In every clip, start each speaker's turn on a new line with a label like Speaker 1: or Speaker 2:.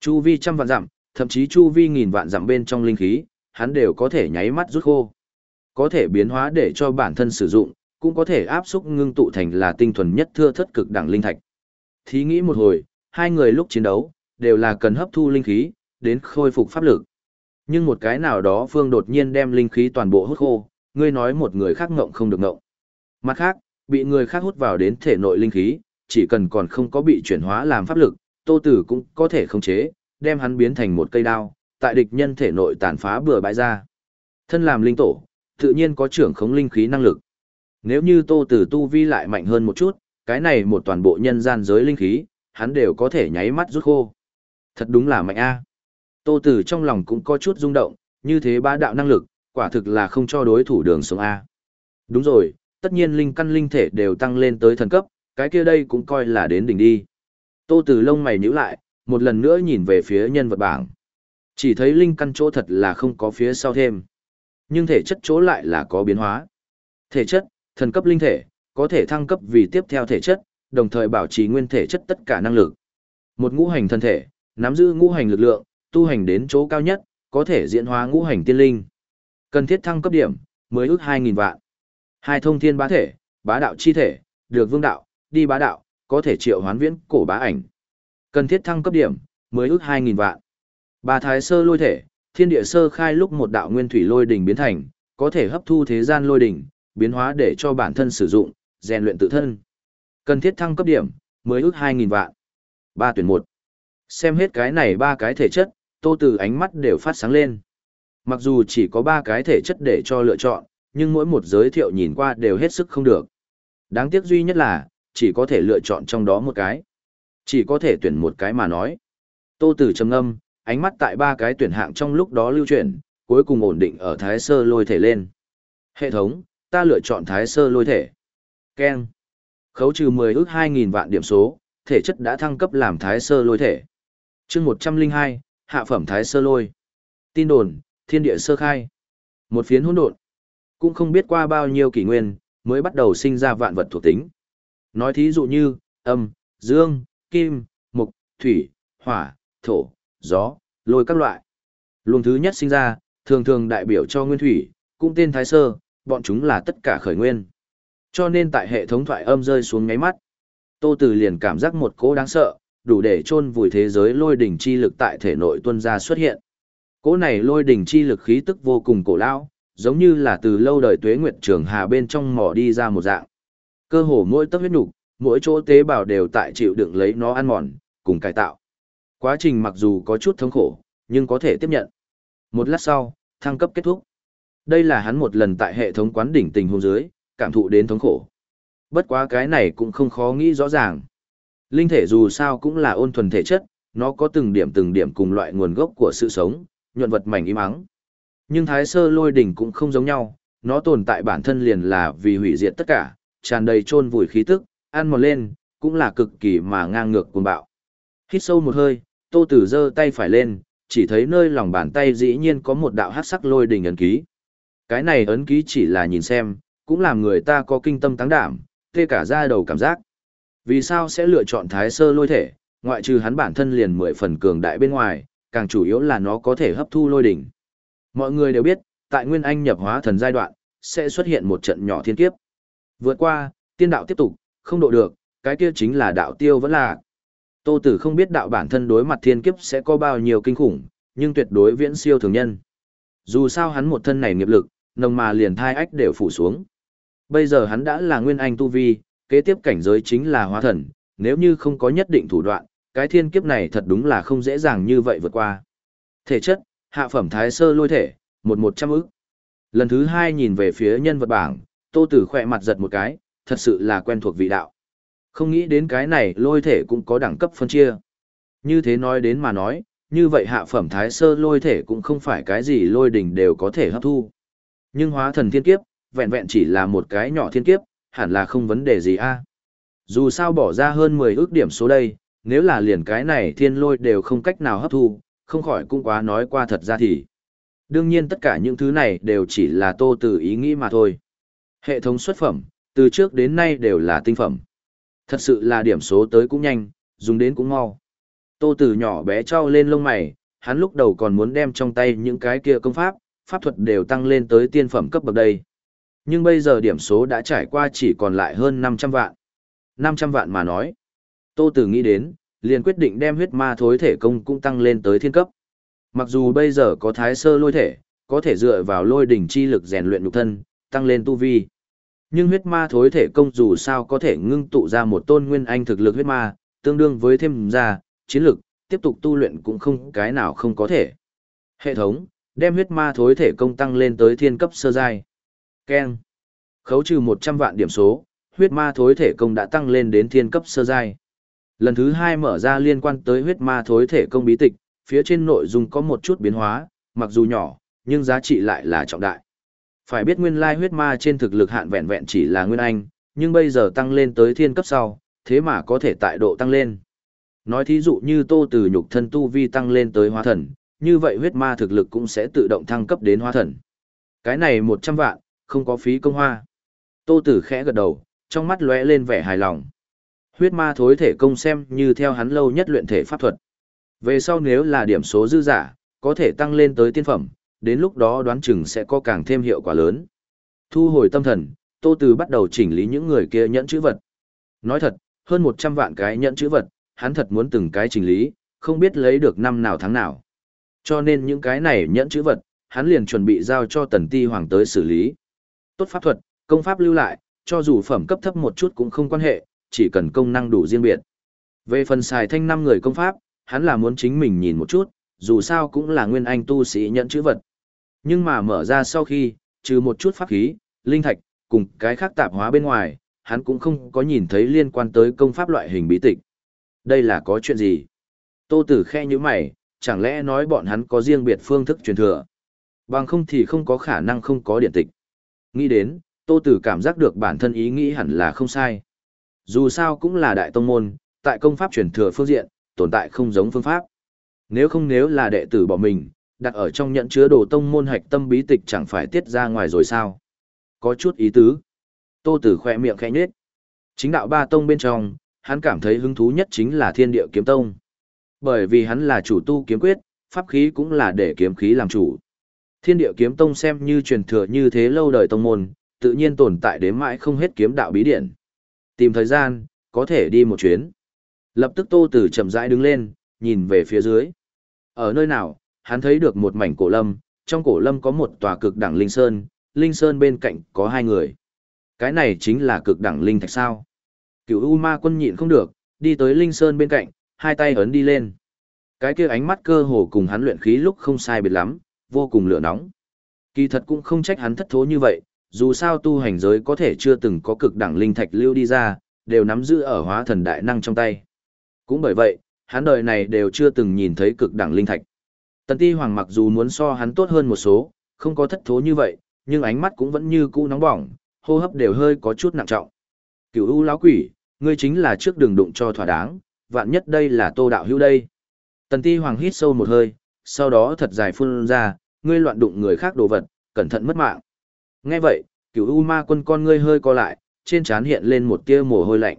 Speaker 1: Chu vi trăm vạn dặm, thậm chí chu vi nghìn vạn dặm bên trong linh khí, hắn đều có thể nháy mắt rút khô. Có thể biến hóa để cho bản thân sử dụng, cũng có thể áp xúc ngưng tụ thành là tinh thuần nhất thưa thất cực đẳng linh thạch. Thí nghĩ một hồi, hai người lúc chiến đấu, đều là cần hấp thu linh khí, đến khôi phục pháp lực. Nhưng một cái nào đó phương đột nhiên đem linh khí toàn bộ hút khô, ngươi nói một người khác ngộng không được ngộng. Mặt khác, bị người khác hút vào đến thể nội linh khí, chỉ cần còn không có bị chuyển hóa làm pháp lực, Tô Tử cũng có thể khống chế, đem hắn biến thành một cây đao, tại địch nhân thể nội tàn phá bừa bãi ra. Thân làm linh tổ, tự nhiên có trưởng khống linh khí năng lực. Nếu như Tô Tử tu vi lại mạnh hơn một chút, cái này một toàn bộ nhân gian giới linh khí, hắn đều có thể nháy mắt rút khô. Thật đúng là mạnh a. Tô Tử trong lòng cũng có chút rung động, như thế ba đạo năng lực, quả thực là không cho đối thủ đường sống a. Đúng rồi, tất nhiên linh căn linh thể đều tăng lên tới thần cấp, cái kia đây cũng coi là đến đỉnh đi. Tô Tử lông mày nhíu lại, một lần nữa nhìn về phía nhân vật bảng. Chỉ thấy linh căn chỗ thật là không có phía sau thêm. Nhưng thể chất chỗ lại là có biến hóa. Thể chất, thần cấp linh thể, có thể thăng cấp vì tiếp theo thể chất, đồng thời bảo trì nguyên thể chất tất cả năng lực. Một ngũ hành thân thể, nắm giữ ngũ hành lực lượng, tu hành đến chỗ cao nhất, có thể diễn hóa ngũ hành tiên linh. Cần thiết thăng cấp điểm, mới ước 2.000 vạn. Hai thông thiên bá thể, bá đạo chi thể, được vương đạo, đi bá đạo, có thể triệu hoán viễn cổ bá ảnh. Cần thiết thăng cấp điểm, mới ước 2.000 vạn. bà thái sơ lôi thể, thiên địa sơ khai lúc một đạo nguyên thủy lôi đỉnh biến thành, có thể hấp thu thế gian lôi đỉnh, biến hóa để cho bản thân sử dụng, rèn luyện tự thân. Cần thiết thăng cấp điểm, mới ước 2.000 vạn. Ba tuyển một. Xem hết cái này ba cái thể chất, tô từ ánh mắt đều phát sáng lên. Mặc dù chỉ có ba cái thể chất để cho lựa chọn, nhưng mỗi một giới thiệu nhìn qua đều hết sức không được. Đáng tiếc duy nhất là, chỉ có thể lựa chọn trong đó một cái. Chỉ có thể tuyển một cái mà nói. Tô Tử trầm ngâm, ánh mắt tại ba cái tuyển hạng trong lúc đó lưu chuyển, cuối cùng ổn định ở thái sơ lôi thể lên. Hệ thống, ta lựa chọn thái sơ lôi thể. Keng. Khấu trừ 10 ước 2000 vạn điểm số, thể chất đã thăng cấp làm thái sơ lôi thể. chương 102, hạ phẩm thái sơ lôi. Tin đồn, thiên địa sơ khai. Một phiến hỗn độn. Cũng không biết qua bao nhiêu kỷ nguyên, mới bắt đầu sinh ra vạn vật thuộc tính. Nói thí dụ như, âm, dương, kim, mục, thủy, hỏa, thổ, gió, lôi các loại. Luồng thứ nhất sinh ra, thường thường đại biểu cho nguyên thủy, cũng tên thái sơ, bọn chúng là tất cả khởi nguyên. Cho nên tại hệ thống thoại âm rơi xuống ngáy mắt, Tô Tử liền cảm giác một cỗ đáng sợ, đủ để chôn vùi thế giới lôi đỉnh chi lực tại thể nội tuân ra xuất hiện. Cỗ này lôi đỉnh chi lực khí tức vô cùng cổ lão, giống như là từ lâu đời tuế nguyệt trường hà bên trong mỏ đi ra một dạng. Cơ hồ mỗi tấc huyết nhục, mỗi chỗ tế bào đều tại chịu đựng lấy nó ăn mòn, cùng cải tạo. Quá trình mặc dù có chút thống khổ, nhưng có thể tiếp nhận. Một lát sau, thăng cấp kết thúc. Đây là hắn một lần tại hệ thống quán đỉnh tình hôn dưới, cảm thụ đến thống khổ. Bất quá cái này cũng không khó nghĩ rõ ràng. Linh thể dù sao cũng là ôn thuần thể chất, nó có từng điểm từng điểm cùng loại nguồn gốc của sự sống, nhuận vật mảnh im ắng. Nhưng thái sơ lôi đỉnh cũng không giống nhau, nó tồn tại bản thân liền là vì hủy diệt tất cả, tràn đầy chôn vùi khí tức, ăn mòn lên, cũng là cực kỳ mà ngang ngược cuồng bạo. Hít sâu một hơi, Tô Tử giơ tay phải lên, chỉ thấy nơi lòng bàn tay dĩ nhiên có một đạo hắc sắc lôi đỉnh ấn ký. Cái này ấn ký chỉ là nhìn xem, cũng làm người ta có kinh tâm tăng đảm, tê cả da đầu cảm giác. Vì sao sẽ lựa chọn thái sơ lôi thể, ngoại trừ hắn bản thân liền mười phần cường đại bên ngoài, càng chủ yếu là nó có thể hấp thu lôi đỉnh. Mọi người đều biết, tại Nguyên Anh nhập hóa thần giai đoạn, sẽ xuất hiện một trận nhỏ thiên kiếp. Vượt qua, tiên đạo tiếp tục, không độ được, cái kia chính là đạo tiêu vẫn là. Tô Tử không biết đạo bản thân đối mặt thiên kiếp sẽ có bao nhiêu kinh khủng, nhưng tuyệt đối viễn siêu thường nhân. Dù sao hắn một thân này nghiệp lực, nồng mà liền thai ách đều phủ xuống. Bây giờ hắn đã là nguyên anh tu vi, kế tiếp cảnh giới chính là hóa thần, nếu như không có nhất định thủ đoạn, cái thiên kiếp này thật đúng là không dễ dàng như vậy vượt qua. Thể chất, hạ phẩm thái sơ lôi thể, một một trăm ức. Lần thứ hai nhìn về phía nhân vật bảng, tô tử khỏe mặt giật một cái, thật sự là quen thuộc vị đạo. Không nghĩ đến cái này lôi thể cũng có đẳng cấp phân chia. Như thế nói đến mà nói, như vậy hạ phẩm thái sơ lôi thể cũng không phải cái gì lôi đỉnh đều có thể hấp thu. Nhưng hóa thần thiên kiếp, vẹn vẹn chỉ là một cái nhỏ thiên kiếp, hẳn là không vấn đề gì a. Dù sao bỏ ra hơn 10 ước điểm số đây, nếu là liền cái này thiên lôi đều không cách nào hấp thu, không khỏi cũng quá nói qua thật ra thì. Đương nhiên tất cả những thứ này đều chỉ là tô từ ý nghĩ mà thôi. Hệ thống xuất phẩm, từ trước đến nay đều là tinh phẩm. Thật sự là điểm số tới cũng nhanh, dùng đến cũng mau. Tô Tử nhỏ bé trao lên lông mày, hắn lúc đầu còn muốn đem trong tay những cái kia công pháp, pháp thuật đều tăng lên tới tiên phẩm cấp bậc đây. Nhưng bây giờ điểm số đã trải qua chỉ còn lại hơn 500 vạn. 500 vạn mà nói. Tô Tử nghĩ đến, liền quyết định đem huyết ma thối thể công cũng tăng lên tới thiên cấp. Mặc dù bây giờ có thái sơ lôi thể, có thể dựa vào lôi đỉnh chi lực rèn luyện nhục thân, tăng lên tu vi. Nhưng huyết ma thối thể công dù sao có thể ngưng tụ ra một tôn nguyên anh thực lực huyết ma, tương đương với thêm ra, chiến lực, tiếp tục tu luyện cũng không cái nào không có thể. Hệ thống, đem huyết ma thối thể công tăng lên tới thiên cấp sơ giai. Ken. Khấu trừ 100 vạn điểm số, huyết ma thối thể công đã tăng lên đến thiên cấp sơ giai. Lần thứ hai mở ra liên quan tới huyết ma thối thể công bí tịch, phía trên nội dung có một chút biến hóa, mặc dù nhỏ, nhưng giá trị lại là trọng đại. Phải biết nguyên lai huyết ma trên thực lực hạn vẹn vẹn chỉ là nguyên anh, nhưng bây giờ tăng lên tới thiên cấp sau, thế mà có thể tại độ tăng lên. Nói thí dụ như tô từ nhục thân tu vi tăng lên tới hóa thần, như vậy huyết ma thực lực cũng sẽ tự động thăng cấp đến hóa thần. Cái này 100 vạn, không có phí công hoa. Tô tử khẽ gật đầu, trong mắt lóe lên vẻ hài lòng. Huyết ma thối thể công xem như theo hắn lâu nhất luyện thể pháp thuật. Về sau nếu là điểm số dư giả, có thể tăng lên tới tiên phẩm, đến lúc đó đoán chừng sẽ có càng thêm hiệu quả lớn. Thu hồi tâm thần, Tô Từ bắt đầu chỉnh lý những người kia nhẫn chữ vật. Nói thật, hơn 100 vạn cái nhẫn chữ vật, hắn thật muốn từng cái chỉnh lý, không biết lấy được năm nào tháng nào. Cho nên những cái này nhẫn chữ vật, hắn liền chuẩn bị giao cho tần ti hoàng tới xử lý. Tốt pháp thuật, công pháp lưu lại, cho dù phẩm cấp thấp một chút cũng không quan hệ, chỉ cần công năng đủ riêng biệt. Về phần xài thanh năm người công pháp, hắn là muốn chính mình nhìn một chút, dù sao cũng là nguyên anh tu sĩ nhẫn chữ vật. Nhưng mà mở ra sau khi, trừ một chút pháp khí, linh thạch, cùng cái khác tạp hóa bên ngoài, hắn cũng không có nhìn thấy liên quan tới công pháp loại hình bí tịch. Đây là có chuyện gì? Tô Tử khe như mày, chẳng lẽ nói bọn hắn có riêng biệt phương thức truyền thừa? Bằng không thì không có khả năng không có điện tịch. Nghĩ đến, Tô Tử cảm giác được bản thân ý nghĩ hẳn là không sai. Dù sao cũng là đại tông môn, tại công pháp truyền thừa phương diện, tồn tại không giống phương pháp. Nếu không nếu là đệ tử bỏ mình, đặt ở trong nhận chứa đồ tông môn hạch tâm bí tịch chẳng phải tiết ra ngoài rồi sao? Có chút ý tứ. Tô Tử khẽ miệng khẽ nhếch. Chính đạo ba tông bên trong, hắn cảm thấy hứng thú nhất chính là Thiên Địa Kiếm Tông. Bởi vì hắn là chủ tu kiếm quyết, pháp khí cũng là để kiếm khí làm chủ. Thiên Địa Kiếm Tông xem như truyền thừa như thế lâu đời tông môn, tự nhiên tồn tại đến mãi không hết kiếm đạo bí điển. Tìm thời gian, có thể đi một chuyến. Lập tức Tô Tử chậm rãi đứng lên, nhìn về phía dưới. Ở nơi nào, hắn thấy được một mảnh cổ lâm, trong cổ lâm có một tòa cực đẳng linh sơn, linh sơn bên cạnh có hai người. Cái này chính là cực đẳng linh thạch sao. Cửu U Ma quân nhịn không được, đi tới linh sơn bên cạnh, hai tay ấn đi lên. Cái kia ánh mắt cơ hồ cùng hắn luyện khí lúc không sai biệt lắm, vô cùng lửa nóng. Kỳ thật cũng không trách hắn thất thố như vậy, dù sao tu hành giới có thể chưa từng có cực đẳng linh thạch lưu đi ra, đều nắm giữ ở hóa thần đại năng trong tay. Cũng bởi vậy, hắn đời này đều chưa từng nhìn thấy cực đẳng linh thạch. Tần Ti Hoàng mặc dù muốn so hắn tốt hơn một số, không có thất thố như vậy, nhưng ánh mắt cũng vẫn như cũ nóng bỏng, hô hấp đều hơi có chút nặng trọng. Cửu U lão quỷ, ngươi chính là trước đường đụng cho thỏa đáng, vạn nhất đây là Tô đạo hữu đây. Tần Ti Hoàng hít sâu một hơi, sau đó thật dài phun ra, ngươi loạn đụng người khác đồ vật, cẩn thận mất mạng. Nghe vậy, Cửu U Ma Quân con ngươi hơi co lại, trên trán hiện lên một tia mồ hôi lạnh.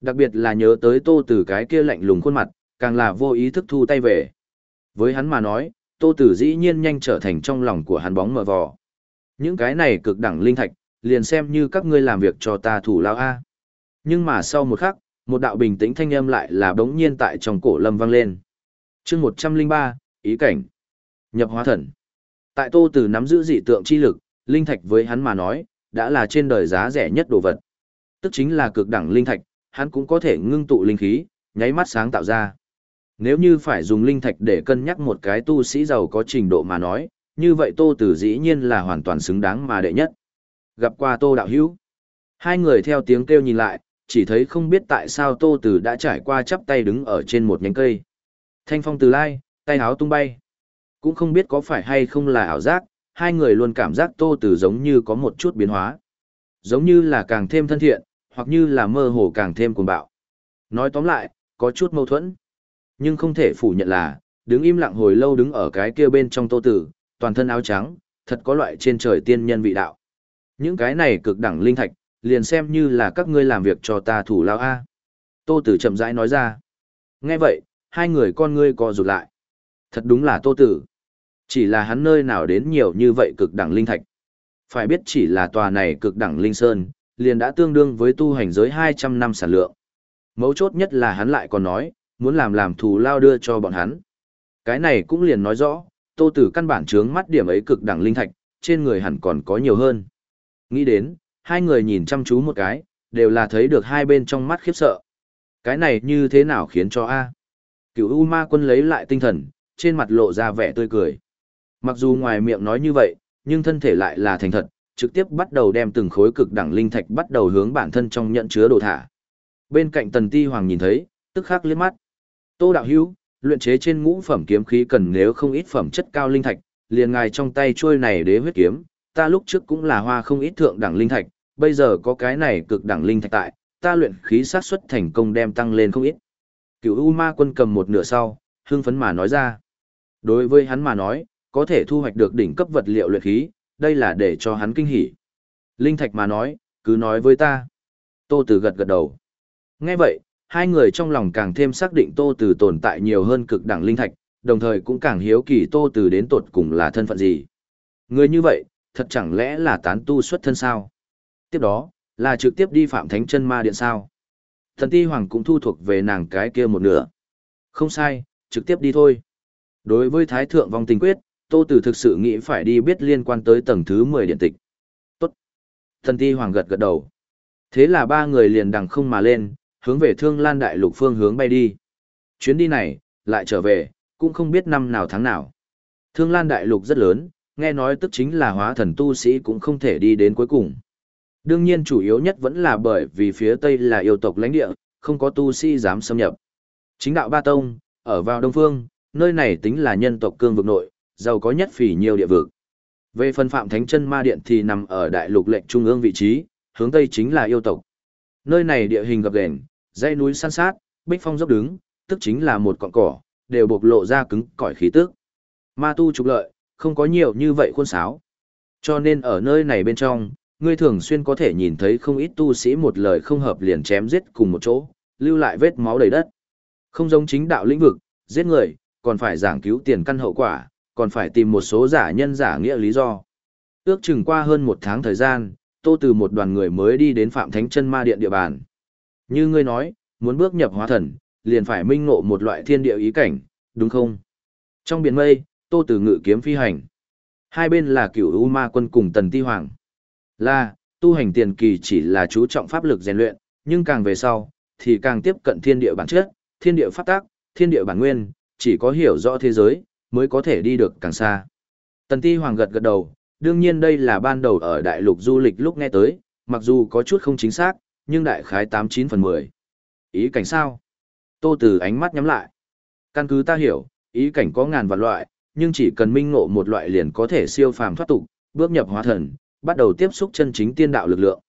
Speaker 1: Đặc biệt là nhớ tới Tô Từ cái kia lạnh lùng khuôn mặt, càng là vô ý thức thu tay về. Với hắn mà nói, Tô Tử dĩ nhiên nhanh trở thành trong lòng của hắn bóng mờ vò. Những cái này cực đẳng linh thạch, liền xem như các ngươi làm việc cho ta thủ lao a. Nhưng mà sau một khắc, một đạo bình tĩnh thanh âm lại là bỗng nhiên tại trong cổ lâm vang lên. Chương 103, ý cảnh. Nhập hóa thần. Tại Tô Tử nắm giữ dị tượng chi lực, linh thạch với hắn mà nói, đã là trên đời giá rẻ nhất đồ vật. Tức chính là cực đẳng linh thạch, hắn cũng có thể ngưng tụ linh khí, nháy mắt sáng tạo ra. Nếu như phải dùng linh thạch để cân nhắc một cái tu sĩ giàu có trình độ mà nói, như vậy Tô Tử dĩ nhiên là hoàn toàn xứng đáng mà đệ nhất. Gặp qua Tô Đạo Hữu Hai người theo tiếng kêu nhìn lại, chỉ thấy không biết tại sao Tô Tử đã trải qua chắp tay đứng ở trên một nhánh cây. Thanh phong từ lai, tay áo tung bay. Cũng không biết có phải hay không là ảo giác, hai người luôn cảm giác Tô Tử giống như có một chút biến hóa. Giống như là càng thêm thân thiện, hoặc như là mơ hồ càng thêm cuồng bạo. Nói tóm lại, có chút mâu thuẫn. Nhưng không thể phủ nhận là, đứng im lặng hồi lâu đứng ở cái kia bên trong tô tử, toàn thân áo trắng, thật có loại trên trời tiên nhân vị đạo. Những cái này cực đẳng linh thạch, liền xem như là các ngươi làm việc cho ta thủ lao A. Tô tử chậm rãi nói ra. Nghe vậy, hai người con ngươi co rụt lại. Thật đúng là tô tử. Chỉ là hắn nơi nào đến nhiều như vậy cực đẳng linh thạch. Phải biết chỉ là tòa này cực đẳng linh sơn, liền đã tương đương với tu hành giới 200 năm sản lượng. Mấu chốt nhất là hắn lại còn nói, muốn làm làm thù lao đưa cho bọn hắn. Cái này cũng liền nói rõ, tô tử căn bản trướng mắt điểm ấy cực đẳng linh thạch, trên người hẳn còn có nhiều hơn. Nghĩ đến, hai người nhìn chăm chú một cái, đều là thấy được hai bên trong mắt khiếp sợ. Cái này như thế nào khiến cho A? Cựu U Ma quân lấy lại tinh thần, trên mặt lộ ra vẻ tươi cười. Mặc dù ngoài miệng nói như vậy, nhưng thân thể lại là thành thật, trực tiếp bắt đầu đem từng khối cực đẳng linh thạch bắt đầu hướng bản thân trong nhận chứa đồ thả. Bên cạnh Tần Ti Hoàng nhìn thấy, tức khắc liếc mắt. Tô đạo hữu, luyện chế trên ngũ phẩm kiếm khí cần nếu không ít phẩm chất cao linh thạch, liền ngài trong tay trôi này đế huyết kiếm, ta lúc trước cũng là hoa không ít thượng đẳng linh thạch, bây giờ có cái này cực đẳng linh thạch tại, ta luyện khí sát xuất thành công đem tăng lên không ít. Cửu U Ma Quân cầm một nửa sau, hưng phấn mà nói ra. Đối với hắn mà nói, có thể thu hoạch được đỉnh cấp vật liệu luyện khí, đây là để cho hắn kinh hỉ. Linh thạch mà nói, cứ nói với ta. Tô Tử gật gật đầu. Nghe vậy, hai người trong lòng càng thêm xác định Tô từ tồn tại nhiều hơn cực đẳng linh thạch, đồng thời cũng càng hiếu kỳ Tô từ đến tột cùng là thân phận gì. Người như vậy, thật chẳng lẽ là tán tu xuất thân sao? Tiếp đó, là trực tiếp đi Phạm Thánh Chân Ma Điện sao? Thần Ti Hoàng cũng thu thuộc về nàng cái kia một nửa. Không sai, trực tiếp đi thôi. Đối với Thái Thượng Vong Tình Quyết, Tô Tử thực sự nghĩ phải đi biết liên quan tới tầng thứ 10 điện tịch. Tốt. Thần Ti Hoàng gật gật đầu. Thế là ba người liền đằng không mà lên, hướng về Thương Lan Đại Lục phương hướng bay đi. Chuyến đi này, lại trở về, cũng không biết năm nào tháng nào. Thương Lan Đại Lục rất lớn, nghe nói tức chính là hóa thần tu sĩ cũng không thể đi đến cuối cùng. Đương nhiên chủ yếu nhất vẫn là bởi vì phía Tây là yêu tộc lãnh địa, không có tu sĩ dám xâm nhập. Chính đạo Ba Tông, ở vào Đông Phương, nơi này tính là nhân tộc cương vực nội, giàu có nhất phỉ nhiều địa vực. Về phần phạm Thánh chân Ma Điện thì nằm ở đại lục lệnh trung ương vị trí, hướng Tây chính là yêu tộc. Nơi này địa hình gập ghềnh, dãy núi san sát, bích phong dốc đứng, tức chính là một cọng cỏ, đều bộc lộ ra cứng cỏi khí tức. Ma tu trục lợi, không có nhiều như vậy khuôn sáo. Cho nên ở nơi này bên trong, ngươi thường xuyên có thể nhìn thấy không ít tu sĩ một lời không hợp liền chém giết cùng một chỗ, lưu lại vết máu đầy đất. Không giống chính đạo lĩnh vực, giết người, còn phải giảng cứu tiền căn hậu quả, còn phải tìm một số giả nhân giả nghĩa lý do. Ước chừng qua hơn một tháng thời gian, tô từ một đoàn người mới đi đến Phạm Thánh chân Ma Điện địa bàn. Như ngươi nói, muốn bước nhập hóa thần, liền phải minh ngộ một loại thiên địa ý cảnh, đúng không? Trong biển mây, tô từ ngự kiếm phi hành. Hai bên là cửu U Ma quân cùng Tần Ti Hoàng. Là, tu hành tiền kỳ chỉ là chú trọng pháp lực rèn luyện, nhưng càng về sau, thì càng tiếp cận thiên địa bản chất, thiên địa pháp tác, thiên địa bản nguyên, chỉ có hiểu rõ thế giới, mới có thể đi được càng xa. Tần Ti Hoàng gật gật đầu, đương nhiên đây là ban đầu ở đại lục du lịch lúc nghe tới, mặc dù có chút không chính xác, nhưng đại khái 89 phần 10. Ý cảnh sao? Tô Từ ánh mắt nhắm lại. Căn cứ ta hiểu, ý cảnh có ngàn vạn loại, nhưng chỉ cần minh ngộ một loại liền có thể siêu phàm thoát tục, bước nhập hóa thần, bắt đầu tiếp xúc chân chính tiên đạo lực lượng.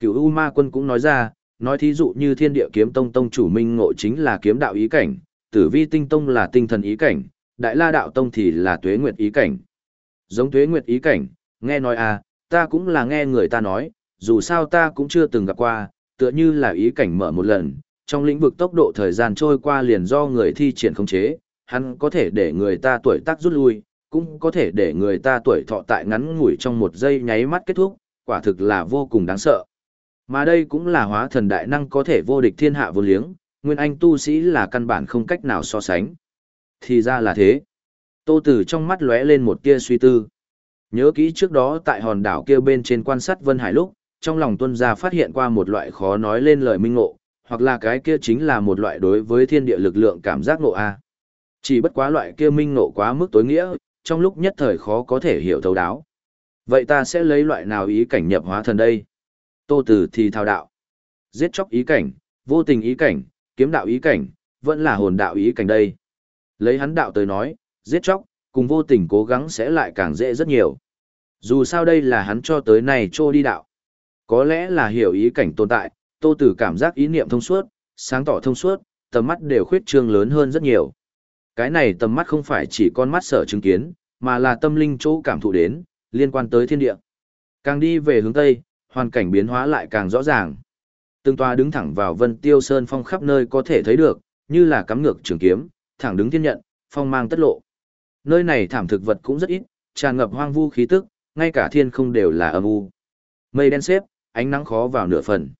Speaker 1: Cửu U Ma Quân cũng nói ra, nói thí dụ như Thiên Địa Kiếm Tông tông chủ minh ngộ chính là kiếm đạo ý cảnh, Tử Vi Tinh Tông là tinh thần ý cảnh, Đại La Đạo Tông thì là Tuế Nguyệt ý cảnh. Giống Tuế Nguyệt ý cảnh, nghe nói à, ta cũng là nghe người ta nói, dù sao ta cũng chưa từng gặp qua, tựa như là ý cảnh mở một lần, trong lĩnh vực tốc độ thời gian trôi qua liền do người thi triển khống chế, hắn có thể để người ta tuổi tác rút lui, cũng có thể để người ta tuổi thọ tại ngắn ngủi trong một giây nháy mắt kết thúc, quả thực là vô cùng đáng sợ. Mà đây cũng là hóa thần đại năng có thể vô địch thiên hạ vô liếng, nguyên anh tu sĩ là căn bản không cách nào so sánh. Thì ra là thế. Tô Tử trong mắt lóe lên một tia suy tư. Nhớ kỹ trước đó tại hòn đảo kia bên trên quan sát Vân Hải lúc, trong lòng tuân gia phát hiện qua một loại khó nói lên lời minh ngộ, hoặc là cái kia chính là một loại đối với thiên địa lực lượng cảm giác ngộ A. Chỉ bất quá loại kia minh ngộ quá mức tối nghĩa, trong lúc nhất thời khó có thể hiểu thấu đáo. Vậy ta sẽ lấy loại nào ý cảnh nhập hóa thần đây? Tô Tử thì thao đạo. Giết chóc ý cảnh, vô tình ý cảnh, kiếm đạo ý cảnh, vẫn là hồn đạo ý cảnh đây. Lấy hắn đạo tới nói, giết chóc, cùng vô tình cố gắng sẽ lại càng dễ rất nhiều. Dù sao đây là hắn cho tới nay trô đi đạo. Có lẽ là hiểu ý cảnh tồn tại, Tô Tử cảm giác ý niệm thông suốt, sáng tỏ thông suốt, tầm mắt đều khuyết trương lớn hơn rất nhiều. Cái này tầm mắt không phải chỉ con mắt sở chứng kiến, mà là tâm linh chỗ cảm thụ đến, liên quan tới thiên địa. Càng đi về hướng Tây, hoàn cảnh biến hóa lại càng rõ ràng. Từng tòa đứng thẳng vào vân tiêu sơn phong khắp nơi có thể thấy được, như là cắm ngược trường kiếm, thẳng đứng thiên nhận, phong mang tất lộ. Nơi này thảm thực vật cũng rất ít, tràn ngập hoang vu khí tức, ngay cả thiên không đều là âm u. Mây đen xếp, ánh nắng khó vào nửa phần.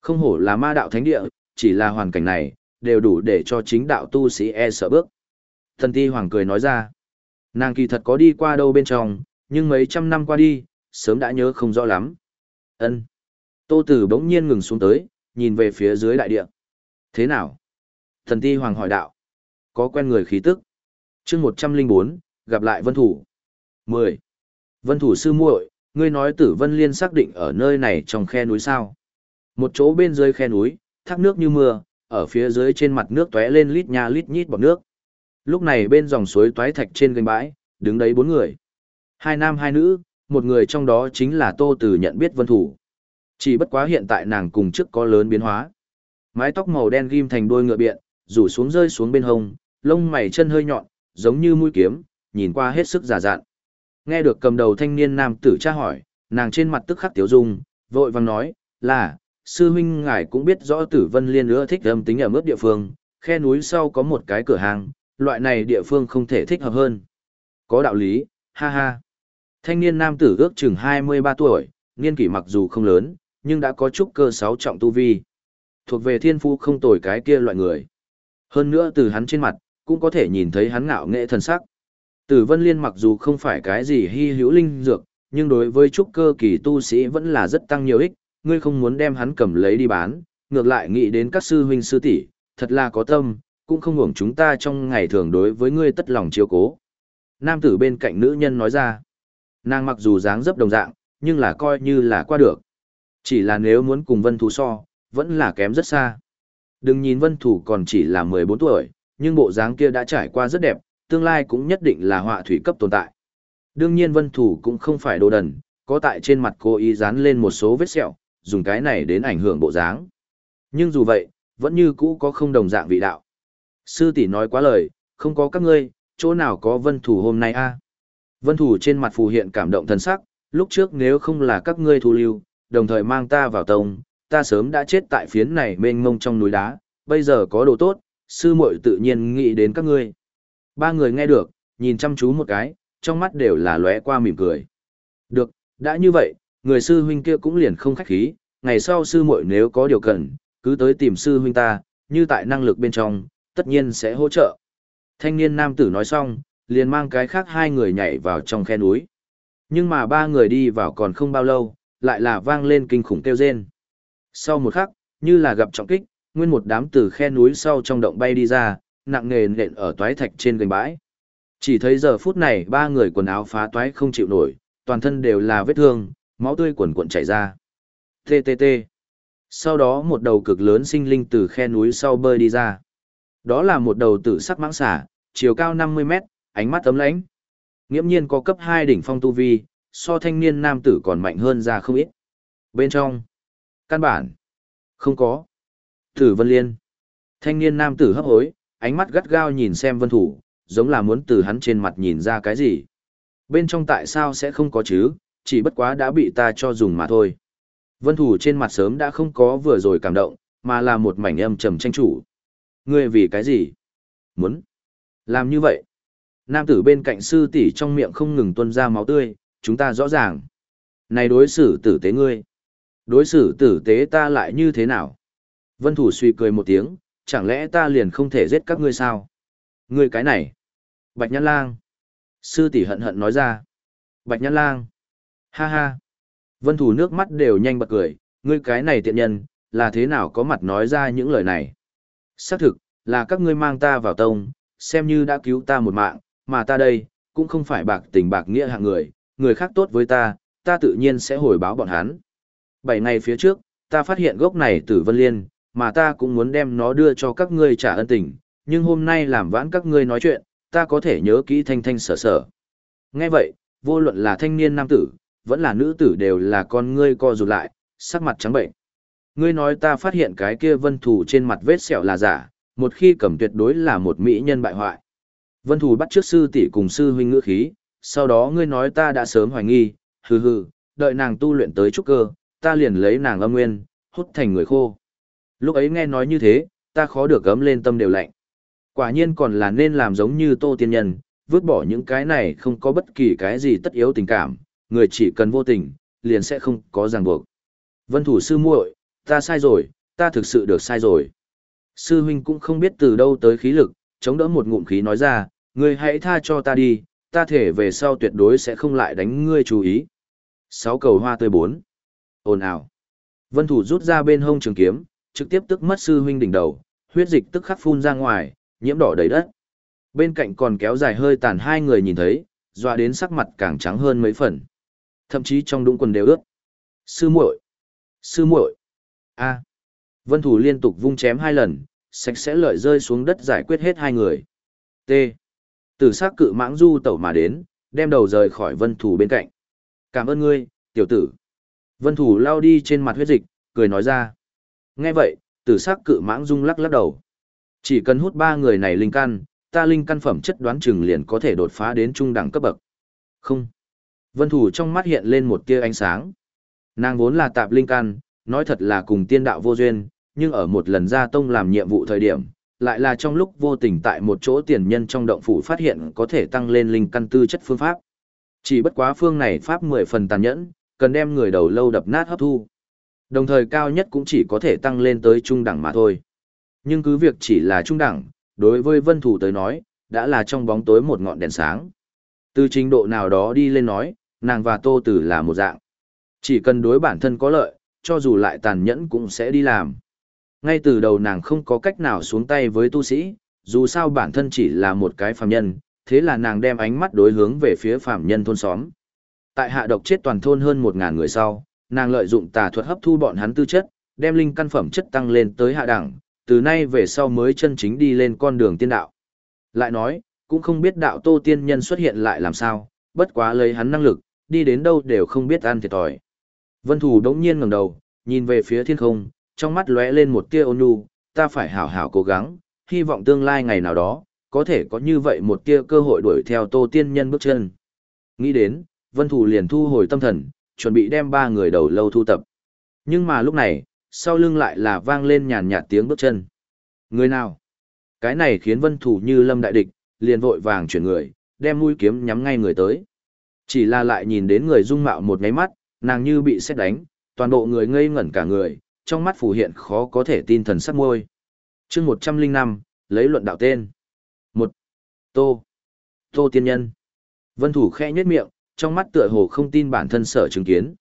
Speaker 1: Không hổ là ma đạo thánh địa, chỉ là hoàn cảnh này, đều đủ để cho chính đạo tu sĩ e sợ bước. Thần ti hoàng cười nói ra, nàng kỳ thật có đi qua đâu bên trong, nhưng mấy trăm năm qua đi, sớm đã nhớ không rõ lắm. Ân. Tô Tử bỗng nhiên ngừng xuống tới, nhìn về phía dưới đại địa. Thế nào? Thần ti hoàng hỏi đạo. Có quen người khí tức. chương 104, gặp lại vân thủ. 10. Vân thủ sư muội, ngươi nói tử vân liên xác định ở nơi này trong khe núi sao. Một chỗ bên dưới khe núi, thác nước như mưa, ở phía dưới trên mặt nước tóe lên lít nha lít nhít bọt nước. Lúc này bên dòng suối toái thạch trên gành bãi, đứng đấy bốn người. Hai nam hai nữ, một người trong đó chính là Tô Tử nhận biết vân thủ. Chỉ bất quá hiện tại nàng cùng trước có lớn biến hóa. Mái tóc màu đen ghim thành đuôi ngựa biện, rủ xuống rơi xuống bên hông, lông mày chân hơi nhọn, giống như mũi kiếm, nhìn qua hết sức giả dạn. Nghe được cầm đầu thanh niên nam tử tra hỏi, nàng trên mặt tức khắc tiểu dung, vội vàng nói, là, sư huynh ngài cũng biết rõ tử vân liên ưa thích âm tính ở mức địa phương, khe núi sau có một cái cửa hàng, loại này địa phương không thể thích hợp hơn. Có đạo lý, ha ha. Thanh niên nam tử ước chừng 23 tuổi, niên kỷ mặc dù không lớn, nhưng đã có chút cơ sáu trọng tu vi. Thuộc về thiên phu không tồi cái kia loại người. Hơn nữa từ hắn trên mặt, cũng có thể nhìn thấy hắn ngạo nghệ thần sắc. Tử Vân Liên mặc dù không phải cái gì hy hữu linh dược, nhưng đối với trúc cơ kỳ tu sĩ vẫn là rất tăng nhiều ích, ngươi không muốn đem hắn cầm lấy đi bán, ngược lại nghĩ đến các sư huynh sư tỷ, thật là có tâm, cũng không hưởng chúng ta trong ngày thường đối với ngươi tất lòng chiếu cố. Nam tử bên cạnh nữ nhân nói ra, nàng mặc dù dáng dấp đồng dạng, nhưng là coi như là qua được. Chỉ là nếu muốn cùng vân thú so, vẫn là kém rất xa. Đừng nhìn vân thủ còn chỉ là 14 tuổi, nhưng bộ dáng kia đã trải qua rất đẹp, tương lai cũng nhất định là họa thủy cấp tồn tại. Đương nhiên vân thủ cũng không phải đồ đần, có tại trên mặt cô ý dán lên một số vết sẹo, dùng cái này đến ảnh hưởng bộ dáng. Nhưng dù vậy, vẫn như cũ có không đồng dạng vị đạo. Sư tỷ nói quá lời, không có các ngươi, chỗ nào có vân thủ hôm nay a? Vân thủ trên mặt phù hiện cảm động thần sắc, lúc trước nếu không là các ngươi thu lưu, đồng thời mang ta vào tông, ta sớm đã chết tại phiến này mênh mông trong núi đá, bây giờ có đồ tốt, sư muội tự nhiên nghĩ đến các ngươi. Ba người nghe được, nhìn chăm chú một cái, trong mắt đều là lóe qua mỉm cười. Được, đã như vậy, người sư huynh kia cũng liền không khách khí, ngày sau sư muội nếu có điều cần, cứ tới tìm sư huynh ta, như tại năng lực bên trong, tất nhiên sẽ hỗ trợ. Thanh niên nam tử nói xong, liền mang cái khác hai người nhảy vào trong khe núi. Nhưng mà ba người đi vào còn không bao lâu, lại là vang lên kinh khủng kêu rên. Sau một khắc, như là gặp trọng kích, nguyên một đám từ khe núi sau trong động bay đi ra, nặng nề nện ở toái thạch trên gành bãi. Chỉ thấy giờ phút này ba người quần áo phá toái không chịu nổi, toàn thân đều là vết thương, máu tươi quần cuộn chảy ra. TTT. Sau đó một đầu cực lớn sinh linh từ khe núi sau bơi đi ra. Đó là một đầu tử sắc mãng xả, chiều cao 50 mét, ánh mắt tấm lãnh. Nghiễm nhiên có cấp 2 đỉnh phong tu vi, so thanh niên nam tử còn mạnh hơn ra không ít. Bên trong, căn bản, không có. Tử Vân Liên. Thanh niên nam tử hấp hối, ánh mắt gắt gao nhìn xem vân thủ, giống là muốn từ hắn trên mặt nhìn ra cái gì. Bên trong tại sao sẽ không có chứ, chỉ bất quá đã bị ta cho dùng mà thôi. Vân thủ trên mặt sớm đã không có vừa rồi cảm động, mà là một mảnh âm trầm tranh chủ. Ngươi vì cái gì? Muốn. Làm như vậy. Nam tử bên cạnh sư tỷ trong miệng không ngừng tuôn ra máu tươi, chúng ta rõ ràng. Này đối xử tử tế ngươi. Đối xử tử tế ta lại như thế nào? Vân thủ suy cười một tiếng, chẳng lẽ ta liền không thể giết các ngươi sao? Ngươi cái này. Bạch Nhãn Lang. Sư tỷ hận hận nói ra. Bạch Nhãn Lang. Ha ha. Vân thủ nước mắt đều nhanh bật cười, ngươi cái này tiện nhân, là thế nào có mặt nói ra những lời này? Xác thực, là các ngươi mang ta vào tông, xem như đã cứu ta một mạng, mà ta đây, cũng không phải bạc tình bạc nghĩa hạng người, người khác tốt với ta, ta tự nhiên sẽ hồi báo bọn hắn. Bảy ngày phía trước, ta phát hiện gốc này tử vân liên, mà ta cũng muốn đem nó đưa cho các ngươi trả ân tình, nhưng hôm nay làm vãn các ngươi nói chuyện, ta có thể nhớ kỹ thanh thanh sở sở. Nghe vậy, vô luận là thanh niên nam tử, vẫn là nữ tử đều là con ngươi co rụt lại, sắc mặt trắng bệnh. Ngươi nói ta phát hiện cái kia vân thủ trên mặt vết sẹo là giả, một khi cầm tuyệt đối là một mỹ nhân bại hoại. Vân thủ bắt trước sư tỷ cùng sư huynh ngữ khí, sau đó ngươi nói ta đã sớm hoài nghi, hừ hừ, đợi nàng tu luyện tới trúc cơ, ta liền lấy nàng âm nguyên, hút thành người khô. Lúc ấy nghe nói như thế, ta khó được gấm lên tâm đều lạnh. Quả nhiên còn là nên làm giống như tô tiên nhân, vứt bỏ những cái này không có bất kỳ cái gì tất yếu tình cảm, người chỉ cần vô tình, liền sẽ không có ràng buộc. Vân thủ sư muội, ta sai rồi, ta thực sự được sai rồi. Sư huynh cũng không biết từ đâu tới khí lực, chống đỡ một ngụm khí nói ra, ngươi hãy tha cho ta đi, ta thể về sau tuyệt đối sẽ không lại đánh ngươi chú ý. Sáu cầu hoa tươi bốn. Ồn ào. Vân thủ rút ra bên hông trường kiếm, trực tiếp tức mất sư huynh đỉnh đầu, huyết dịch tức khắc phun ra ngoài, nhiễm đỏ đầy đất. Bên cạnh còn kéo dài hơi tàn hai người nhìn thấy, doa đến sắc mặt càng trắng hơn mấy phần. Thậm chí trong đũng quần đều ướt. Sư muội, sư muội. A. Vân thủ liên tục vung chém hai lần, sạch sẽ lợi rơi xuống đất giải quyết hết hai người. T. Tử sắc cự mãng du tẩu mà đến, đem đầu rời khỏi vân thủ bên cạnh. Cảm ơn ngươi, tiểu tử. Vân thủ lao đi trên mặt huyết dịch, cười nói ra. Nghe vậy, tử sắc cự mãng rung lắc lắc đầu. Chỉ cần hút ba người này linh căn, ta linh căn phẩm chất đoán chừng liền có thể đột phá đến trung đẳng cấp bậc. Không. Vân thủ trong mắt hiện lên một tia ánh sáng. Nàng vốn là tạp linh căn, nói thật là cùng tiên đạo vô duyên, nhưng ở một lần ra tông làm nhiệm vụ thời điểm, lại là trong lúc vô tình tại một chỗ tiền nhân trong động phủ phát hiện có thể tăng lên linh căn tư chất phương pháp. Chỉ bất quá phương này pháp mười phần tàn nhẫn, cần đem người đầu lâu đập nát hấp thu. Đồng thời cao nhất cũng chỉ có thể tăng lên tới trung đẳng mà thôi. Nhưng cứ việc chỉ là trung đẳng, đối với vân thủ tới nói, đã là trong bóng tối một ngọn đèn sáng. Từ trình độ nào đó đi lên nói, nàng và tô tử là một dạng. Chỉ cần đối bản thân có lợi, cho dù lại tàn nhẫn cũng sẽ đi làm. Ngay từ đầu nàng không có cách nào xuống tay với tu sĩ, dù sao bản thân chỉ là một cái phàm nhân, thế là nàng đem ánh mắt đối hướng về phía phàm nhân thôn xóm. Tại hạ độc chết toàn thôn hơn 1.000 người sau, nàng lợi dụng tà thuật hấp thu bọn hắn tư chất, đem linh căn phẩm chất tăng lên tới hạ đẳng, từ nay về sau mới chân chính đi lên con đường tiên đạo. Lại nói, cũng không biết đạo tô tiên nhân xuất hiện lại làm sao, bất quá lấy hắn năng lực, đi đến đâu đều không biết ăn thiệt thòi. Vân Thủ đống nhiên ngẩng đầu, nhìn về phía thiên không, trong mắt lóe lên một tia ôn nhu, ta phải hảo hảo cố gắng, hy vọng tương lai ngày nào đó, có thể có như vậy một tia cơ hội đuổi theo Tô Tiên Nhân bước chân. Nghĩ đến, Vân Thủ liền thu hồi tâm thần, chuẩn bị đem ba người đầu lâu thu tập. Nhưng mà lúc này, sau lưng lại là vang lên nhàn nhạt tiếng bước chân. Người nào? Cái này khiến Vân Thủ như lâm đại địch, liền vội vàng chuyển người, đem mũi kiếm nhắm ngay người tới. Chỉ là lại nhìn đến người dung mạo một ngáy mắt, nàng như bị xét đánh, toàn bộ người ngây ngẩn cả người, trong mắt phủ hiện khó có thể tin thần sắc môi. chương 105, lấy luận đạo tên. một Tô. Tô tiên nhân. Vân thủ khẽ nhếch miệng, trong mắt tựa hồ không tin bản thân sở chứng kiến.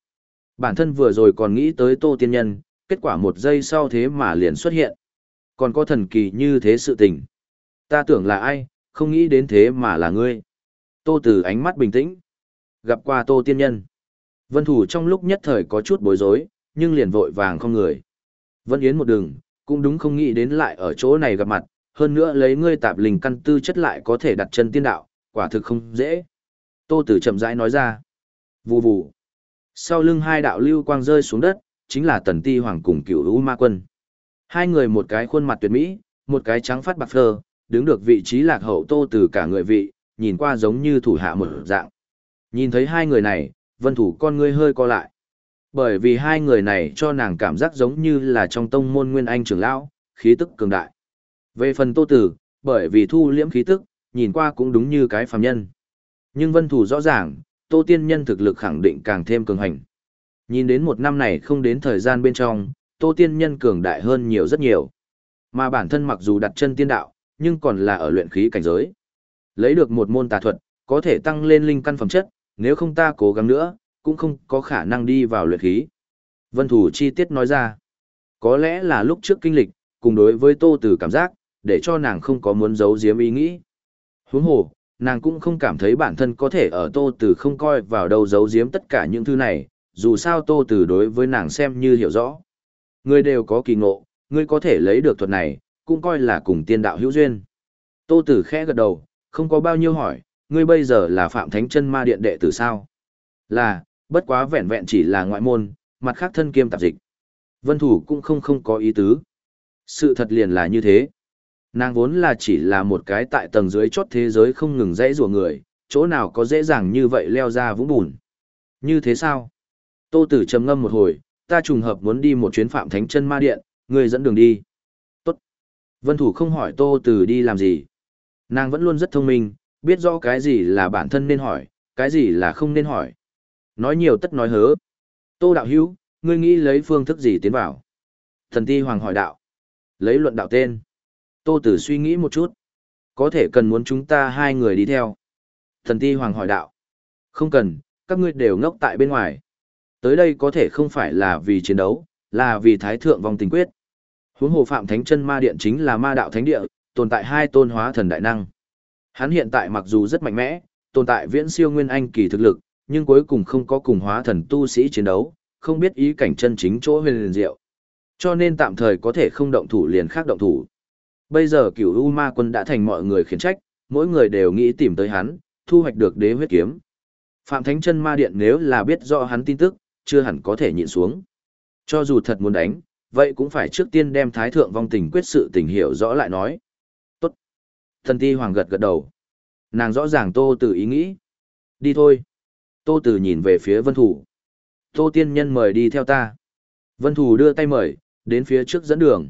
Speaker 1: Bản thân vừa rồi còn nghĩ tới tô tiên nhân, kết quả một giây sau thế mà liền xuất hiện. Còn có thần kỳ như thế sự tình. Ta tưởng là ai, không nghĩ đến thế mà là ngươi. Tô từ ánh mắt bình tĩnh. Gặp qua tô tiên nhân. Vân thủ trong lúc nhất thời có chút bối rối, nhưng liền vội vàng không người. Vân Yến một đường, cũng đúng không nghĩ đến lại ở chỗ này gặp mặt, hơn nữa lấy ngươi tạp linh căn tư chất lại có thể đặt chân tiên đạo, quả thực không dễ. Tô Tử chậm rãi nói ra. Vù vù. Sau lưng hai đạo lưu quang rơi xuống đất, chính là Tần Ti Hoàng cùng Cửu U Ma Quân. Hai người một cái khuôn mặt tuyệt mỹ, một cái trắng phát bạc phơ, đứng được vị trí lạc hậu Tô Tử cả người vị, nhìn qua giống như thủ hạ một dạng. Nhìn thấy hai người này, Vân Thủ con ngươi hơi co lại. Bởi vì hai người này cho nàng cảm giác giống như là trong tông môn Nguyên Anh trưởng lão, khí tức cường đại. Về phần Tô Tử, bởi vì thu liễm khí tức, nhìn qua cũng đúng như cái phàm nhân. Nhưng vân thủ rõ ràng, Tô Tiên Nhân thực lực khẳng định càng thêm cường hành. Nhìn đến một năm này không đến thời gian bên trong, Tô Tiên Nhân cường đại hơn nhiều rất nhiều. Mà bản thân mặc dù đặt chân tiên đạo, nhưng còn là ở luyện khí cảnh giới. Lấy được một môn tà thuật, có thể tăng lên linh căn phẩm chất, nếu không ta cố gắng nữa, cũng không có khả năng đi vào luyện khí. Vân Thủ chi tiết nói ra, có lẽ là lúc trước kinh lịch, cùng đối với Tô Tử cảm giác, để cho nàng không có muốn giấu giếm ý nghĩ. Huống hồ, nàng cũng không cảm thấy bản thân có thể ở Tô Tử không coi vào đâu giấu giếm tất cả những thứ này, dù sao Tô Tử đối với nàng xem như hiểu rõ. Người đều có kỳ ngộ, ngươi có thể lấy được thuật này, cũng coi là cùng tiên đạo hữu duyên. Tô Tử khẽ gật đầu, không có bao nhiêu hỏi, ngươi bây giờ là Phạm Thánh Chân Ma Điện đệ tử sao? Là, bất quá vẹn vẹn chỉ là ngoại môn, mặt khác thân kiêm tạp dịch. Vân Thủ cũng không không có ý tứ. Sự thật liền là như thế. Nàng vốn là chỉ là một cái tại tầng dưới chót thế giới không ngừng dãy rùa người, chỗ nào có dễ dàng như vậy leo ra vũng bùn. Như thế sao? Tô Tử trầm ngâm một hồi, ta trùng hợp muốn đi một chuyến Phạm Thánh Chân Ma Điện, người dẫn đường đi. Tốt. Vân Thủ không hỏi Tô Tử đi làm gì. Nàng vẫn luôn rất thông minh, biết rõ cái gì là bản thân nên hỏi, cái gì là không nên hỏi. Nói nhiều tất nói hớ. Tô Đạo Hữu ngươi nghĩ lấy phương thức gì tiến vào? Thần Ti Hoàng hỏi đạo. Lấy luận đạo tên. Tô Tử suy nghĩ một chút. Có thể cần muốn chúng ta hai người đi theo. Thần Ti Hoàng hỏi đạo. Không cần, các ngươi đều ngốc tại bên ngoài. Tới đây có thể không phải là vì chiến đấu, là vì Thái Thượng vong tình quyết. Huống hồ Phạm Thánh chân Ma Điện chính là ma đạo thánh địa, tồn tại hai tôn hóa thần đại năng. Hắn hiện tại mặc dù rất mạnh mẽ, tồn tại viễn siêu nguyên anh kỳ thực lực, nhưng cuối cùng không có cùng hóa thần tu sĩ chiến đấu, không biết ý cảnh chân chính chỗ huyền liền diệu. Cho nên tạm thời có thể không động thủ liền khác động thủ. Bây giờ cửu U Ma quân đã thành mọi người khiển trách, mỗi người đều nghĩ tìm tới hắn, thu hoạch được đế huyết kiếm. Phạm Thánh chân ma điện nếu là biết rõ hắn tin tức, chưa hẳn có thể nhịn xuống. Cho dù thật muốn đánh, vậy cũng phải trước tiên đem Thái Thượng vong tình quyết sự tình hiểu rõ lại nói. Tốt. Thần ti hoàng gật gật đầu. Nàng rõ ràng tô từ ý nghĩ. Đi thôi. Tô từ nhìn về phía vân thủ. Tô tiên nhân mời đi theo ta. Vân thủ đưa tay mời, đến phía trước dẫn đường.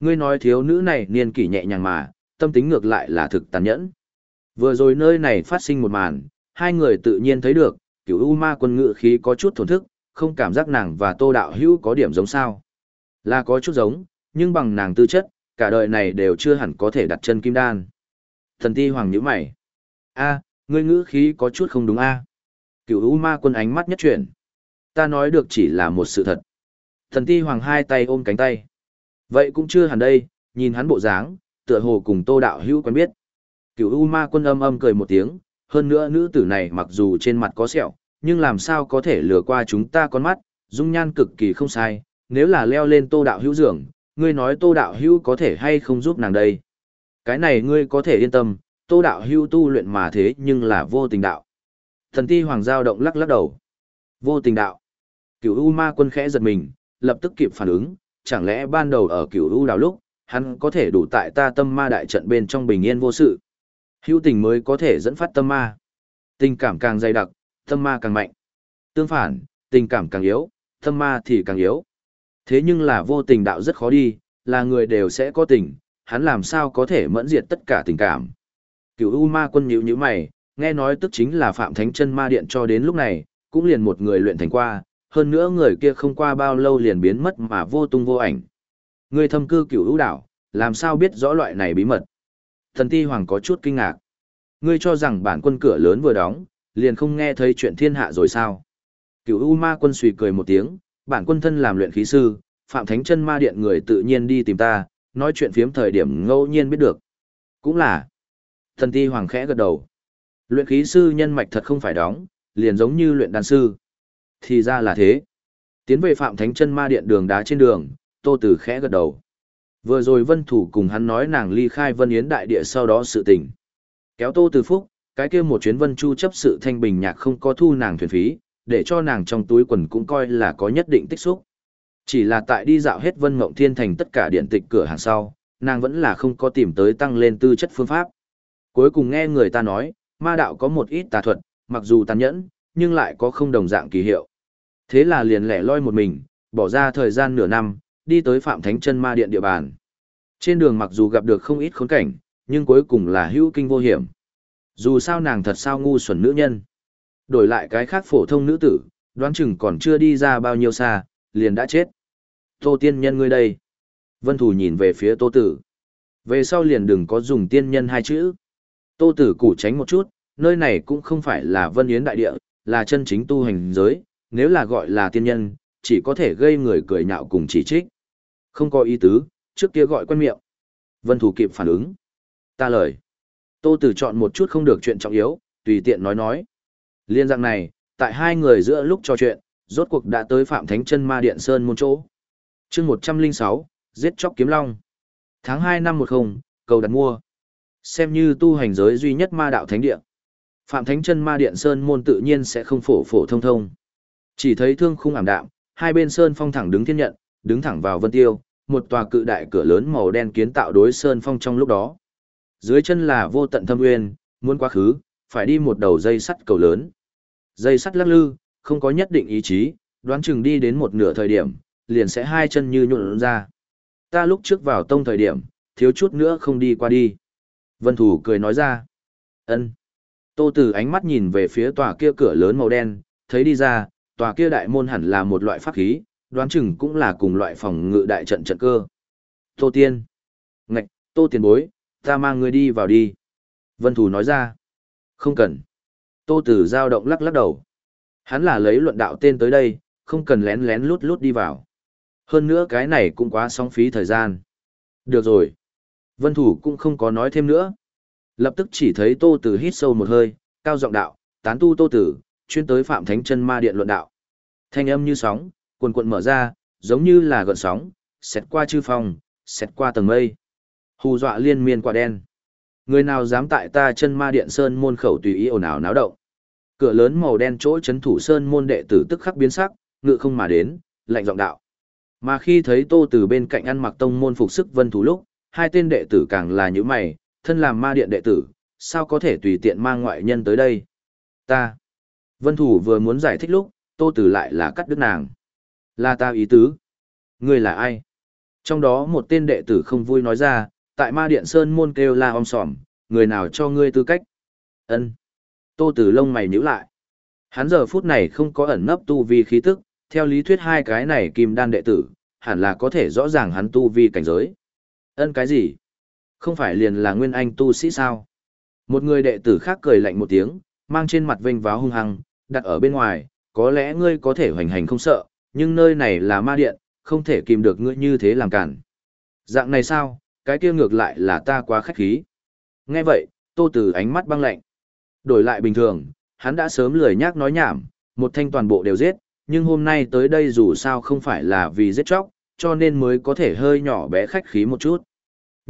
Speaker 1: Ngươi nói thiếu nữ này niên kỷ nhẹ nhàng mà, tâm tính ngược lại là thực tàn nhẫn. Vừa rồi nơi này phát sinh một màn, hai người tự nhiên thấy được, cửu U ma quân ngự khí có chút thổn thức, không cảm giác nàng và Tô Đạo Hữu có điểm giống sao. Là có chút giống, nhưng bằng nàng tư chất, cả đời này đều chưa hẳn có thể đặt chân kim đan. Thần ti hoàng nhíu mày. a ngươi ngữ khí có chút không đúng a Cửu U ma quân ánh mắt nhất chuyển. Ta nói được chỉ là một sự thật. Thần ti hoàng hai tay ôm cánh tay. Vậy cũng chưa hẳn đây, nhìn hắn bộ dáng, tựa hồ cùng Tô Đạo Hữu quen biết. Cửu U ma quân âm âm cười một tiếng, hơn nữa nữ tử này mặc dù trên mặt có sẹo, nhưng làm sao có thể lừa qua chúng ta con mắt, dung nhan cực kỳ không sai, nếu là leo lên tô đạo hữu giường ngươi nói tô đạo hữu có thể hay không giúp nàng đây. Cái này ngươi có thể yên tâm, tô đạo hữu tu luyện mà thế nhưng là vô tình đạo. Thần ti hoàng giao động lắc lắc đầu. Vô tình đạo. Cửu U ma quân khẽ giật mình, lập tức kịp phản ứng, chẳng lẽ ban đầu ở cửu U đào lúc, hắn có thể đủ tại ta tâm ma đại trận bên trong bình yên vô sự. Hữu tình mới có thể dẫn phát tâm ma. Tình cảm càng dày đặc, tâm ma càng mạnh. Tương phản, tình cảm càng yếu, tâm ma thì càng yếu. Thế nhưng là vô tình đạo rất khó đi, là người đều sẽ có tình, hắn làm sao có thể mẫn diệt tất cả tình cảm. Cửu U ma quân nhíu nhíu mày, nghe nói tức chính là Phạm Thánh chân ma điện cho đến lúc này, cũng liền một người luyện thành qua, hơn nữa người kia không qua bao lâu liền biến mất mà vô tung vô ảnh. Người thâm cư Cửu ưu đảo, làm sao biết rõ loại này bí mật? Thần Ti Hoàng có chút kinh ngạc. Ngươi cho rằng bản quân cửa lớn vừa đóng, liền không nghe thấy chuyện thiên hạ rồi sao? Cửu U Ma quân suy cười một tiếng, bản quân thân làm luyện khí sư, Phạm Thánh chân ma điện người tự nhiên đi tìm ta, nói chuyện phiếm thời điểm ngẫu nhiên biết được. Cũng là. Thần Ti Hoàng khẽ gật đầu. Luyện khí sư nhân mạch thật không phải đóng, liền giống như luyện đan sư. Thì ra là thế. Tiến về Phạm Thánh chân ma điện đường đá trên đường, Tô Tử khẽ gật đầu. Vừa rồi Vân Thủ cùng hắn nói nàng ly khai Vân Yến đại địa sau đó sự tình. Kéo Tô Từ Phúc, cái kia một chuyến Vân Chu chấp sự thanh bình nhạc không có thu nàng thuyền phí, để cho nàng trong túi quần cũng coi là có nhất định tích xúc. Chỉ là tại đi dạo hết Vân Mộng Thiên thành tất cả điện tịch cửa hàng sau, nàng vẫn là không có tìm tới tăng lên tư chất phương pháp. Cuối cùng nghe người ta nói, ma đạo có một ít tà thuật, mặc dù tàn nhẫn, nhưng lại có không đồng dạng kỳ hiệu. Thế là liền lẻ loi một mình, bỏ ra thời gian nửa năm, đi tới Phạm Thánh chân ma điện địa bàn. Trên đường mặc dù gặp được không ít khốn cảnh, nhưng cuối cùng là hữu kinh vô hiểm. Dù sao nàng thật sao ngu xuẩn nữ nhân. Đổi lại cái khác phổ thông nữ tử, đoán chừng còn chưa đi ra bao nhiêu xa, liền đã chết. Tô tiên nhân ngươi đây. Vân Thủ nhìn về phía tô tử. Về sau liền đừng có dùng tiên nhân hai chữ. Tô tử củ tránh một chút, nơi này cũng không phải là vân yến đại địa, là chân chính tu hành giới, nếu là gọi là tiên nhân, chỉ có thể gây người cười nhạo cùng chỉ trích. Không có ý tứ, trước kia gọi quen miệng. Vân Thủ kịp phản ứng. Ta lời. Tô Tử chọn một chút không được chuyện trọng yếu, tùy tiện nói nói. Liên dạng này, tại hai người giữa lúc trò chuyện, rốt cuộc đã tới Phạm Thánh Chân Ma Điện Sơn môn chỗ. Chương 106, giết chóc kiếm long. Tháng 2 năm 10, cầu đặt mua. Xem như tu hành giới duy nhất ma đạo thánh địa. Phạm Thánh Chân Ma Điện Sơn môn tự nhiên sẽ không phổ phổ thông thông. Chỉ thấy thương khung ảm đạm, hai bên sơn phong thẳng đứng thiên nhận, đứng thẳng vào vân tiêu, một tòa cự đại cửa lớn màu đen kiến tạo đối sơn phong trong lúc đó. Dưới chân là vô tận thâm nguyên, muốn quá khứ, phải đi một đầu dây sắt cầu lớn. Dây sắt lắc lư, không có nhất định ý chí, đoán chừng đi đến một nửa thời điểm, liền sẽ hai chân như nhuộn ra. Ta lúc trước vào tông thời điểm, thiếu chút nữa không đi qua đi. Vân Thủ cười nói ra. ân. Tô Tử ánh mắt nhìn về phía tòa kia cửa lớn màu đen, thấy đi ra, tòa kia đại môn hẳn là một loại pháp khí, đoán chừng cũng là cùng loại phòng ngự đại trận trận cơ. Tô Tiên. Ngạch, Tô Tiền bối, ta mang ngươi đi vào đi. Vân Thủ nói ra. Không cần. Tô Tử giao động lắc lắc đầu. Hắn là lấy luận đạo tên tới đây, không cần lén lén lút lút đi vào. Hơn nữa cái này cũng quá sóng phí thời gian. Được rồi. Vân Thủ cũng không có nói thêm nữa. Lập tức chỉ thấy Tô Tử hít sâu một hơi, cao giọng đạo, tán tu Tô Tử, chuyên tới Phạm Thánh Chân Ma Điện luận đạo. Thanh âm như sóng, cuồn cuộn mở ra, giống như là gợn sóng, xẹt qua chư phòng, xẹt qua tầng mây. Hù dọa liên miên quả đen. Người nào dám tại ta chân ma điện sơn môn khẩu tùy ý ồn ào náo động. Cửa lớn màu đen chỗ chấn thủ sơn môn đệ tử tức khắc biến sắc, ngự không mà đến, lạnh giọng đạo. Mà khi thấy Tô từ bên cạnh ăn mặc tông môn phục sức vân thủ lúc, hai tên đệ tử càng là những mày, thân làm ma điện đệ tử, sao có thể tùy tiện mang ngoại nhân tới đây? Ta. Vân thủ vừa muốn giải thích lúc, Tô Tử lại là cắt đứt nàng. Là ta ý tứ. Ngươi là ai? Trong đó một tên đệ tử không vui nói ra, tại ma điện sơn môn kêu la om sòm, người nào cho ngươi tư cách? Ân. Tô Tử lông mày nhíu lại. Hắn giờ phút này không có ẩn nấp tu vi khí tức, theo lý thuyết hai cái này kim đan đệ tử, hẳn là có thể rõ ràng hắn tu vi cảnh giới. Ân cái gì? Không phải liền là nguyên anh tu sĩ sao? Một người đệ tử khác cười lạnh một tiếng, mang trên mặt vênh váo hung hăng, đặt ở bên ngoài, có lẽ ngươi có thể hoành hành không sợ, nhưng nơi này là ma điện, không thể kìm được ngươi như thế làm cản. Dạng này sao, cái kia ngược lại là ta quá khách khí. Nghe vậy, tô tử ánh mắt băng lạnh. Đổi lại bình thường, hắn đã sớm lười nhác nói nhảm, một thanh toàn bộ đều giết, nhưng hôm nay tới đây dù sao không phải là vì giết chóc, cho nên mới có thể hơi nhỏ bé khách khí một chút.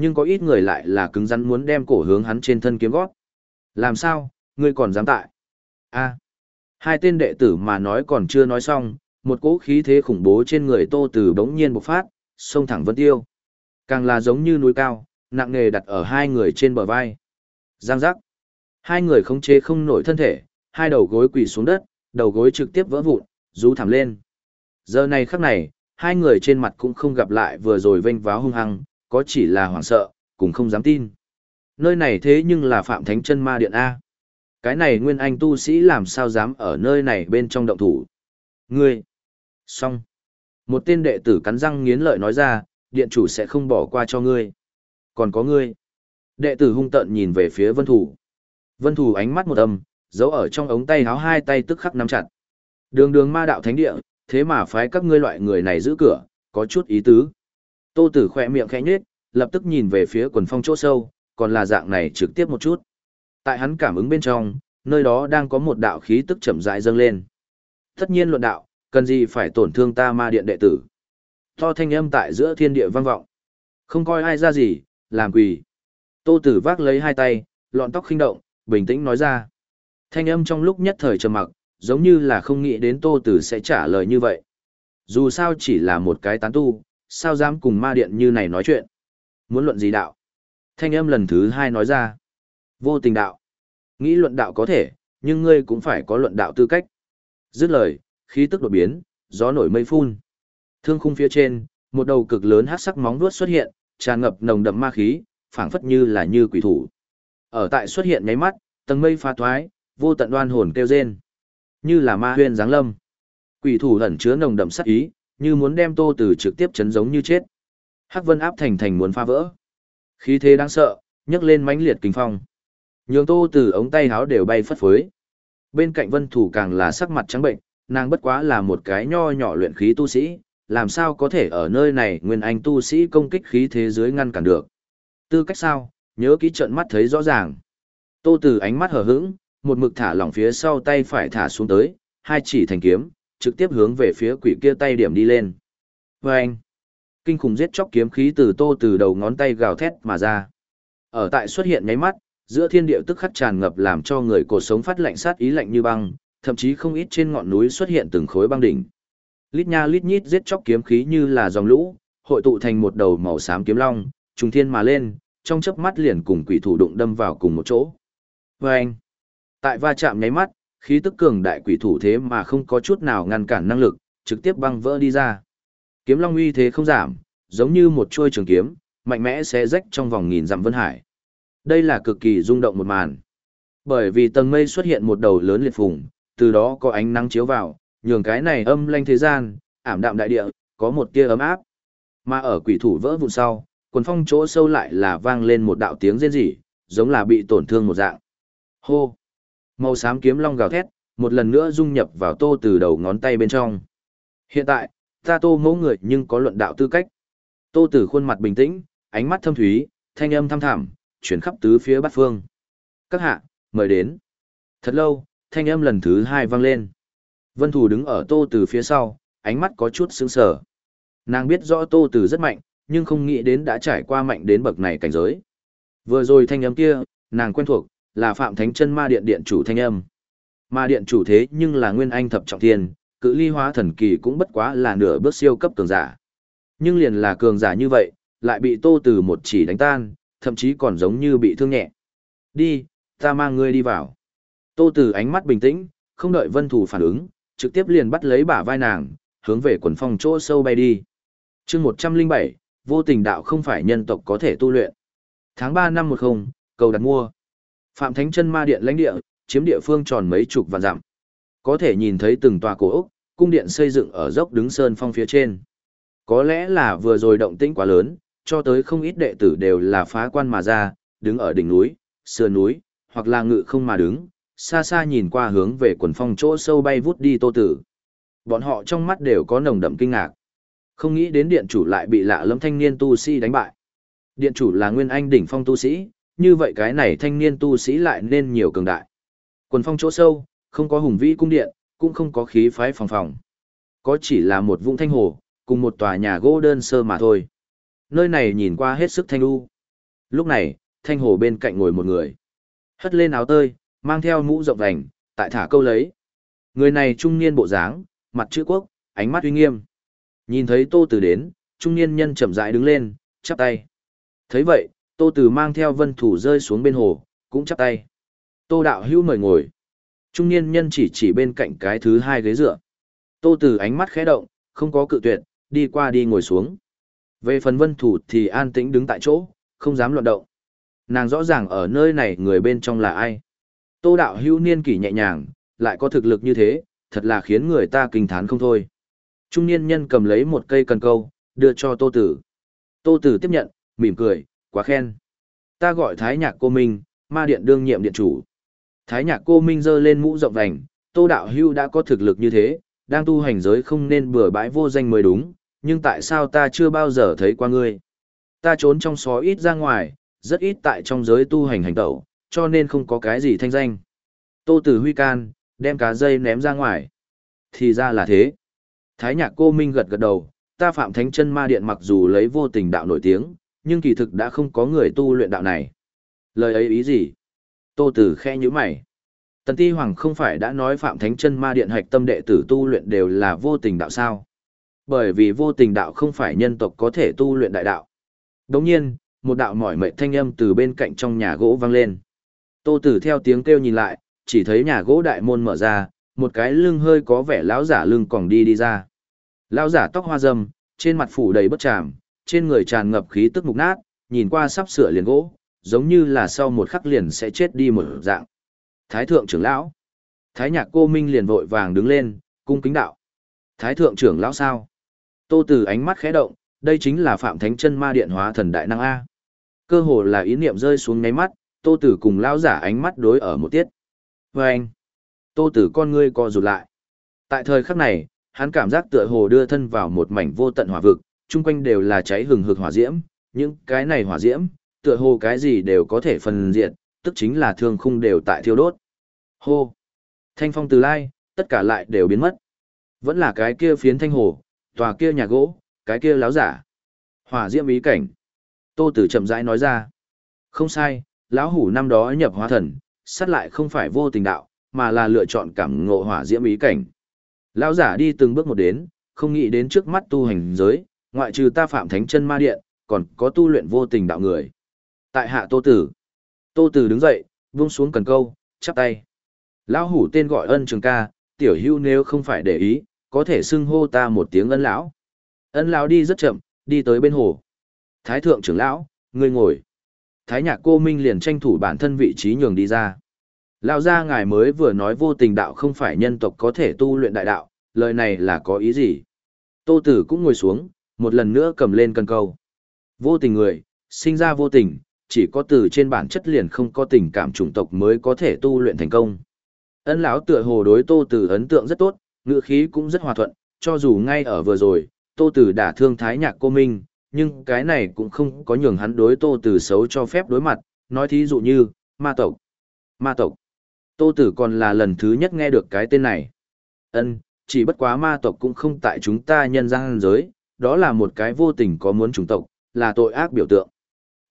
Speaker 1: Nhưng có ít người lại là cứng rắn muốn đem cổ hướng hắn trên thân kiếm gót. Làm sao, ngươi còn dám tại? a hai tên đệ tử mà nói còn chưa nói xong, một cỗ khí thế khủng bố trên người tô từ bỗng nhiên bộc phát, xông thẳng vân tiêu. Càng là giống như núi cao, nặng nề đặt ở hai người trên bờ vai. Giang giác. Hai người không chế không nổi thân thể, hai đầu gối quỳ xuống đất, đầu gối trực tiếp vỡ vụn, rú thảm lên. Giờ này khắc này, hai người trên mặt cũng không gặp lại vừa rồi vênh váo hung hăng, có chỉ là hoảng sợ, cũng không dám tin. Nơi này thế nhưng là Phạm Thánh chân ma điện A. Cái này nguyên anh tu sĩ làm sao dám ở nơi này bên trong động thủ. Ngươi! Xong! Một tên đệ tử cắn răng nghiến lợi nói ra, điện chủ sẽ không bỏ qua cho ngươi. Còn có ngươi! Đệ tử hung tận nhìn về phía vân thủ. Vân thủ ánh mắt một âm, giấu ở trong ống tay háo hai tay tức khắc nắm chặt. Đường đường ma đạo thánh địa, thế mà phái các ngươi loại người này giữ cửa, có chút ý tứ. Tô Tử khẽ miệng khẽ nhếch, lập tức nhìn về phía quần phong chỗ sâu, còn là dạng này trực tiếp một chút. Tại hắn cảm ứng bên trong, nơi đó đang có một đạo khí tức chậm rãi dâng lên. Tất nhiên luận đạo, cần gì phải tổn thương ta ma điện đệ tử. To thanh âm tại giữa thiên địa vang vọng. Không coi ai ra gì, làm quỳ. Tô Tử vác lấy hai tay, lọn tóc khinh động, bình tĩnh nói ra. Thanh âm trong lúc nhất thời trầm mặc, giống như là không nghĩ đến Tô Tử sẽ trả lời như vậy. Dù sao chỉ là một cái tán tu, sao dám cùng ma điện như này nói chuyện. Muốn luận gì đạo? Thanh âm lần thứ hai nói ra. Vô tình đạo. Nghĩ luận đạo có thể, nhưng ngươi cũng phải có luận đạo tư cách. Dứt lời, khí tức đột biến, gió nổi mây phun. Thương khung phía trên, một đầu cực lớn hát sắc móng vuốt xuất hiện, tràn ngập nồng đậm ma khí, phảng phất như là như quỷ thủ. Ở tại xuất hiện nháy mắt, tầng mây pha thoái, vô tận đoan hồn kêu rên. Như là ma huyên giáng lâm. Quỷ thủ ẩn chứa nồng đậm sát ý, như muốn đem Tô Tử trực tiếp chấn giống như chết. Hắc Vân áp thành thành muốn phá vỡ. Khí thế đáng sợ, nhấc lên mãnh liệt kinh phong. Nhường Tô Tử ống tay háo đều bay phất phới. Bên cạnh Vân Thủ càng là sắc mặt trắng bệnh, nàng bất quá là một cái nho nhỏ luyện khí tu sĩ, làm sao có thể ở nơi này nguyên anh tu sĩ công kích khí thế dưới ngăn cản được. Tư cách sao, nhớ kỹ trận mắt thấy rõ ràng. Tô Tử ánh mắt hờ hững, một mực thả lỏng phía sau tay phải thả xuống tới, hai chỉ thành kiếm, trực tiếp hướng về phía quỷ kia tay điểm đi lên. Và anh, kinh khủng giết chóc kiếm khí từ tô từ đầu ngón tay gào thét mà ra. Ở tại xuất hiện nháy mắt, giữa thiên địa tức khắc tràn ngập làm cho người cổ sống phát lạnh sát ý lạnh như băng, thậm chí không ít trên ngọn núi xuất hiện từng khối băng đỉnh. Lít nha lít nhít giết chóc kiếm khí như là dòng lũ, hội tụ thành một đầu màu xám kiếm long, trùng thiên mà lên, trong chớp mắt liền cùng quỷ thủ đụng đâm vào cùng một chỗ. Và anh, tại va chạm nháy mắt, khí tức cường đại quỷ thủ thế mà không có chút nào ngăn cản năng lực, trực tiếp băng vỡ đi ra. Kiếm long uy thế không giảm, giống như một chuôi trường kiếm, mạnh mẽ sẽ rách trong vòng nghìn dặm vân hải. Đây là cực kỳ rung động một màn. Bởi vì tầng mây xuất hiện một đầu lớn liệt phùng, từ đó có ánh nắng chiếu vào, nhường cái này âm lanh thế gian, ảm đạm đại địa, có một tia ấm áp. Mà ở quỷ thủ vỡ vụn sau, quần phong chỗ sâu lại là vang lên một đạo tiếng rên rỉ, giống là bị tổn thương một dạng. Hô! Màu xám kiếm long gào thét, một lần nữa dung nhập vào tô từ đầu ngón tay bên trong. Hiện tại, ta tô mẫu người nhưng có luận đạo tư cách. Tô từ khuôn mặt bình tĩnh, ánh mắt thâm thúy, thanh âm thăm thẳm, chuyển khắp tứ phía bát phương. Các hạ, mời đến. Thật lâu, thanh âm lần thứ hai vang lên. Vân Thủ đứng ở tô từ phía sau, ánh mắt có chút sững sờ. Nàng biết rõ tô từ rất mạnh, nhưng không nghĩ đến đã trải qua mạnh đến bậc này cảnh giới. Vừa rồi thanh âm kia, nàng quen thuộc, là Phạm Thánh Chân Ma Điện điện chủ thanh âm. Ma điện chủ thế nhưng là Nguyên Anh thập trọng thiên, cự ly hóa thần kỳ cũng bất quá là nửa bước siêu cấp cường giả. Nhưng liền là cường giả như vậy, lại bị Tô Từ một chỉ đánh tan, thậm chí còn giống như bị thương nhẹ. Đi, ta mang ngươi đi vào. Tô Từ ánh mắt bình tĩnh, không đợi Vân Thủ phản ứng, trực tiếp liền bắt lấy bả vai nàng, hướng về quần phong chỗ sâu bay đi. chương 107, vô tình đạo không phải nhân tộc có thể tu luyện. Tháng 3 năm 10, cầu đặt mua. Phạm Thánh chân ma điện lãnh địa, chiếm địa phương tròn mấy chục vạn dặm. Có thể nhìn thấy từng tòa cổ ốc, cung điện xây dựng ở dốc đứng sơn phong phía trên. Có lẽ là vừa rồi động tĩnh quá lớn, cho tới không ít đệ tử đều là phá quan mà ra, đứng ở đỉnh núi, sườn núi, hoặc là ngự không mà đứng, xa xa nhìn qua hướng về quần phong chỗ sâu bay vút đi tô tử. Bọn họ trong mắt đều có nồng đậm kinh ngạc. Không nghĩ đến điện chủ lại bị lạ lẫm thanh niên tu sĩ đánh bại. Điện chủ là nguyên anh đỉnh phong tu sĩ, như vậy cái này thanh niên tu sĩ lại nên nhiều cường đại. Quần phong chỗ sâu, không có hùng vĩ cung điện, cũng không có khí phái phòng phòng. Có chỉ là một vũng thanh hồ, cùng một tòa nhà gỗ đơn sơ mà thôi. Nơi này nhìn qua hết sức thanh u. Lúc này, thanh hồ bên cạnh ngồi một người. Hất lên áo tơi, mang theo mũ rộng vành, tại thả câu lấy. Người này trung niên bộ dáng, mặt chữ quốc, ánh mắt uy nghiêm. Nhìn thấy Tô Từ đến, trung niên nhân chậm rãi đứng lên, chắp tay. Thấy vậy, Tô Từ mang theo vân thủ rơi xuống bên hồ, cũng chắp tay. Tô đạo hữu mời ngồi. Trung niên nhân chỉ chỉ bên cạnh cái thứ hai ghế dựa. Tô Từ ánh mắt khẽ động, không có cự tuyệt, đi qua đi ngồi xuống. Về phần vân thủ thì an tĩnh đứng tại chỗ, không dám loạn động. Nàng rõ ràng ở nơi này người bên trong là ai. Tô đạo hữu niên kỷ nhẹ nhàng, lại có thực lực như thế, thật là khiến người ta kinh thán không thôi. Trung niên nhân cầm lấy một cây cần câu, đưa cho Tô Tử. Tô Tử tiếp nhận, mỉm cười, quá khen. Ta gọi Thái Nhạc Cô Minh, ma điện đương nhiệm điện chủ. Thái Nhạc Cô Minh giơ lên mũ rộng vành, Tô Đạo Hưu đã có thực lực như thế, đang tu hành giới không nên bừa bãi vô danh mới đúng, nhưng tại sao ta chưa bao giờ thấy qua ngươi? Ta trốn trong xó ít ra ngoài, rất ít tại trong giới tu hành hành tẩu, cho nên không có cái gì thanh danh. Tô Tử Huy can, đem cá dây ném ra ngoài. Thì ra là thế. Thái nhạc cô Minh gật gật đầu, ta Phạm Thánh chân Ma Điện mặc dù lấy vô tình đạo nổi tiếng, nhưng kỳ thực đã không có người tu luyện đạo này. Lời ấy ý gì? Tô Tử khẽ như mày. Tần Ti Hoàng không phải đã nói Phạm Thánh chân Ma Điện hạch tâm đệ tử tu luyện đều là vô tình đạo sao? Bởi vì vô tình đạo không phải nhân tộc có thể tu luyện đại đạo. Đương nhiên, một đạo mỏi mệt thanh âm từ bên cạnh trong nhà gỗ vang lên. Tô Tử theo tiếng kêu nhìn lại, chỉ thấy nhà gỗ đại môn mở ra, một cái lưng hơi có vẻ lão giả lưng còn đi đi ra. Lão giả tóc hoa râm, trên mặt phủ đầy bất tràm, trên người tràn ngập khí tức mục nát, nhìn qua sắp sửa liền gỗ, giống như là sau một khắc liền sẽ chết đi một dạng. Thái thượng trưởng lão. Thái nhạc cô Minh liền vội vàng đứng lên, cung kính đạo. Thái thượng trưởng lão sao? Tô Tử ánh mắt khẽ động, đây chính là Phạm Thánh Chân Ma Điện hóa thần đại năng A. Cơ hồ là ý niệm rơi xuống ngáy mắt, Tô Tử cùng lão giả ánh mắt đối ở một tiết. Và anh, Tô Tử con ngươi co rụt lại. Tại thời khắc này, hắn cảm giác tựa hồ đưa thân vào một mảnh vô tận hỏa vực, chung quanh đều là cháy hừng hực hỏa diễm, những cái này hỏa diễm, tựa hồ cái gì đều có thể phần diệt, tức chính là thương khung đều tại thiêu đốt. Hô! Thanh phong từ lai, tất cả lại đều biến mất. Vẫn là cái kia phiến thanh hồ, tòa kia nhà gỗ, cái kia láo giả. Hỏa diễm ý cảnh. Tô Tử chậm rãi nói ra. Không sai, lão hủ năm đó nhập hóa thần, sát lại không phải vô tình đạo, mà là lựa chọn cảm ngộ hỏa diễm ý cảnh. Lão giả đi từng bước một đến, không nghĩ đến trước mắt tu hành giới, ngoại trừ ta phạm thánh chân ma điện, còn có tu luyện vô tình đạo người. Tại hạ Tô Tử. Tô Tử đứng dậy, buông xuống cần câu, chắp tay. Lão hủ tên gọi ân trường ca, tiểu hưu nếu không phải để ý, có thể xưng hô ta một tiếng ân lão. Ân lão đi rất chậm, đi tới bên hồ. Thái thượng trưởng lão, ngươi ngồi. Thái nhạc cô Minh liền tranh thủ bản thân vị trí nhường đi ra. Lão gia ngài mới vừa nói vô tình đạo không phải nhân tộc có thể tu luyện đại đạo, lời này là có ý gì? Tô Tử cũng ngồi xuống, một lần nữa cầm lên cân câu. Vô tình người, sinh ra vô tình, chỉ có từ trên bản chất liền không có tình cảm chủng tộc mới có thể tu luyện thành công. ấn lão tựa hồ đối Tô Tử ấn tượng rất tốt, ngữ khí cũng rất hòa thuận, cho dù ngay ở vừa rồi, Tô Tử đã thương thái nhạc cô Minh, nhưng cái này cũng không có nhường hắn đối Tô Tử xấu cho phép đối mặt, nói thí dụ như, ma tộc. Ma tộc. Tô Tử còn là lần thứ nhất nghe được cái tên này. Ân, chỉ bất quá ma tộc cũng không tại chúng ta nhân gian giới, đó là một cái vô tình có muốn chủng tộc, là tội ác biểu tượng.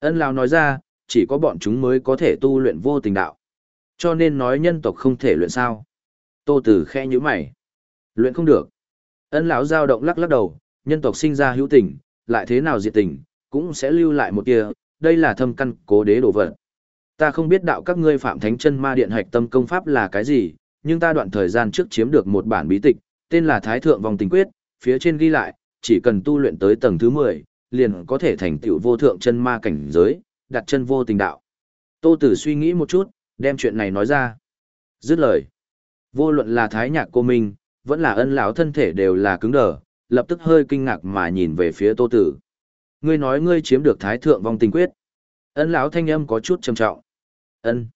Speaker 1: Ân Lão nói ra, chỉ có bọn chúng mới có thể tu luyện vô tình đạo. Cho nên nói nhân tộc không thể luyện sao. Tô Tử khẽ nhíu mày. Luyện không được. Ân lão dao động lắc lắc đầu, nhân tộc sinh ra hữu tình, lại thế nào diệt tình, cũng sẽ lưu lại một tia, đây là thâm căn cố đế đồ vật. Ta không biết đạo các ngươi phạm thánh chân ma điện hạch tâm công pháp là cái gì, nhưng ta đoạn thời gian trước chiếm được một bản bí tịch, tên là Thái Thượng Vòng Tình Quyết, phía trên ghi lại, chỉ cần tu luyện tới tầng thứ 10, liền có thể thành tựu vô thượng chân ma cảnh giới, đặt chân vô tình đạo. Tô Tử suy nghĩ một chút, đem chuyện này nói ra. Dứt lời. Vô luận là Thái Nhạc cô Minh, vẫn là ân lão thân thể đều là cứng đờ, lập tức hơi kinh ngạc mà nhìn về phía Tô Tử. Ngươi nói ngươi chiếm được Thái Thượng Vong Tình Quyết. Ân lão thanh âm có chút trầm trọng. Ân.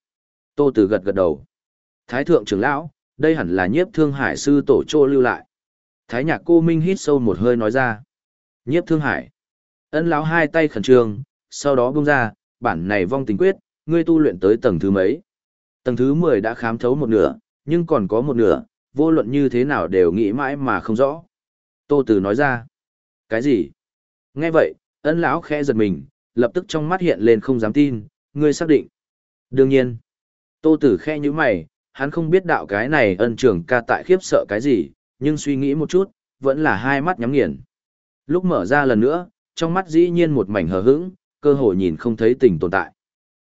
Speaker 1: Tô Tử gật gật đầu. Thái Thượng trưởng lão, đây hẳn là nhiếp thương hải sư tổ trô lưu lại. Thái nhạc cô Minh hít sâu một hơi nói ra. Nhiếp thương hải. Ân lão hai tay khẩn trương, sau đó buông ra, bản này vong tình quyết, ngươi tu luyện tới tầng thứ mấy. Tầng thứ 10 đã khám thấu một nửa, nhưng còn có một nửa, vô luận như thế nào đều nghĩ mãi mà không rõ. Tô Tử nói ra. Cái gì? Nghe vậy, ân lão khẽ giật mình, lập tức trong mắt hiện lên không dám tin, ngươi xác định. Đương nhiên. Tô Tử khẽ như mày, hắn không biết đạo cái này ân trưởng ca tại khiếp sợ cái gì, nhưng suy nghĩ một chút, vẫn là hai mắt nhắm nghiền. Lúc mở ra lần nữa, trong mắt dĩ nhiên một mảnh hờ hững, cơ hồ nhìn không thấy tình tồn tại.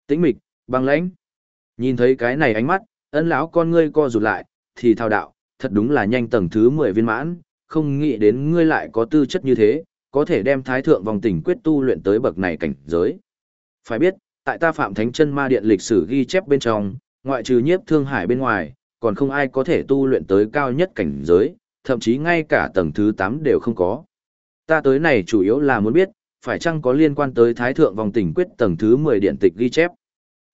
Speaker 1: Tĩnh mịch, băng lãnh. Nhìn thấy cái này ánh mắt, ân lão con ngươi co rụt lại, thì thao đạo, thật đúng là nhanh tầng thứ 10 viên mãn, không nghĩ đến ngươi lại có tư chất như thế, có thể đem thái thượng vòng tình quyết tu luyện tới bậc này cảnh giới. Phải biết, tại ta phạm thánh chân ma điện lịch sử ghi chép bên trong, ngoại trừ nhiếp thương hải bên ngoài, còn không ai có thể tu luyện tới cao nhất cảnh giới, thậm chí ngay cả tầng thứ 8 đều không có. Ta tới này chủ yếu là muốn biết, phải chăng có liên quan tới thái thượng vòng tình quyết tầng thứ 10 điện tịch ghi chép.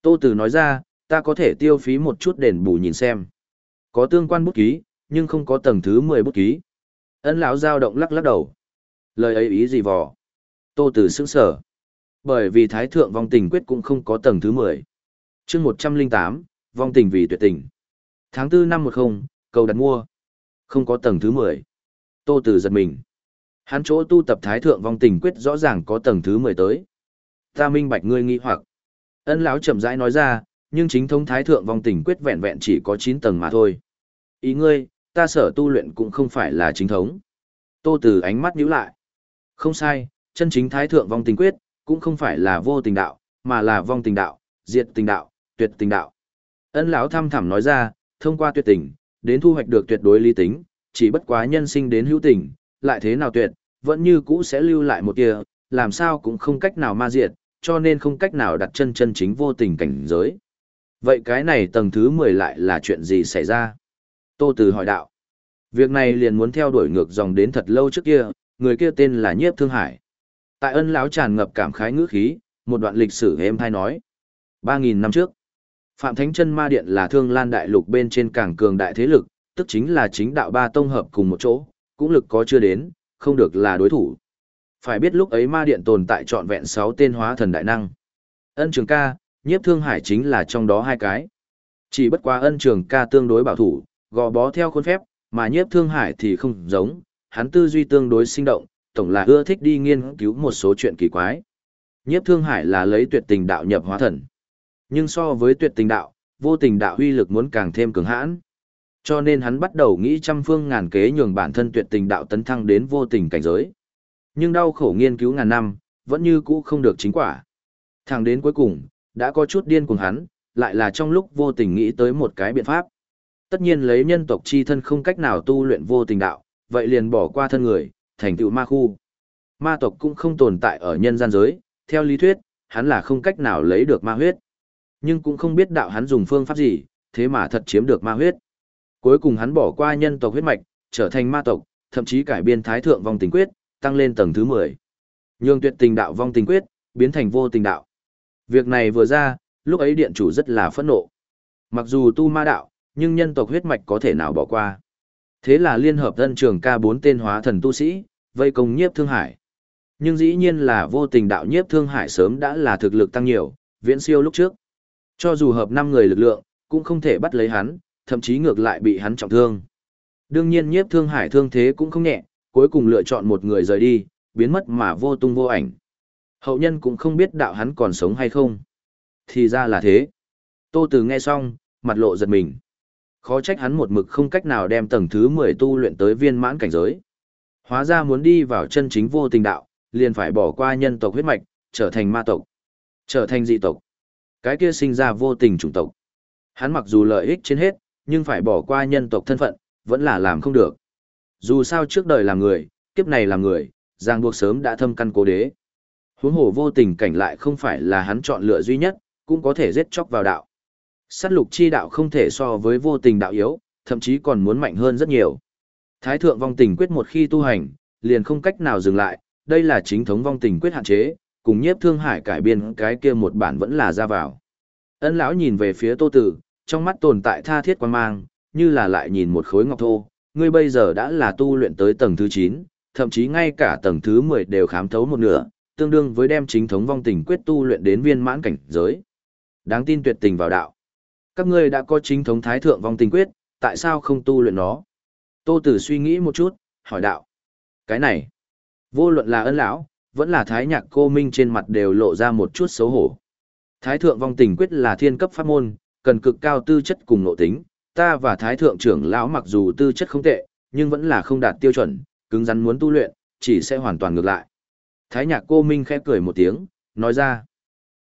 Speaker 1: Tô Tử nói ra, ta có thể tiêu phí một chút đền bù nhìn xem. Có tương quan bút ký, nhưng không có tầng thứ 10 bút ký. ấn lão dao động lắc lắc đầu. Lời ấy ý gì vò? Tô Tử sững sờ. Bởi vì thái thượng vòng tình quyết cũng không có tầng thứ 10. Chương 108, vong tình vì tuyệt tình. Tháng 4 năm 10, cầu đặt mua. Không có tầng thứ 10. Tô Tử giật mình. Hắn chỗ tu tập thái thượng vong tình quyết rõ ràng có tầng thứ 10 tới. Ta minh bạch ngươi nghi hoặc. Ân lão chậm rãi nói ra, nhưng chính thống thái thượng vong tình quyết vẹn vẹn chỉ có 9 tầng mà thôi. Ý ngươi, ta sở tu luyện cũng không phải là chính thống. Tô Tử ánh mắt nhíu lại. Không sai, chân chính thái thượng vong tình quyết, cũng không phải là vô tình đạo, mà là vong tình đạo, diệt tình đạo, tuyệt tình đạo. Ân lão thăm thẳm nói ra, thông qua tuyệt tình, đến thu hoạch được tuyệt đối lý tính, chỉ bất quá nhân sinh đến hữu tình, lại thế nào tuyệt, vẫn như cũ sẽ lưu lại một tia, làm sao cũng không cách nào ma diệt, cho nên không cách nào đặt chân chân chính vô tình cảnh giới. Vậy cái này tầng thứ 10 lại là chuyện gì xảy ra? Tô Từ hỏi đạo. Việc này liền muốn theo đuổi ngược dòng đến thật lâu trước kia, người kia tên là Nhiếp Thương Hải. Tại ân lão tràn ngập cảm khái ngữ khí, một đoạn lịch sử êm hay nói. 3.000 năm trước, Phạm Thánh Chân Ma Điện là thương lan đại lục bên trên cảng cường đại thế lực, tức chính là chính đạo ba tông hợp cùng một chỗ, cũng lực có chưa đến, không được là đối thủ. Phải biết lúc ấy Ma Điện tồn tại trọn vẹn 6 tên hóa thần đại năng. Ân Trường Ca, Nhiếp Thương Hải chính là trong đó hai cái. Chỉ bất quá Ân Trường Ca tương đối bảo thủ, gò bó theo khuôn phép, mà Nhiếp Thương Hải thì không giống, hắn tư duy tương đối sinh động, tổng là ưa thích đi nghiên cứu một số chuyện kỳ quái. Nhiếp Thương Hải là lấy tuyệt tình đạo nhập hóa thần. Nhưng so với tuyệt tình đạo, vô tình đạo huy lực muốn càng thêm cường hãn. Cho nên hắn bắt đầu nghĩ trăm phương ngàn kế nhường bản thân tuyệt tình đạo tấn thăng đến vô tình cảnh giới. Nhưng đau khổ nghiên cứu ngàn năm, vẫn như cũ không được chính quả. Thẳng đến cuối cùng, đã có chút điên cùng hắn, lại là trong lúc vô tình nghĩ tới một cái biện pháp. Tất nhiên lấy nhân tộc chi thân không cách nào tu luyện vô tình đạo, vậy liền bỏ qua thân người, thành tựu ma khu. Ma tộc cũng không tồn tại ở nhân gian giới, theo lý thuyết, hắn là không cách nào lấy được ma huyết. Nhưng cũng không biết đạo hắn dùng phương pháp gì, thế mà thật chiếm được ma huyết. Cuối cùng hắn bỏ qua nhân tộc huyết mạch, trở thành ma tộc, thậm chí cải biên thái thượng vong tình quyết, tăng lên tầng thứ 10. Nhường tuyệt tình đạo vong tình quyết, biến thành vô tình đạo. Việc này vừa ra, lúc ấy điện chủ rất là phẫn nộ. Mặc dù tu ma đạo, nhưng nhân tộc huyết mạch có thể nào bỏ qua. Thế là liên hợp thân trường ca bốn tên hóa thần tu sĩ, vây công nhiếp thương hải. Nhưng dĩ nhiên là vô tình đạo nhiếp thương hải sớm đã là thực lực tăng nhiều, viễn siêu lúc trước. Cho dù hợp 5 người lực lượng, cũng không thể bắt lấy hắn, thậm chí ngược lại bị hắn trọng thương. Đương nhiên nhiếp thương hải thương thế cũng không nhẹ, cuối cùng lựa chọn một người rời đi, biến mất mà vô tung vô ảnh. Hậu nhân cũng không biết đạo hắn còn sống hay không. Thì ra là thế. Tô Từ nghe xong, mặt lộ giật mình. Khó trách hắn một mực không cách nào đem tầng thứ 10 tu luyện tới viên mãn cảnh giới. Hóa ra muốn đi vào chân chính vô tình đạo, liền phải bỏ qua nhân tộc huyết mạch, trở thành ma tộc, trở thành dị tộc. Cái kia sinh ra vô tình chủng tộc. Hắn mặc dù lợi ích trên hết, nhưng phải bỏ qua nhân tộc thân phận, vẫn là làm không được. Dù sao trước đời là người, kiếp này là người, giang buộc sớm đã thâm căn cố đế. Huống hồ vô tình cảnh lại không phải là hắn chọn lựa duy nhất, cũng có thể giết chóc vào đạo. Sát lục chi đạo không thể so với vô tình đạo yếu, thậm chí còn muốn mạnh hơn rất nhiều. Thái thượng vong tình quyết một khi tu hành, liền không cách nào dừng lại, đây là chính thống vong tình quyết hạn chế, cùng nhiếp thương hải cải biên cái kia một bản vẫn là ra vào. Ân lão nhìn về phía Tô Tử, trong mắt tồn tại tha thiết quan mang, như là lại nhìn một khối ngọc thô, ngươi bây giờ đã là tu luyện tới tầng thứ 9, thậm chí ngay cả tầng thứ 10 đều khám thấu một nửa, tương đương với đem chính thống vong tình quyết tu luyện đến viên mãn cảnh giới. Đáng tin tuyệt tình vào đạo. Các ngươi đã có chính thống thái thượng vong tình quyết, tại sao không tu luyện nó? Tô Tử suy nghĩ một chút, hỏi đạo. Cái này, vô luận là ân lão, vẫn là thái nhạc cô minh trên mặt đều lộ ra một chút xấu hổ. Thái thượng vong tình quyết là thiên cấp pháp môn, cần cực cao tư chất cùng nội tính, ta và thái thượng trưởng lão mặc dù tư chất không tệ, nhưng vẫn là không đạt tiêu chuẩn, cứng rắn muốn tu luyện, chỉ sẽ hoàn toàn ngược lại. Thái nhạc cô minh khẽ cười một tiếng, nói ra.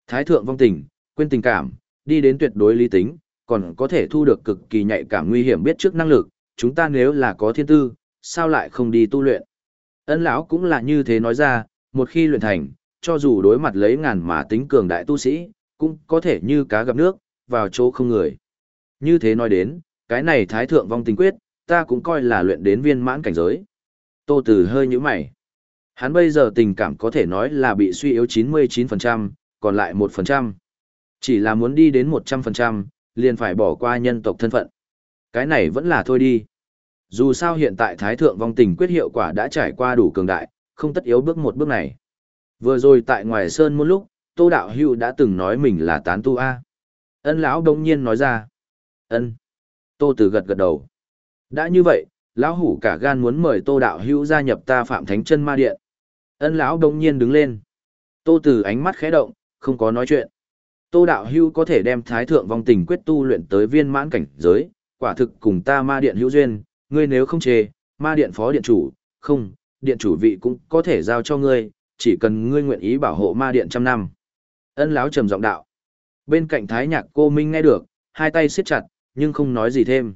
Speaker 1: Thái thượng vong tình, quên tình cảm, đi đến tuyệt đối lý tính, còn có thể thu được cực kỳ nhạy cảm nguy hiểm biết trước năng lực, chúng ta nếu là có thiên tư, sao lại không đi tu luyện. Ân lão cũng là như thế nói ra, một khi luyện thành, cho dù đối mặt lấy ngàn mà tính cường đại tu sĩ, cũng có thể như cá gặp nước, vào chỗ không người. Như thế nói đến, cái này thái thượng vong tình quyết, ta cũng coi là luyện đến viên mãn cảnh giới. Tô Tử hơi nhíu mày. Hắn bây giờ tình cảm có thể nói là bị suy yếu 99%, còn lại 1%. Chỉ là muốn đi đến 100%, liền phải bỏ qua nhân tộc thân phận. Cái này vẫn là thôi đi. Dù sao hiện tại Thái Thượng vong tình quyết hiệu quả đã trải qua đủ cường đại, không tất yếu bước một bước này. Vừa rồi tại ngoài sơn một lúc, Tô Đạo Hưu đã từng nói mình là tán tu A. Ân lão đông nhiên nói ra. Ân. Tô Tử gật gật đầu. Đã như vậy, lão hủ cả gan muốn mời Tô Đạo Hưu gia nhập ta Phạm Thánh Chân Ma Điện. Ân lão đông nhiên đứng lên. Tô Tử ánh mắt khẽ động, không có nói chuyện. Tô Đạo Hưu có thể đem Thái Thượng vong tình quyết tu luyện tới viên mãn cảnh giới, quả thực cùng ta Ma Điện hữu duyên, ngươi nếu không chê, Ma Điện phó điện chủ, không, điện chủ vị cũng có thể giao cho ngươi, chỉ cần ngươi nguyện ý bảo hộ Ma Điện trăm năm. Ân lão trầm giọng đạo. Bên cạnh Thái Nhạc Cô Minh nghe được, hai tay siết chặt, nhưng không nói gì thêm.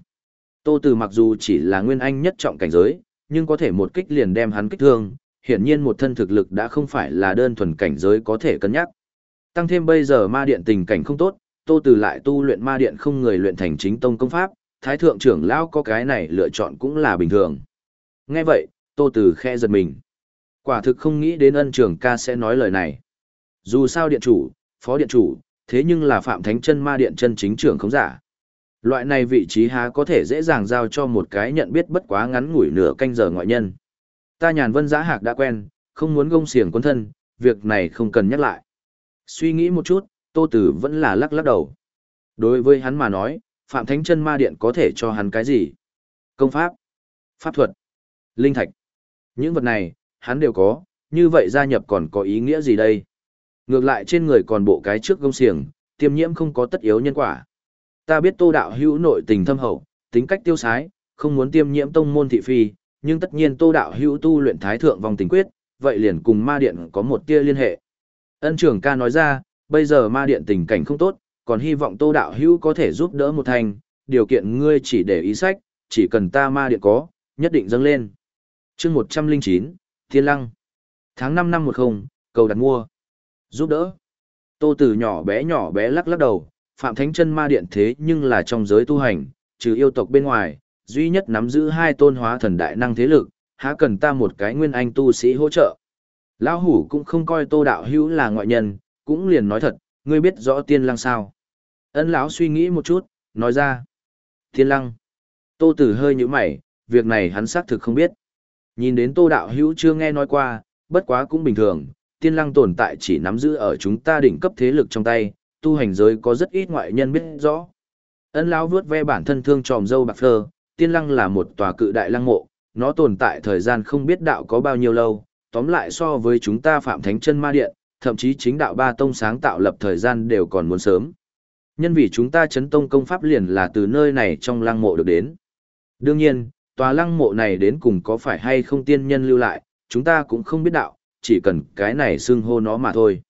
Speaker 1: Tô Từ mặc dù chỉ là nguyên anh nhất trọng cảnh giới, nhưng có thể một kích liền đem hắn kích thương, hiển nhiên một thân thực lực đã không phải là đơn thuần cảnh giới có thể cân nhắc. Tăng thêm bây giờ ma điện tình cảnh không tốt, Tô Từ lại tu luyện ma điện không người luyện thành chính tông công pháp, thái thượng trưởng lão có cái này lựa chọn cũng là bình thường. Nghe vậy, Tô Từ khe giật mình. Quả thực không nghĩ đến ân trưởng ca sẽ nói lời này. Dù sao điện chủ, phó điện chủ, thế nhưng là Phạm Thánh chân ma điện chân chính trưởng không giả. Loại này vị trí há có thể dễ dàng giao cho một cái nhận biết bất quá ngắn ngủi nửa canh giờ ngoại nhân. Ta nhàn vân giã hạc đã quen, không muốn gông xiềng quân thân, việc này không cần nhắc lại. Suy nghĩ một chút, Tô Tử vẫn là lắc lắc đầu. Đối với hắn mà nói, Phạm Thánh Chân Ma Điện có thể cho hắn cái gì? Công pháp, pháp thuật, linh thạch. Những vật này, hắn đều có, như vậy gia nhập còn có ý nghĩa gì đây? Ngược lại trên người còn bộ cái trước gông xiềng, tiêm nhiễm không có tất yếu nhân quả. Ta biết Tô đạo hữu nội tình thâm hậu, tính cách tiêu sái, không muốn tiêm nhiễm tông môn thị phi, nhưng tất nhiên Tô đạo hữu tu luyện thái thượng vòng tình quyết, vậy liền cùng ma điện có một tia liên hệ. Ân trưởng ca nói ra, bây giờ ma điện tình cảnh không tốt, còn hy vọng tô đạo hữu có thể giúp đỡ một thành, điều kiện ngươi chỉ để ý sách, chỉ cần ta ma điện có, nhất định dâng lên chương 109, Thiên Lăng. Tháng năm năm 10, cầu đặt mua. Giúp đỡ. Tô Tử nhỏ bé nhỏ bé lắc lắc đầu, Phạm Thánh Chân Ma Điện thế nhưng là trong giới tu hành, trừ yêu tộc bên ngoài, duy nhất nắm giữ hai tôn hóa thần đại năng thế lực, há cần ta một cái nguyên anh tu sĩ hỗ trợ. Lão hủ cũng không coi Tô đạo hữu là ngoại nhân, cũng liền nói thật, ngươi biết rõ tiên lăng sao? Ân lão suy nghĩ một chút, nói ra. Tiên lăng. Tô Tử hơi nhíu mày, việc này hắn xác thực không biết. Nhìn đến Tô đạo hữu chưa nghe nói qua, bất quá cũng bình thường, tiên lăng tồn tại chỉ nắm giữ ở chúng ta đỉnh cấp thế lực trong tay, tu hành giới có rất ít ngoại nhân biết rõ. Ân lão vuốt ve bản thân thương tròm dâu bạc phơ, tiên lăng là một tòa cự đại lăng mộ, nó tồn tại thời gian không biết đạo có bao nhiêu lâu, tóm lại so với chúng ta phạm thánh chân ma điện, thậm chí chính đạo ba tông sáng tạo lập thời gian đều còn muốn sớm. Nhân vì chúng ta chấn tông công pháp liền là từ nơi này trong lăng mộ được đến. Đương nhiên, tòa lăng mộ này đến cùng có phải hay không tiên nhân lưu lại, chúng ta cũng không biết đạo, chỉ cần cái này xưng hô nó mà thôi.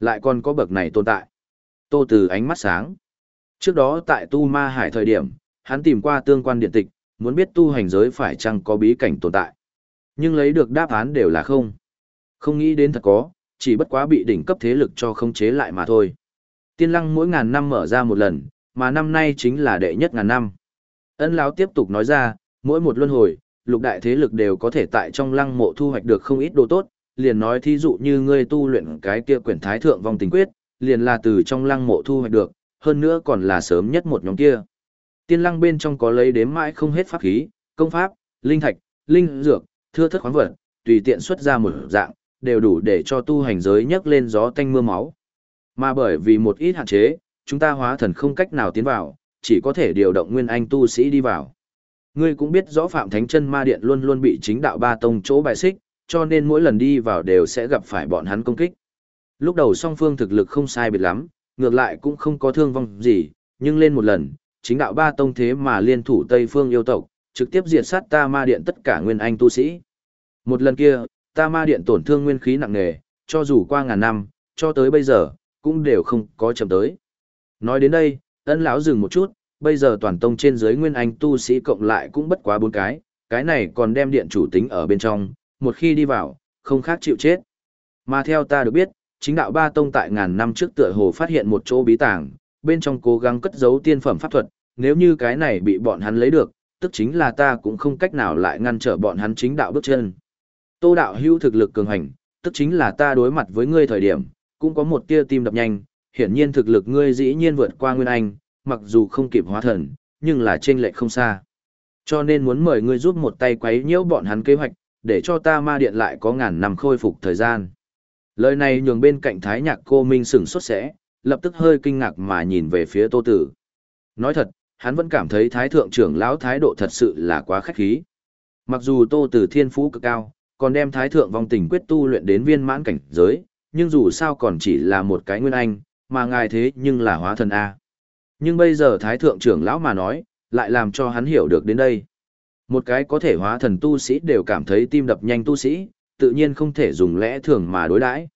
Speaker 1: Lại còn có bậc này tồn tại. Tô Từ ánh mắt sáng. Trước đó tại Tu Ma Hải thời điểm, hắn tìm qua tương quan điện tịch, muốn biết tu hành giới phải chăng có bí cảnh tồn tại. Nhưng lấy được đáp án đều là không. Không nghĩ đến thật có, chỉ bất quá bị đỉnh cấp thế lực cho không chế lại mà thôi. Tiên lăng mỗi ngàn năm mở ra một lần, mà năm nay chính là đệ nhất ngàn năm. Ân lão tiếp tục nói ra, mỗi một luân hồi, lục đại thế lực đều có thể tại trong lăng mộ thu hoạch được không ít đồ tốt, liền nói thí dụ như ngươi tu luyện cái kia quyển thái thượng vong tình quyết, liền là từ trong lăng mộ thu hoạch được, hơn nữa còn là sớm nhất một nhóm kia. Tiên lăng bên trong có lấy đếm mãi không hết pháp khí, công pháp, linh thạch, linh dược, thưa thất khoáng vật, tùy tiện xuất ra một dạng, đều đủ để cho tu hành giới nhấc lên gió tanh mưa máu. Mà bởi vì một ít hạn chế, chúng ta hóa thần không cách nào tiến vào, chỉ có thể điều động nguyên anh tu sĩ đi vào. Ngươi cũng biết rõ Phạm Thánh Chân Ma Điện luôn luôn bị chính đạo ba tông chỗ bài xích, cho nên mỗi lần đi vào đều sẽ gặp phải bọn hắn công kích. Lúc đầu song phương thực lực không sai biệt lắm, ngược lại cũng không có thương vong gì, nhưng lên một lần, chính đạo ba tông thế mà liên thủ Tây Phương yêu tộc, trực tiếp diệt sát ta ma điện tất cả nguyên anh tu sĩ. Một lần kia, ta ma điện tổn thương nguyên khí nặng nề, cho dù qua ngàn năm, cho tới bây giờ, cũng đều không có chậm tới. Nói đến đây, ân lão dừng một chút, bây giờ toàn tông trên dưới nguyên anh tu sĩ cộng lại cũng bất quá bốn cái, cái này còn đem điện chủ tính ở bên trong, một khi đi vào, không khác chịu chết. Mà theo ta được biết, chính đạo ba tông tại ngàn năm trước tựa hồ phát hiện một chỗ bí tàng, bên trong cố gắng cất giấu tiên phẩm pháp thuật, nếu như cái này bị bọn hắn lấy được, tức chính là ta cũng không cách nào lại ngăn trở bọn hắn chính đạo bước chân. Tô đạo hữu thực lực cường hành, tức chính là ta đối mặt với ngươi thời điểm, cũng có một tia tim đập nhanh, hiển nhiên thực lực ngươi dĩ nhiên vượt qua Nguyên Anh, mặc dù không kịp hóa thần, nhưng là trên lệch không xa. Cho nên muốn mời ngươi giúp một tay quấy nhiễu bọn hắn kế hoạch, để cho ta ma điện lại có ngàn năm khôi phục thời gian. Lời này nhường bên cạnh thái nhạc cô Minh sửng sốt sẽ, lập tức hơi kinh ngạc mà nhìn về phía tô tử. Nói thật, hắn vẫn cảm thấy thái thượng trưởng lão thái độ thật sự là quá khách khí. Mặc dù tô tử thiên phú cực cao, còn đem thái thượng vong tình quyết tu luyện đến viên mãn cảnh giới, nhưng dù sao còn chỉ là một cái nguyên anh, mà ngài thế nhưng là hóa thần A. Nhưng bây giờ thái thượng trưởng lão mà nói, lại làm cho hắn hiểu được đến đây. Một cái có thể hóa thần tu sĩ đều cảm thấy tim đập nhanh tu sĩ, tự nhiên không thể dùng lẽ thường mà đối đãi.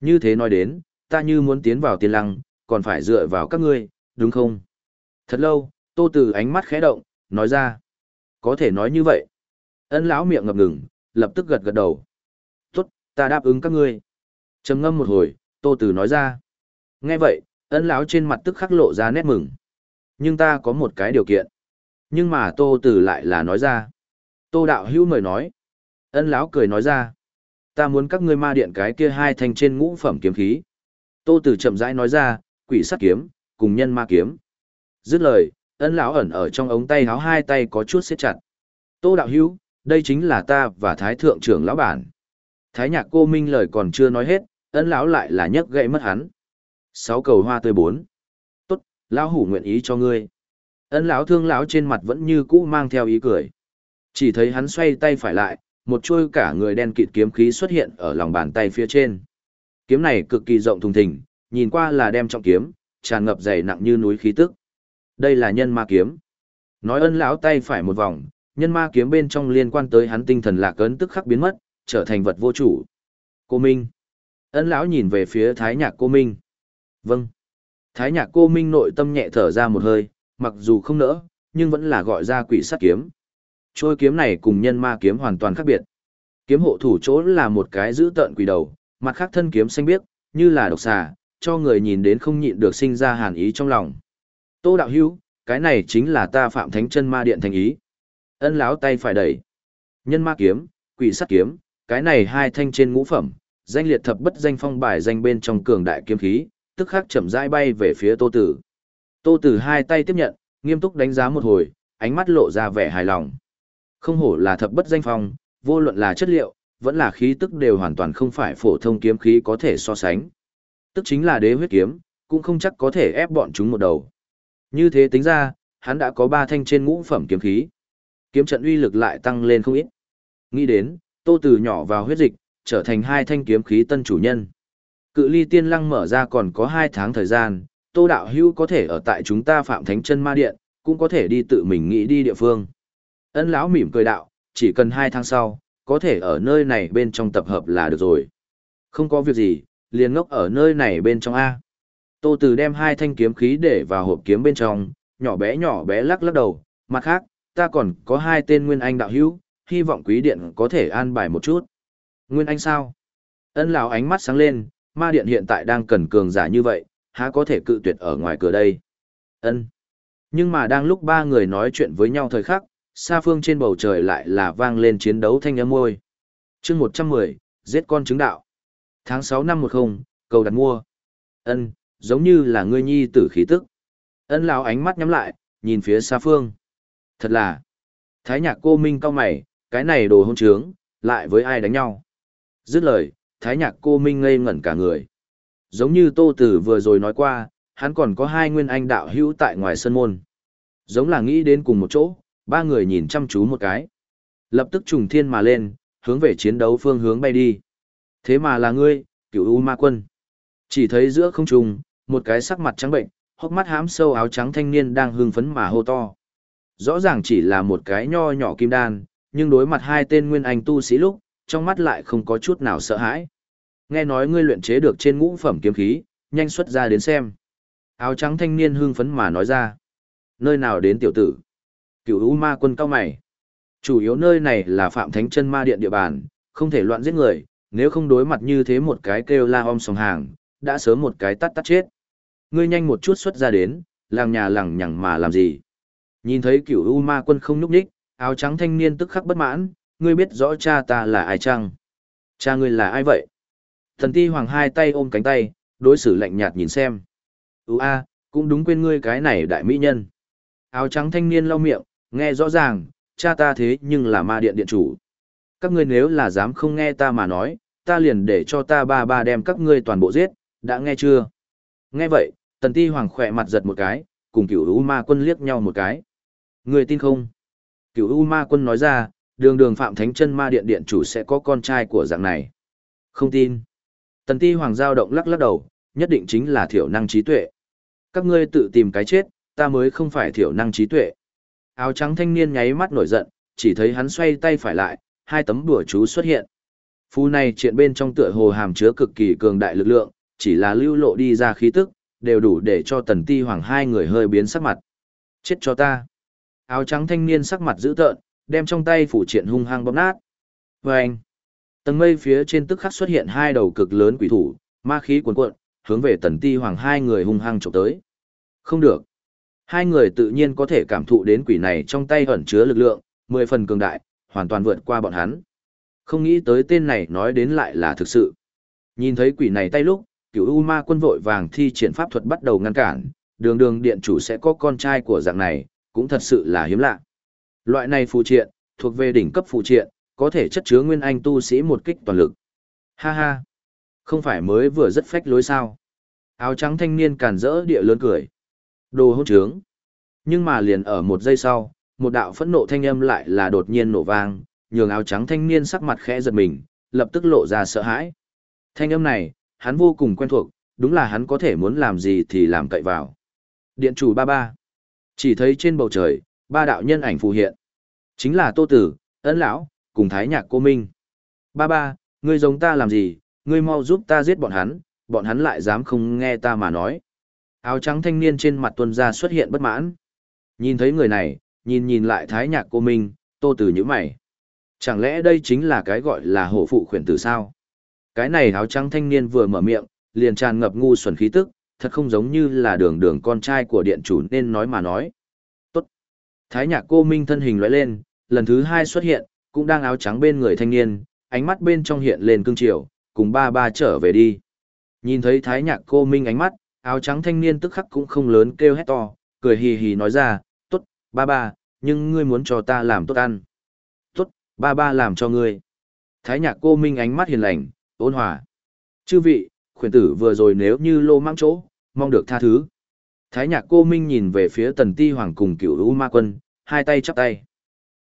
Speaker 1: Như thế nói đến, ta như muốn tiến vào tiên lăng, còn phải dựa vào các ngươi, đúng không? Thật lâu, tô từ ánh mắt khẽ động, nói ra. Có thể nói như vậy. Ân lão miệng ngập ngừng, lập tức gật gật đầu. Tốt, ta đáp ứng các ngươi. trầm ngâm một hồi, tô từ nói ra. Nghe vậy, ân lão trên mặt tức khắc lộ ra nét mừng. Nhưng ta có một cái điều kiện. Nhưng mà tô tử lại là nói ra. Tô đạo hữu mời nói. Ân lão cười nói ra. Ta muốn các ngươi ma điện cái kia hai thanh trên ngũ phẩm kiếm khí. Tô Tử chậm rãi nói ra, quỷ sát kiếm, cùng nhân ma kiếm. Dứt lời, ân lão ẩn ở trong ống tay háo hai tay có chút siết chặt. Tô đạo hữu, đây chính là ta và thái thượng trưởng lão bản. Thái nhạc cô minh lời còn chưa nói hết, ân lão lại là nhấc gậy mất hắn. Sáu cầu hoa tươi bốn. Tốt, lão hủ nguyện ý cho ngươi. Ân lão thương lão trên mặt vẫn như cũ mang theo ý cười. Chỉ thấy hắn xoay tay phải lại, một chuôi cả người đen kịt kiếm khí xuất hiện ở lòng bàn tay phía trên. Kiếm này cực kỳ rộng thùng thình, nhìn qua là đem trọng kiếm, tràn ngập dày nặng như núi khí tức. Đây là nhân ma kiếm. Nói ân lão tay phải một vòng, nhân ma kiếm bên trong liên quan tới hắn tinh thần lạc ấn tức khắc biến mất, trở thành vật vô chủ. Cô Minh. Ân lão nhìn về phía Thái Nhạc Cô Minh. Vâng. Thái Nhạc Cô Minh nội tâm nhẹ thở ra một hơi, mặc dù không nỡ, nhưng vẫn là gọi ra quỷ sát kiếm. Trôi kiếm này cùng nhân ma kiếm hoàn toàn khác biệt. Kiếm hộ thủ chỗ là một cái giữ tợn quỷ đầu, mặt khác thân kiếm xanh biếc, như là độc xà, cho người nhìn đến không nhịn được sinh ra hàn ý trong lòng. Tô đạo hữu, cái này chính là ta phạm thánh chân ma điện thành ý. Ân láo tay phải đẩy. Nhân ma kiếm, quỷ sắt kiếm, cái này hai thanh trên ngũ phẩm, danh liệt thập bất danh phong bài danh bên trong cường đại kiếm khí, tức khắc chậm rãi bay về phía Tô Tử. Tô Tử hai tay tiếp nhận, nghiêm túc đánh giá một hồi, ánh mắt lộ ra vẻ hài lòng. Không hổ là thập bất danh phong, vô luận là chất liệu, vẫn là khí tức đều hoàn toàn không phải phổ thông kiếm khí có thể so sánh. Tức chính là đế huyết kiếm, cũng không chắc có thể ép bọn chúng một đầu. Như thế tính ra, hắn đã có ba thanh trên ngũ phẩm kiếm khí. Kiếm trận uy lực lại tăng lên không ít. Nghĩ đến, tô tử nhỏ vào huyết dịch, trở thành hai thanh kiếm khí tân chủ nhân. Cự ly tiên lăng mở ra còn có hai tháng thời gian, tô đạo hưu có thể ở tại chúng ta phạm thánh chân ma điện, cũng có thể đi tự mình nghĩ đi địa phương. Ân lão mỉm cười đạo, chỉ cần hai tháng sau, có thể ở nơi này bên trong tập hợp là được rồi. Không có việc gì, liền ngốc ở nơi này bên trong A. Tô Từ đem hai thanh kiếm khí để vào hộp kiếm bên trong, nhỏ bé nhỏ bé lắc lắc đầu, mặt khác, ta còn có hai tên Nguyên Anh đạo hữu, hy vọng quý điện có thể an bài một chút. Nguyên Anh sao? Ân lão ánh mắt sáng lên, ma điện hiện tại đang cần cường giả như vậy, há có thể cự tuyệt ở ngoài cửa đây. Ân. Nhưng mà đang lúc ba người nói chuyện với nhau thời khắc, xa phương trên bầu trời lại là vang lên chiến đấu thanh âm môi. chương 110, giết con trứng đạo. Tháng 6 năm 10, cầu đặt mua. Ân, giống như là ngươi nhi tử khí tức. Ân lão ánh mắt nhắm lại, nhìn phía xa phương. Thật là, thái nhạc cô minh cao mày, cái này đồ hôn trướng, lại với ai đánh nhau. Dứt lời, thái nhạc cô minh ngây ngẩn cả người. Giống như tô tử vừa rồi nói qua, hắn còn có hai nguyên anh đạo hữu tại ngoài sân môn. Giống là nghĩ đến cùng một chỗ, ba người nhìn chăm chú một cái. Lập tức trùng thiên mà lên, hướng về chiến đấu phương hướng bay đi. Thế mà là ngươi, cửu U Ma Quân. Chỉ thấy giữa không trung, một cái sắc mặt trắng bệnh, hốc mắt hám sâu áo trắng thanh niên đang hưng phấn mà hô to. Rõ ràng chỉ là một cái nho nhỏ kim đan, nhưng đối mặt hai tên nguyên anh tu sĩ lúc, trong mắt lại không có chút nào sợ hãi. Nghe nói ngươi luyện chế được trên ngũ phẩm kiếm khí, nhanh xuất ra đến xem. Áo trắng thanh niên hưng phấn mà nói ra. Nơi nào đến tiểu tử? Cửu U Ma quân cao mày. Chủ yếu nơi này là Phạm Thánh Chân Ma Điện địa bàn, không thể loạn giết người, nếu không đối mặt như thế một cái kêu la om sòng hàng, đã sớm một cái tắt tắt chết. Ngươi nhanh một chút xuất ra đến, làng nhà lẳng nhằng mà làm gì? Nhìn thấy Cửu U Ma quân không nhúc nhích, áo trắng thanh niên tức khắc bất mãn, ngươi biết rõ cha ta là ai chăng? Cha ngươi là ai vậy? Thần ti hoàng hai tay ôm cánh tay, đối xử lạnh nhạt nhìn xem. Ú a, cũng đúng quên ngươi cái này đại mỹ nhân. Áo trắng thanh niên lau miệng, nghe rõ ràng, cha ta thế nhưng là ma điện điện chủ. Các ngươi nếu là dám không nghe ta mà nói, ta liền để cho ta ba ba đem các ngươi toàn bộ giết, đã nghe chưa? Nghe vậy, tần ti hoàng khỏe mặt giật một cái, cùng cửu U ma quân liếc nhau một cái. Ngươi tin không? Cửu U ma quân nói ra, đường đường phạm thánh chân ma điện điện chủ sẽ có con trai của dạng này. Không tin. Tần ti hoàng giao động lắc lắc đầu, nhất định chính là thiểu năng trí tuệ. Các ngươi tự tìm cái chết, ta mới không phải thiểu năng trí tuệ. Áo trắng thanh niên nháy mắt nổi giận, chỉ thấy hắn xoay tay phải lại, hai tấm đùa chú xuất hiện. Phù này triện bên trong tựa hồ hàm chứa cực kỳ cường đại lực lượng, chỉ là lưu lộ đi ra khí tức, đều đủ để cho tần ti hoàng hai người hơi biến sắc mặt. Chết cho ta. Áo trắng thanh niên sắc mặt dữ tợn, đem trong tay phủ triện hung hăng bóp nát. Và anh, tầng mây phía trên tức khắc xuất hiện hai đầu cực lớn quỷ thủ, ma khí cuồn cuộn, hướng về tần ti hoàng hai người hung hăng chụp tới. Không được. Hai người tự nhiên có thể cảm thụ đến quỷ này trong tay ẩn chứa lực lượng, mười phần cường đại, hoàn toàn vượt qua bọn hắn. Không nghĩ tới tên này nói đến lại là thực sự. Nhìn thấy quỷ này tay lúc, cửu U ma quân vội vàng thi triển pháp thuật bắt đầu ngăn cản, đường đường điện chủ sẽ có con trai của dạng này, cũng thật sự là hiếm lạ. Loại này phù triện, thuộc về đỉnh cấp phù triện, có thể chất chứa nguyên anh tu sĩ một kích toàn lực. Ha ha, không phải mới vừa rất phách lối sao. Áo trắng thanh niên càn rỡ địa lớn cười. Đồ hỗn trướng. Nhưng mà liền ở một giây sau, một đạo phẫn nộ thanh âm lại là đột nhiên nổ vang, nhường áo trắng thanh niên sắc mặt khẽ giật mình, lập tức lộ ra sợ hãi. Thanh âm này, hắn vô cùng quen thuộc, đúng là hắn có thể muốn làm gì thì làm cậy vào. Điện chủ ba ba. Chỉ thấy trên bầu trời, ba đạo nhân ảnh phù hiện. Chính là Tô Tử, Ấn Lão, cùng Thái Nhạc Cô Minh. Ba ba, ngươi giống ta làm gì, ngươi mau giúp ta giết bọn hắn, bọn hắn lại dám không nghe ta mà nói. Áo trắng thanh niên trên mặt tuân ra xuất hiện bất mãn. Nhìn thấy người này, nhìn nhìn lại thái nhạc cô Minh, tô tử như mày. Chẳng lẽ đây chính là cái gọi là hổ phụ khuyển tử sao? Cái này áo trắng thanh niên vừa mở miệng, liền tràn ngập ngu xuẩn khí tức, thật không giống như là đường đường con trai của điện chủ nên nói mà nói. Tốt. Thái nhạc cô Minh thân hình lóe lên, lần thứ hai xuất hiện, cũng đang áo trắng bên người thanh niên, ánh mắt bên trong hiện lên cương triều, cùng ba ba trở về đi. Nhìn thấy thái nhạc cô Minh ánh mắt, áo trắng thanh niên tức khắc cũng không lớn kêu hét to, cười hì hì nói ra, tốt, ba ba, nhưng ngươi muốn cho ta làm tốt ăn. Tốt, ba ba làm cho ngươi. Thái nhạc cô Minh ánh mắt hiền lành, ôn hòa. Chư vị, khuyển tử vừa rồi nếu như lô mang chỗ, mong được tha thứ. Thái nhạc cô Minh nhìn về phía tần ti hoàng cùng cựu U Ma Quân, hai tay chắp tay.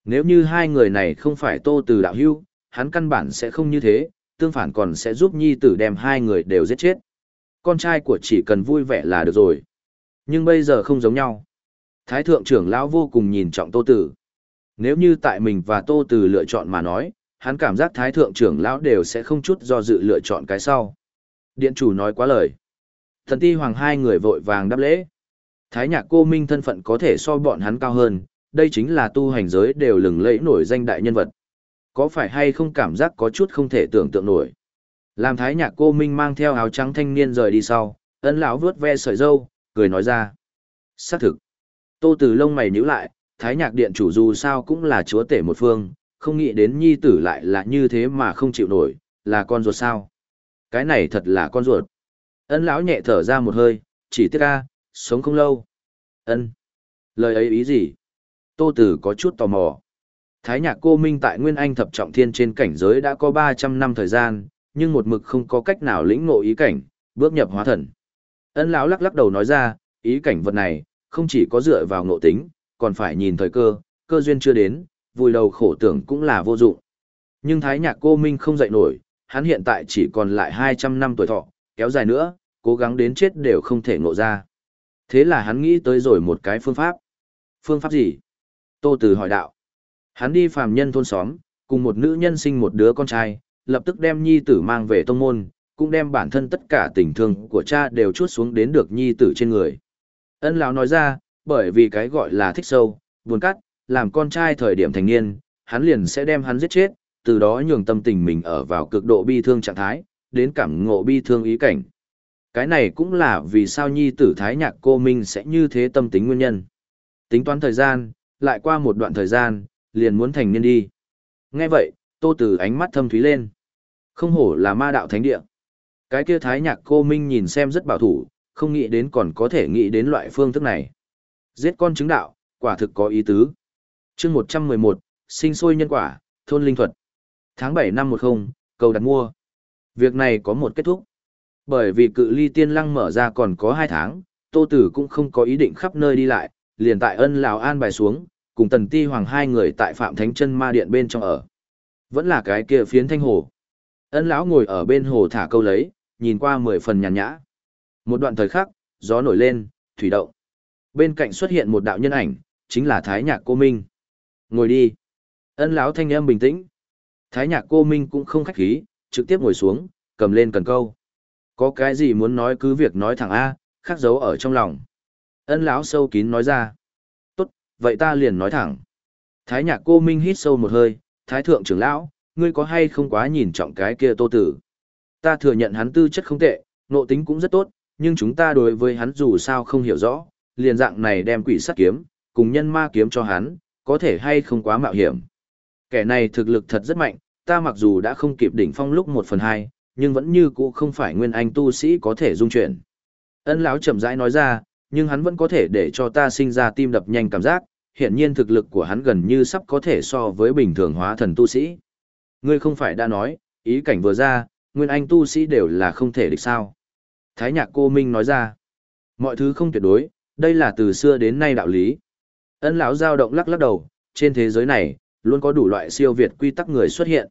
Speaker 1: Nếu như hai người này không phải tô từ đạo hưu, hắn căn bản sẽ không như thế, tương phản còn sẽ giúp nhi tử đem hai người đều giết chết. Con trai của chỉ cần vui vẻ là được rồi. Nhưng bây giờ không giống nhau. Thái thượng trưởng lão vô cùng nhìn trọng tô tử. Nếu như tại mình và tô tử lựa chọn mà nói, hắn cảm giác thái thượng trưởng lão đều sẽ không chút do dự lựa chọn cái sau. Điện chủ nói quá lời. Thần ti hoàng hai người vội vàng đáp lễ. Thái nhạc cô minh thân phận có thể so bọn hắn cao hơn, đây chính là tu hành giới đều lừng lẫy nổi danh đại nhân vật. Có phải hay không cảm giác có chút không thể tưởng tượng nổi. Làm thái nhạc cô minh mang theo áo trắng thanh niên rời đi sau, ấn lão vướt ve sợi dâu, cười nói ra. Xác thực. Tô từ lông mày nhíu lại, thái nhạc điện chủ dù sao cũng là chúa tể một phương, không nghĩ đến nhi tử lại là như thế mà không chịu nổi, là con ruột sao. Cái này thật là con ruột. Ân lão nhẹ thở ra một hơi, chỉ tiếc a, sống không lâu. Ân. Lời ấy ý gì? Tô Tử có chút tò mò. Thái nhạc cô Minh tại Nguyên Anh thập trọng thiên trên cảnh giới đã có 300 năm thời gian, nhưng một mực không có cách nào lĩnh ngộ ý cảnh, bước nhập hóa thần. Ân lão lắc lắc đầu nói ra, ý cảnh vật này, không chỉ có dựa vào ngộ tính, còn phải nhìn thời cơ, cơ duyên chưa đến, vùi đầu khổ tưởng cũng là vô dụng. Nhưng Thái nhạc cô Minh không dậy nổi, hắn hiện tại chỉ còn lại 200 năm tuổi thọ, kéo dài nữa, cố gắng đến chết đều không thể ngộ ra. Thế là hắn nghĩ tới rồi một cái phương pháp. Phương pháp gì? Tô Từ hỏi đạo. Hắn đi phàm nhân thôn xóm, cùng một nữ nhân sinh một đứa con trai, lập tức đem nhi tử mang về tông môn, cũng đem bản thân tất cả tình thương của cha đều chuốt xuống đến được nhi tử trên người. Ân lão nói ra, bởi vì cái gọi là thích sâu, buồn cắt, làm con trai thời điểm thành niên, hắn liền sẽ đem hắn giết chết, từ đó nhường tâm tình mình ở vào cực độ bi thương trạng thái, đến cảm ngộ bi thương ý cảnh. Cái này cũng là vì sao nhi tử thái nhạc cô Minh sẽ như thế tâm tính nguyên nhân. Tính toán thời gian, lại qua một đoạn thời gian, liền muốn thành niên đi. Nghe vậy, tô tử ánh mắt thâm thúy lên. Không hổ là ma đạo thánh địa. Cái kia thái nhạc cô Minh nhìn xem rất bảo thủ, không nghĩ đến còn có thể nghĩ đến loại phương thức này. Giết con chứng đạo, quả thực có ý tứ. chương 111, sinh sôi nhân quả, thôn linh thuật. Tháng 7 năm 10, cầu đặt mua. Việc này có một kết thúc. Bởi vì cự ly tiên lăng mở ra còn có 2 tháng, Tô Tử cũng không có ý định khắp nơi đi lại, liền tại ân Lào An bài xuống, cùng Tần Ti Hoàng hai người tại Phạm Thánh Chân Ma Điện bên trong ở. Vẫn là cái kia phiến thanh hồ. Ân lão ngồi ở bên hồ thả câu lấy, nhìn qua mười phần nhàn nhã. Một đoạn thời khắc, gió nổi lên, thủy động. Bên cạnh xuất hiện một đạo nhân ảnh, chính là Thái Nhạc Cô Minh. Ngồi đi. Ân lão thanh âm bình tĩnh. Thái Nhạc Cô Minh cũng không khách khí, trực tiếp ngồi xuống, cầm lên cần câu. Có cái gì muốn nói cứ việc nói thẳng A, khắc giấu ở trong lòng. Ân lão sâu kín nói ra. Tốt, vậy ta liền nói thẳng. Thái nhạc cô Minh hít sâu một hơi, Thái thượng trưởng lão, ngươi có hay không quá nhìn trọng cái kia tô tử. Ta thừa nhận hắn tư chất không tệ, nộ tính cũng rất tốt, nhưng chúng ta đối với hắn dù sao không hiểu rõ, liền dạng này đem quỷ sát kiếm, cùng nhân ma kiếm cho hắn, có thể hay không quá mạo hiểm. Kẻ này thực lực thật rất mạnh, ta mặc dù đã không kịp đỉnh phong lúc một phần hai, nhưng vẫn như cũ không phải nguyên anh tu sĩ có thể dung chuyển. Ân lão chậm rãi nói ra, nhưng hắn vẫn có thể để cho ta sinh ra tim đập nhanh cảm giác, hiện nhiên thực lực của hắn gần như sắp có thể so với bình thường hóa thần tu sĩ. Ngươi không phải đã nói, ý cảnh vừa ra, nguyên anh tu sĩ đều là không thể địch sao. Thái nhạc cô Minh nói ra, mọi thứ không tuyệt đối, đây là từ xưa đến nay đạo lý. Ân lão dao động lắc lắc đầu, trên thế giới này, luôn có đủ loại siêu việt quy tắc người xuất hiện.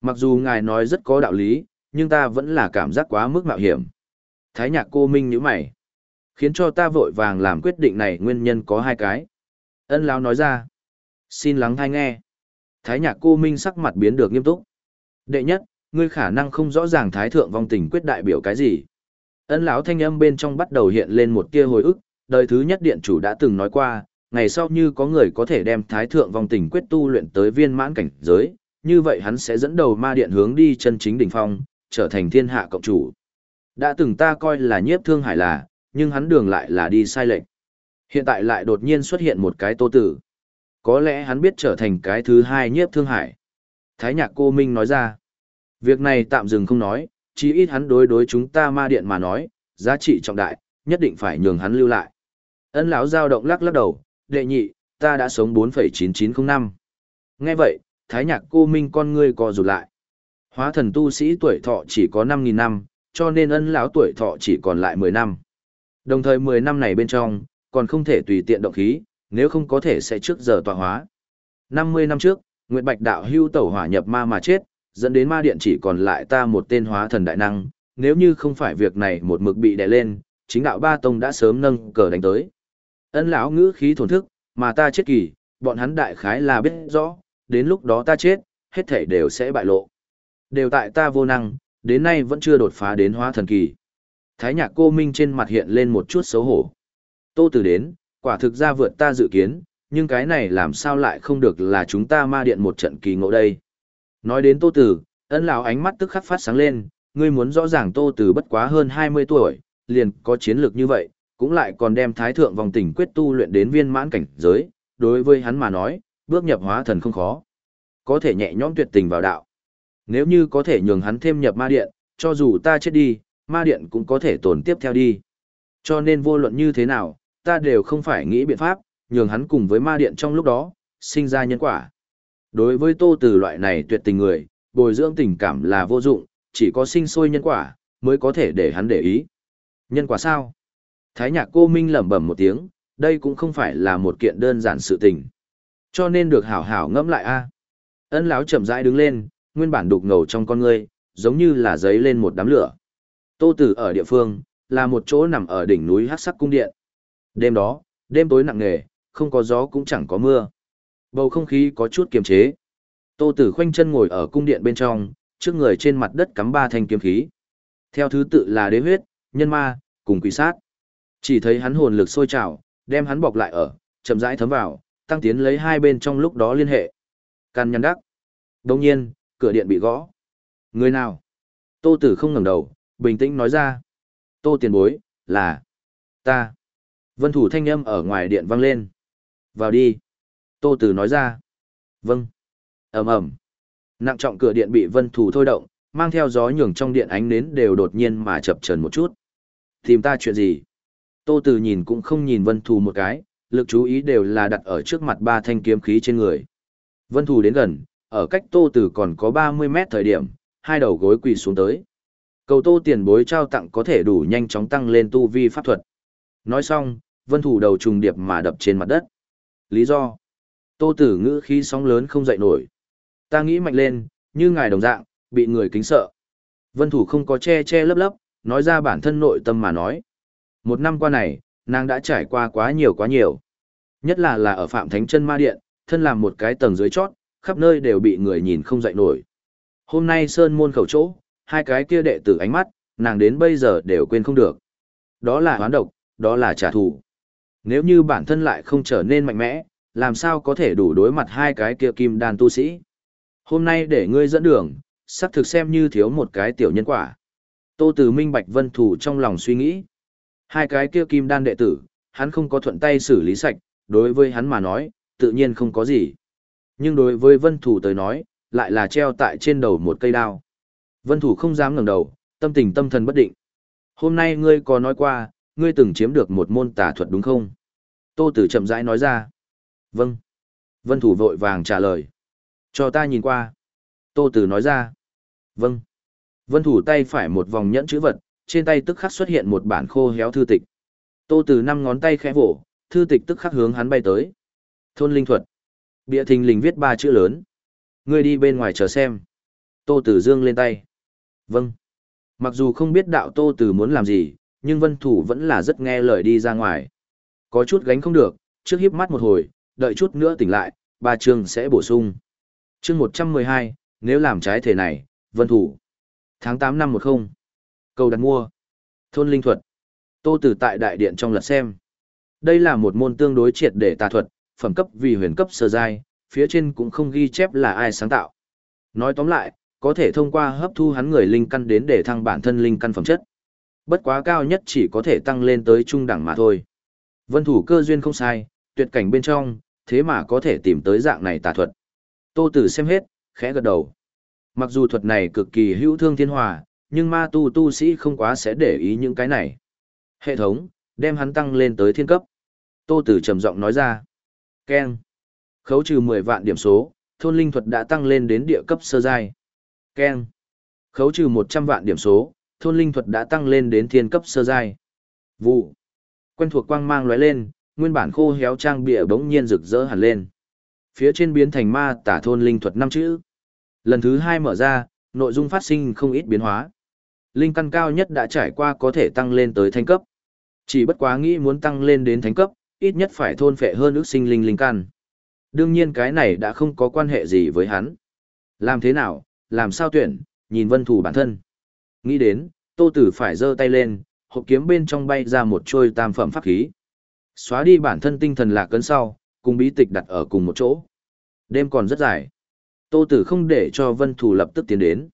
Speaker 1: Mặc dù ngài nói rất có đạo lý, nhưng ta vẫn là cảm giác quá mức mạo hiểm. Thái nhạc cô Minh nhíu mày. Khiến cho ta vội vàng làm quyết định này nguyên nhân có hai cái. Ân lão nói ra. Xin lắng thai nghe. Thái nhạc cô Minh sắc mặt biến được nghiêm túc. Đệ nhất, ngươi khả năng không rõ ràng thái thượng vong tình quyết đại biểu cái gì. Ân lão thanh âm bên trong bắt đầu hiện lên một tia hồi ức, đời thứ nhất điện chủ đã từng nói qua, ngày sau như có người có thể đem thái thượng vong tình quyết tu luyện tới viên mãn cảnh giới, như vậy hắn sẽ dẫn đầu ma điện hướng đi chân chính đỉnh phong, trở thành thiên hạ cộng chủ. Đã từng ta coi là nhiếp thương hải là, nhưng hắn đường lại là đi sai lệch. Hiện tại lại đột nhiên xuất hiện một cái tô tử. Có lẽ hắn biết trở thành cái thứ hai nhiếp thương hải. Thái nhạc cô Minh nói ra. Việc này tạm dừng không nói, chí ít hắn đối đối chúng ta ma điện mà nói, giá trị trọng đại, nhất định phải nhường hắn lưu lại. Ân lão giao động lắc lắc đầu, đệ nhị, ta đã sống 4,9905. Nghe vậy, thái nhạc cô Minh con ngươi co rụt lại. Hóa thần tu sĩ tuổi thọ chỉ có 5.000 năm, cho nên ân lão tuổi thọ chỉ còn lại 10 năm. Đồng thời 10 năm này bên trong, còn không thể tùy tiện động khí, nếu không có thể sẽ trước giờ tọa hóa. 50 năm trước, Nguyệt Bạch đạo hưu tẩu hỏa nhập ma mà chết, dẫn đến ma điện chỉ còn lại ta một tên hóa thần đại năng, nếu như không phải việc này một mực bị đè lên, chính đạo ba tông đã sớm nâng cờ đánh tới. Ân lão ngữ khí thổn thức, mà ta chết kỳ, bọn hắn đại khái là biết rõ, đến lúc đó ta chết, hết thảy đều sẽ bại lộ. Đều tại ta vô năng, đến nay vẫn chưa đột phá đến hóa thần kỳ. Thái nhạc cô Minh trên mặt hiện lên một chút xấu hổ. Tô Tử đến, quả thực ra vượt ta dự kiến, nhưng cái này làm sao lại không được là chúng ta ma điện một trận kỳ ngộ đây. Nói đến Tô Tử, ân lão ánh mắt tức khắc phát sáng lên, ngươi muốn rõ ràng Tô Tử bất quá hơn 20 tuổi, liền có chiến lược như vậy, cũng lại còn đem thái thượng vòng tỉnh quyết tu luyện đến viên mãn cảnh giới, đối với hắn mà nói, bước nhập hóa thần không khó. Có thể nhẹ nhõm tuyệt tình vào đạo. Nếu như có thể nhường hắn thêm nhập ma điện, cho dù ta chết đi, ma điện cũng có thể tồn tiếp theo đi. Cho nên vô luận như thế nào, ta đều không phải nghĩ biện pháp, nhường hắn cùng với ma điện trong lúc đó, sinh ra nhân quả. Đối với tô từ loại này tuyệt tình người, bồi dưỡng tình cảm là vô dụng, chỉ có sinh sôi nhân quả, mới có thể để hắn để ý. Nhân quả sao? Thái nhạc cô Minh lẩm bẩm một tiếng, đây cũng không phải là một kiện đơn giản sự tình. Cho nên được hảo hảo ngẫm lại a. Ân lão chậm rãi đứng lên, nguyên bản đục ngầu trong con ngươi, giống như là giấy lên một đám lửa. Tô Tử ở địa phương, là một chỗ nằm ở đỉnh núi Hắc Sắc cung điện. Đêm đó, đêm tối nặng nề, không có gió cũng chẳng có mưa. Bầu không khí có chút kiềm chế. Tô Tử khoanh chân ngồi ở cung điện bên trong, trước người trên mặt đất cắm ba thanh kiếm khí. Theo thứ tự là đế huyết, nhân ma, cùng quỷ sát. Chỉ thấy hắn hồn lực sôi trào, đem hắn bọc lại ở, chậm rãi thấm vào, tăng tiến lấy hai bên trong lúc đó liên hệ. Can nhăn đắc. Đồng nhiên, cửa điện bị gõ. Người nào? Tô Tử không ngẩng đầu, bình tĩnh nói ra. Tô tiền bối, là... Ta. Vân thủ thanh âm ở ngoài điện vang lên. Vào đi. Tô Tử nói ra. Vâng. ầm ầm Nặng trọng cửa điện bị vân thủ thôi động, mang theo gió nhường trong điện ánh nến đều đột nhiên mà chập chờn một chút. Tìm ta chuyện gì? Tô Tử nhìn cũng không nhìn vân thủ một cái, lực chú ý đều là đặt ở trước mặt ba thanh kiếm khí trên người. Vân thủ đến gần, ở cách Tô Tử còn có 30 mét thời điểm, hai đầu gối quỳ xuống tới. Cầu Tô tiền bối trao tặng có thể đủ nhanh chóng tăng lên tu vi pháp thuật. Nói xong, vân thủ đầu trùng điệp mà đập trên mặt đất. Lý do? Tô tử ngữ khí sóng lớn không dậy nổi. Ta nghĩ mạnh lên, như ngài đồng dạng, bị người kính sợ. Vân thủ không có che che lấp lấp, nói ra bản thân nội tâm mà nói. Một năm qua này, nàng đã trải qua quá nhiều quá nhiều. Nhất là là ở Phạm Thánh chân Ma Điện, thân làm một cái tầng dưới chót, khắp nơi đều bị người nhìn không dậy nổi. Hôm nay Sơn môn khẩu chỗ, hai cái kia đệ tử ánh mắt, nàng đến bây giờ đều quên không được. Đó là hoán độc, đó là trả thù. Nếu như bản thân lại không trở nên mạnh mẽ, làm sao có thể đủ đối mặt hai cái kia kim đan tu sĩ. Hôm nay để ngươi dẫn đường, sắp thực xem như thiếu một cái tiểu nhân quả. Tô Từ Minh Bạch Vân Thủ trong lòng suy nghĩ. Hai cái kia kim đan đệ tử, hắn không có thuận tay xử lý sạch, đối với hắn mà nói, tự nhiên không có gì. Nhưng đối với Vân Thủ tới nói, lại là treo tại trên đầu một cây đao. Vân Thủ không dám ngẩng đầu, tâm tình tâm thần bất định. Hôm nay ngươi có nói qua, ngươi từng chiếm được một môn tà thuật đúng không? Tô Tử chậm rãi nói ra. Vâng. Vân Thủ vội vàng trả lời. Cho ta nhìn qua. Tô Tử nói ra. Vâng. Vân Thủ tay phải một vòng nhẫn chữ vật, trên tay tức khắc xuất hiện một bản khô héo thư tịch. Tô Tử năm ngón tay khẽ vỗ, thư tịch tức khắc hướng hắn bay tới. Thôn linh thuật. Bịa thình lình viết ba chữ lớn. Ngươi đi bên ngoài chờ xem. Tô Tử dương lên tay. Vâng. Mặc dù không biết đạo Tô Tử muốn làm gì, nhưng Vân Thủ vẫn là rất nghe lời đi ra ngoài. Có chút gánh không được, trước hiếp mắt một hồi, đợi chút nữa tỉnh lại, ba chương sẽ bổ sung. Chương 112, nếu làm trái thể này, Vân Thủ. Tháng 8 năm 10. Cầu đặt mua. Thôn linh thuật. Tô Tử tại đại điện trong lật xem. Đây là một môn tương đối triệt để tà thuật, phẩm cấp vì huyền cấp sơ giai, phía trên cũng không ghi chép là ai sáng tạo. Nói tóm lại, có thể thông qua hấp thu hắn người linh căn đến để thăng bản thân linh căn phẩm chất. Bất quá cao nhất chỉ có thể tăng lên tới trung đẳng mà thôi. Vân thủ cơ duyên không sai, tuyệt cảnh bên trong, thế mà có thể tìm tới dạng này tà thuật. Tô Tử xem hết, khẽ gật đầu. Mặc dù thuật này cực kỳ hữu thương thiên hòa, nhưng ma tu tu sĩ không quá sẽ để ý những cái này. Hệ thống, đem hắn tăng lên tới thiên cấp. Tô Tử trầm giọng nói ra. Keng. Khấu trừ 10 vạn điểm số, thôn linh thuật đã tăng lên đến địa cấp sơ giai. Keng. Khấu trừ 100 vạn điểm số, thôn linh thuật đã tăng lên đến thiên cấp sơ giai. Vụ. Quen thuộc quang mang lóe lên, nguyên bản khô héo trang bìa bỗng nhiên rực rỡ hẳn lên. Phía trên biến thành ma tả thôn linh thuật năm chữ. Lần thứ hai mở ra, nội dung phát sinh không ít biến hóa. Linh căn cao nhất đã trải qua có thể tăng lên tới thánh cấp. Chỉ bất quá nghĩ muốn tăng lên đến thánh cấp, ít nhất phải thôn phệ hơn ước sinh linh linh căn. Đương nhiên cái này đã không có quan hệ gì với hắn. Làm thế nào, làm sao tuyển, nhìn vân thủ bản thân. Nghĩ đến, tô tử phải giơ tay lên, hộp kiếm bên trong bay ra một trôi tam phẩm pháp khí. Xóa đi bản thân tinh thần lạc cấn sau, cùng bí tịch đặt ở cùng một chỗ. Đêm còn rất dài. Tô tử không để cho vân thủ lập tức tiến đến.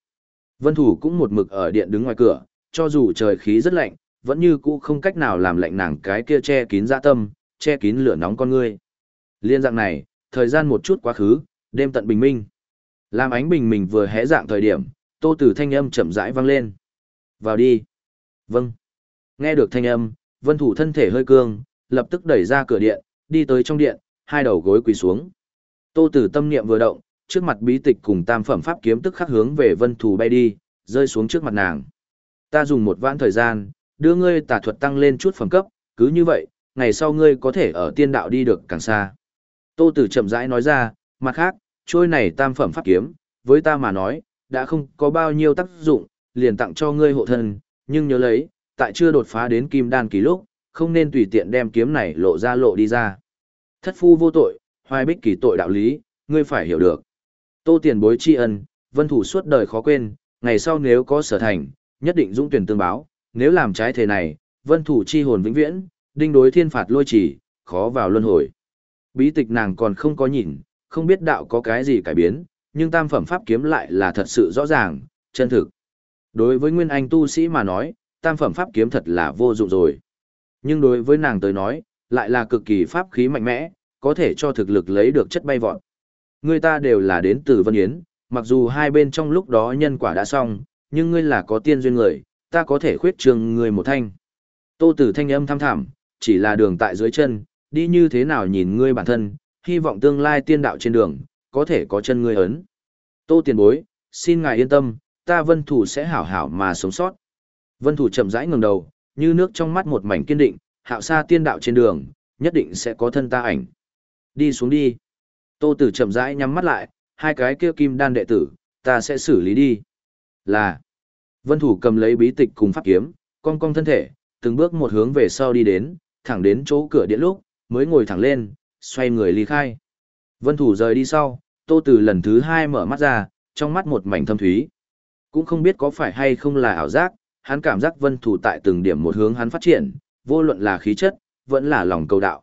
Speaker 1: Vân thủ cũng một mực ở điện đứng ngoài cửa, cho dù trời khí rất lạnh, vẫn như cũ không cách nào làm lạnh nàng cái kia che kín dạ tâm, che kín lửa nóng con ngươi. Liên dạng này, thời gian một chút quá khứ, đêm tận bình minh. Làm ánh bình mình vừa hé dạng thời điểm, tô tử thanh âm chậm rãi vang lên. Vào đi. Vâng. Nghe được thanh âm, vân thủ thân thể hơi cương, lập tức đẩy ra cửa điện, đi tới trong điện, hai đầu gối quỳ xuống. Tô tử tâm niệm vừa động, trước mặt bí tịch cùng tam phẩm pháp kiếm tức khắc hướng về vân thủ bay đi, rơi xuống trước mặt nàng. Ta dùng một vãn thời gian, đưa ngươi tà thuật tăng lên chút phẩm cấp, cứ như vậy, ngày sau ngươi có thể ở tiên đạo đi được càng xa. Tô Tử chậm rãi nói ra, mặt khác, trôi này tam phẩm pháp kiếm, với ta mà nói, đã không có bao nhiêu tác dụng, liền tặng cho ngươi hộ thân, nhưng nhớ lấy, tại chưa đột phá đến kim đan kỳ lúc, không nên tùy tiện đem kiếm này lộ ra lộ đi ra. Thất phu vô tội, hoài bích kỳ tội đạo lý, ngươi phải hiểu được. Tô tiền bối tri ân, vân thủ suốt đời khó quên, ngày sau nếu có sở thành, nhất định dũng tuyển tương báo, nếu làm trái thế này, vân thủ chi hồn vĩnh viễn, đinh đối thiên phạt lôi chỉ, khó vào luân hồi. Bí tịch nàng còn không có nhìn, không biết đạo có cái gì cải biến, nhưng tam phẩm pháp kiếm lại là thật sự rõ ràng, chân thực. Đối với nguyên anh tu sĩ mà nói, tam phẩm pháp kiếm thật là vô dụng rồi. Nhưng đối với nàng tới nói, lại là cực kỳ pháp khí mạnh mẽ, có thể cho thực lực lấy được chất bay vọt. Người ta đều là đến từ Vân Yến, mặc dù hai bên trong lúc đó nhân quả đã xong, nhưng ngươi là có tiên duyên người, ta có thể khuyết trường người một thanh. Tô tử thanh âm thăm thảm, chỉ là đường tại dưới chân, đi như thế nào nhìn ngươi bản thân, hy vọng tương lai tiên đạo trên đường, có thể có chân ngươi ấn. Tô tiền bối, xin ngài yên tâm, ta vân thủ sẽ hảo hảo mà sống sót. Vân thủ chậm rãi ngẩng đầu, như nước trong mắt một mảnh kiên định, hạo xa tiên đạo trên đường, nhất định sẽ có thân ta ảnh. Đi xuống đi. Tô tử chậm rãi nhắm mắt lại, hai cái kia kim đan đệ tử, ta sẽ xử lý đi. Là. Vân thủ cầm lấy bí tịch cùng pháp kiếm, cong cong thân thể, từng bước một hướng về sau đi đến, thẳng đến chỗ cửa điện lúc, mới ngồi thẳng lên, xoay người ly khai. Vân thủ rời đi sau, tô từ lần thứ hai mở mắt ra, trong mắt một mảnh thâm thúy. Cũng không biết có phải hay không là ảo giác, hắn cảm giác vân thủ tại từng điểm một hướng hắn phát triển, vô luận là khí chất, vẫn là lòng cầu đạo.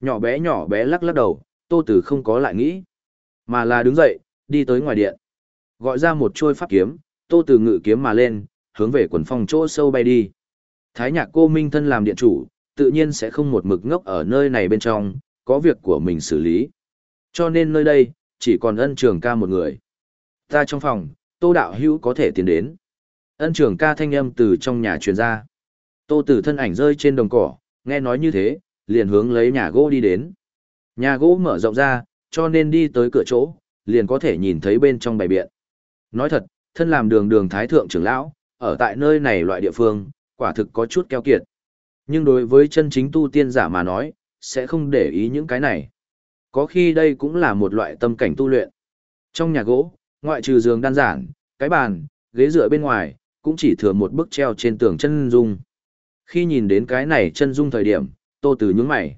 Speaker 1: Nhỏ bé nhỏ bé lắc lắc đầu, tô từ không có lại nghĩ, mà là đứng dậy, đi tới ngoài điện. Gọi ra một trôi pháp kiếm, tô từ ngự kiếm mà lên, hướng về quần phòng chỗ sâu bay đi. Thái nhạc cô minh thân làm điện chủ, tự nhiên sẽ không một mực ngốc ở nơi này bên trong, có việc của mình xử lý. Cho nên nơi đây, chỉ còn ân trường ca một người. Ta trong phòng, tô đạo hữu có thể tiến đến. Ân trường ca thanh âm từ trong nhà truyền ra. Tô tử thân ảnh rơi trên đồng cỏ, nghe nói như thế, liền hướng lấy nhà gỗ đi đến. Nhà gỗ mở rộng ra, cho nên đi tới cửa chỗ, liền có thể nhìn thấy bên trong bài biện. Nói thật, thân làm đường đường thái thượng trưởng lão, ở tại nơi này loại địa phương, quả thực có chút keo kiệt. Nhưng đối với chân chính tu tiên giả mà nói, sẽ không để ý những cái này. Có khi đây cũng là một loại tâm cảnh tu luyện. Trong nhà gỗ, ngoại trừ giường đơn giản, cái bàn, ghế dựa bên ngoài, cũng chỉ thừa một bức treo trên tường chân dung. Khi nhìn đến cái này chân dung thời điểm, Tô Từ nhướng mày.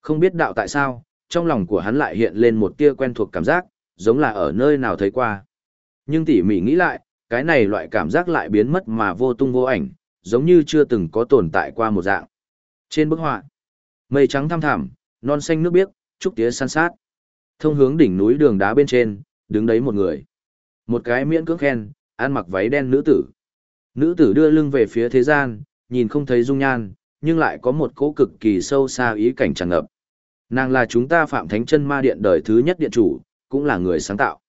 Speaker 1: Không biết đạo tại sao, trong lòng của hắn lại hiện lên một tia quen thuộc cảm giác, giống là ở nơi nào thấy qua. Nhưng tỉ mỉ nghĩ lại, cái này loại cảm giác lại biến mất mà vô tung vô ảnh, giống như chưa từng có tồn tại qua một dạng. Trên bức họa, mây trắng thăm thẳm, non xanh nước biếc, trúc tía san sát. Thông hướng đỉnh núi đường đá bên trên, đứng đấy một người. Một cái miễn cưỡng khen, ăn mặc váy đen nữ tử. Nữ tử đưa lưng về phía thế gian, nhìn không thấy dung nhan, nhưng lại có một cỗ cực kỳ sâu xa ý cảnh tràn ngập. Nàng là chúng ta Phạm Thánh Chân Ma Điện đời thứ nhất điện chủ, cũng là người sáng tạo.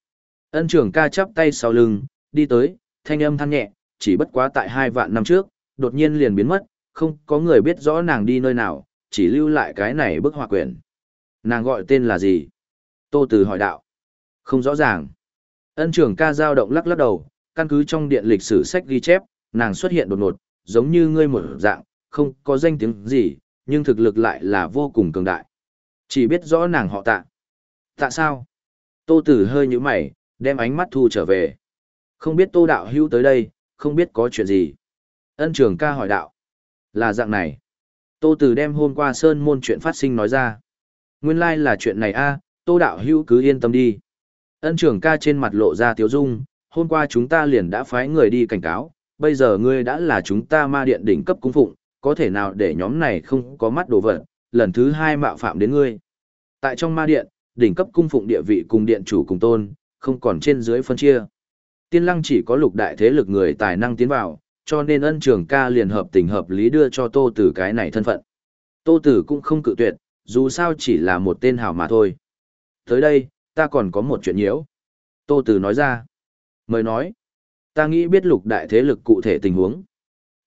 Speaker 1: Ân trưởng ca chắp tay sau lưng, đi tới, thanh âm than nhẹ, chỉ bất quá tại hai vạn năm trước, đột nhiên liền biến mất, không có người biết rõ nàng đi nơi nào, chỉ lưu lại cái này bức họa quyển. Nàng gọi tên là gì? Tô Từ hỏi đạo. Không rõ ràng. Ân trưởng ca dao động lắc lắc đầu, căn cứ trong điện lịch sử sách ghi chép, nàng xuất hiện đột ngột, giống như ngươi một dạng, không có danh tiếng gì, nhưng thực lực lại là vô cùng cường đại. Chỉ biết rõ nàng họ tạ. Tạ sao? Tô Tử hơi nhíu mày, đem ánh mắt thu trở về. Không biết Tô Đạo Hữu tới đây, không biết có chuyện gì. Ân trưởng ca hỏi đạo. Là dạng này. Tô Từ đem hôm qua Sơn môn chuyện phát sinh nói ra. Nguyên lai like là chuyện này a, Tô Đạo Hữu cứ yên tâm đi. Ân trưởng ca trên mặt lộ ra tiếu dung, hôm qua chúng ta liền đã phái người đi cảnh cáo, bây giờ ngươi đã là chúng ta ma điện đỉnh cấp cung phụng, có thể nào để nhóm này không có mắt đồ vật, lần thứ hai mạo phạm đến ngươi. Tại trong ma điện, đỉnh cấp cung phụng địa vị cùng điện chủ cùng tôn, không còn trên dưới phân chia. Tiên lăng chỉ có lục đại thế lực người tài năng tiến vào, cho nên ân trường ca liền hợp tình hợp lý đưa cho tô tử cái này thân phận. Tô tử cũng không cự tuyệt, dù sao chỉ là một tên hào mà thôi. Tới đây, ta còn có một chuyện nhiễu. Tô tử nói ra. Mời nói. Ta nghĩ biết lục đại thế lực cụ thể tình huống.